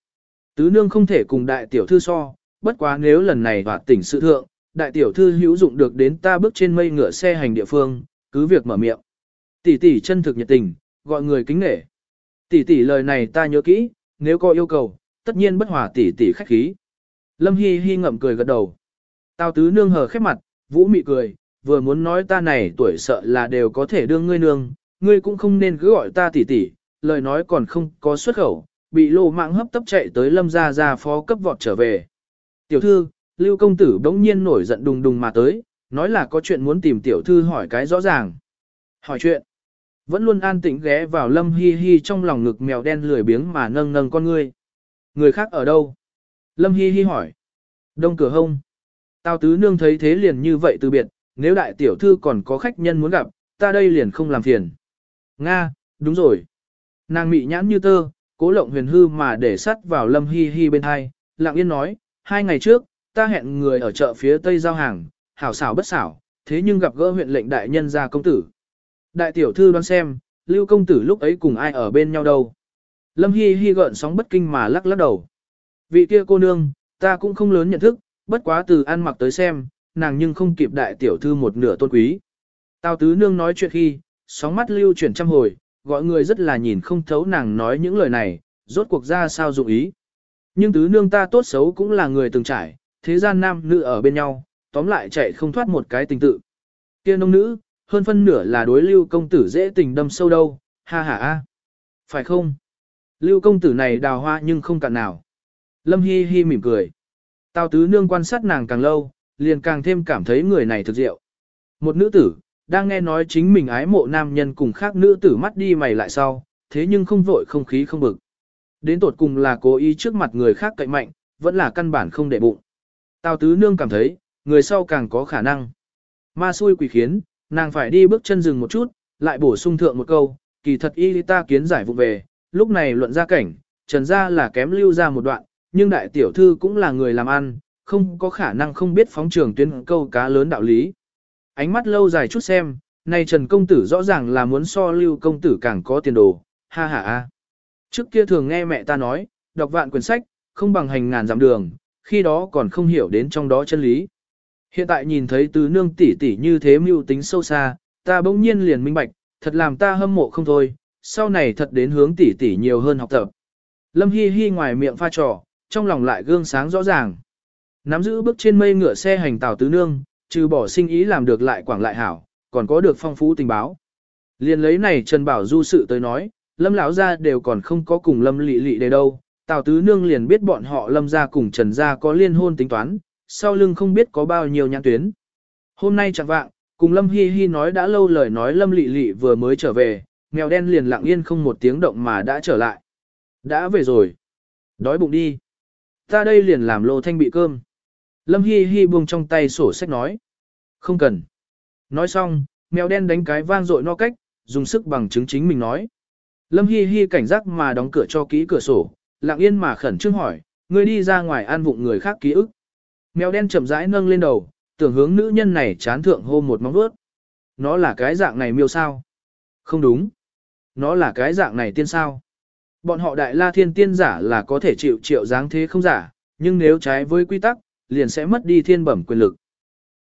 Tứ Nương không thể cùng đại tiểu thư so, bất quá nếu lần này và tỉnh sự thượng, đại tiểu thư hữu dụng được đến ta bước trên mây ngựa xe hành địa phương, cứ việc mở miệng. Tỷ tỷ chân thực nhiệt tình, gọi người kính nể. Tỷ tỷ lời này ta nhớ kỹ, nếu có yêu cầu, tất nhiên bất hòa tỷ tỷ khách khí. Lâm Hi Hi ngậm cười gật đầu. tao tứ nương hờ khép mặt, vũ mị cười, vừa muốn nói ta này tuổi sợ là đều có thể đương ngươi nương, ngươi cũng không nên cứ gọi ta tỷ tỷ, lời nói còn không có xuất khẩu, bị lô mạng hấp tấp chạy tới lâm gia gia phó cấp vọt trở về. Tiểu thư, Lưu công tử bỗng nhiên nổi giận đùng đùng mà tới, nói là có chuyện muốn tìm tiểu thư hỏi cái rõ ràng. Hỏi chuyện. Vẫn luôn an tĩnh ghé vào lâm hi hi trong lòng ngực mèo đen lười biếng mà nâng nâng con ngươi. Người khác ở đâu? Lâm hi hi hỏi. Đông cửa hông. Tao tứ nương thấy thế liền như vậy từ biệt, nếu đại tiểu thư còn có khách nhân muốn gặp, ta đây liền không làm phiền. Nga, đúng rồi. Nàng mị nhãn như tơ, cố lộng huyền hư mà để sắt vào lâm hi hi bên hai, lặng yên nói, hai ngày trước, ta hẹn người ở chợ phía tây giao hàng, hảo xảo bất xảo, thế nhưng gặp gỡ huyện lệnh đại nhân gia công tử. Đại tiểu thư đoán xem, lưu công tử lúc ấy cùng ai ở bên nhau đâu. Lâm Hi Hi gợn sóng bất kinh mà lắc lắc đầu. Vị kia cô nương, ta cũng không lớn nhận thức, bất quá từ ăn mặc tới xem, nàng nhưng không kịp đại tiểu thư một nửa tôn quý. Tào tứ nương nói chuyện khi, sóng mắt lưu chuyển trăm hồi, gọi người rất là nhìn không thấu nàng nói những lời này, rốt cuộc ra sao dụng ý. Nhưng tứ nương ta tốt xấu cũng là người từng trải, thế gian nam nữ ở bên nhau, tóm lại chạy không thoát một cái tình tự. Kia nông nữ, hơn phân nửa là đối lưu công tử dễ tình đâm sâu đâu, ha ha a. Phải không? Lưu công tử này đào hoa nhưng không cạn nào. Lâm Hi Hi mỉm cười. Tào tứ nương quan sát nàng càng lâu, liền càng thêm cảm thấy người này thực diệu. Một nữ tử, đang nghe nói chính mình ái mộ nam nhân cùng khác nữ tử mắt đi mày lại sau, thế nhưng không vội không khí không bực. Đến tột cùng là cố ý trước mặt người khác cậy mạnh, vẫn là căn bản không để bụng. Tào tứ nương cảm thấy, người sau càng có khả năng. Ma xui quỷ khiến, nàng phải đi bước chân dừng một chút, lại bổ sung thượng một câu, kỳ thật y ta kiến giải vụ về, lúc này luận ra cảnh, trần ra là kém lưu ra một đoạn, nhưng đại tiểu thư cũng là người làm ăn, không có khả năng không biết phóng trường tuyến câu cá lớn đạo lý. Ánh mắt lâu dài chút xem, nay Trần Công Tử rõ ràng là muốn so lưu công tử càng có tiền đồ, ha ha ha. Trước kia thường nghe mẹ ta nói, đọc vạn quyển sách, không bằng hành ngàn dặm đường, khi đó còn không hiểu đến trong đó chân lý. Hiện tại nhìn thấy tứ nương tỷ tỷ như thế mưu tính sâu xa, ta bỗng nhiên liền minh bạch, thật làm ta hâm mộ không thôi, sau này thật đến hướng tỷ tỷ nhiều hơn học tập. Lâm Hi Hi ngoài miệng pha trò, trong lòng lại gương sáng rõ ràng. Nắm giữ bước trên mây ngựa xe hành tàu tứ nương, trừ bỏ sinh ý làm được lại quảng lại hảo, còn có được phong phú tình báo. Liên lấy này Trần Bảo Du sự tới nói, Lâm lão gia đều còn không có cùng Lâm Lệ Lệ để đâu, Tào Tứ Nương liền biết bọn họ Lâm gia cùng Trần gia có liên hôn tính toán, sau lưng không biết có bao nhiêu nhãn tuyến. Hôm nay chẳng vạng, cùng Lâm Hi Hi nói đã lâu lời nói Lâm Lệ Lệ vừa mới trở về, mèo đen liền lặng yên không một tiếng động mà đã trở lại. Đã về rồi. Đói bụng đi. Ta đây liền làm lô thanh bị cơm. Lâm Hi Hi buông trong tay sổ sách nói. Không cần. Nói xong, mèo đen đánh cái vang dội no cách, dùng sức bằng chứng chính mình nói. Lâm Hi Hi cảnh giác mà đóng cửa cho kỹ cửa sổ, lặng yên mà khẩn trương hỏi, ngươi đi ra ngoài an vụng người khác ký ức. Mèo đen chậm rãi nâng lên đầu, tưởng hướng nữ nhân này chán thượng hô một móng vuốt. Nó là cái dạng này miêu sao? Không đúng. Nó là cái dạng này tiên sao? Bọn họ đại la thiên tiên giả là có thể chịu triệu dáng thế không giả, nhưng nếu trái với quy tắc, liền sẽ mất đi thiên bẩm quyền lực.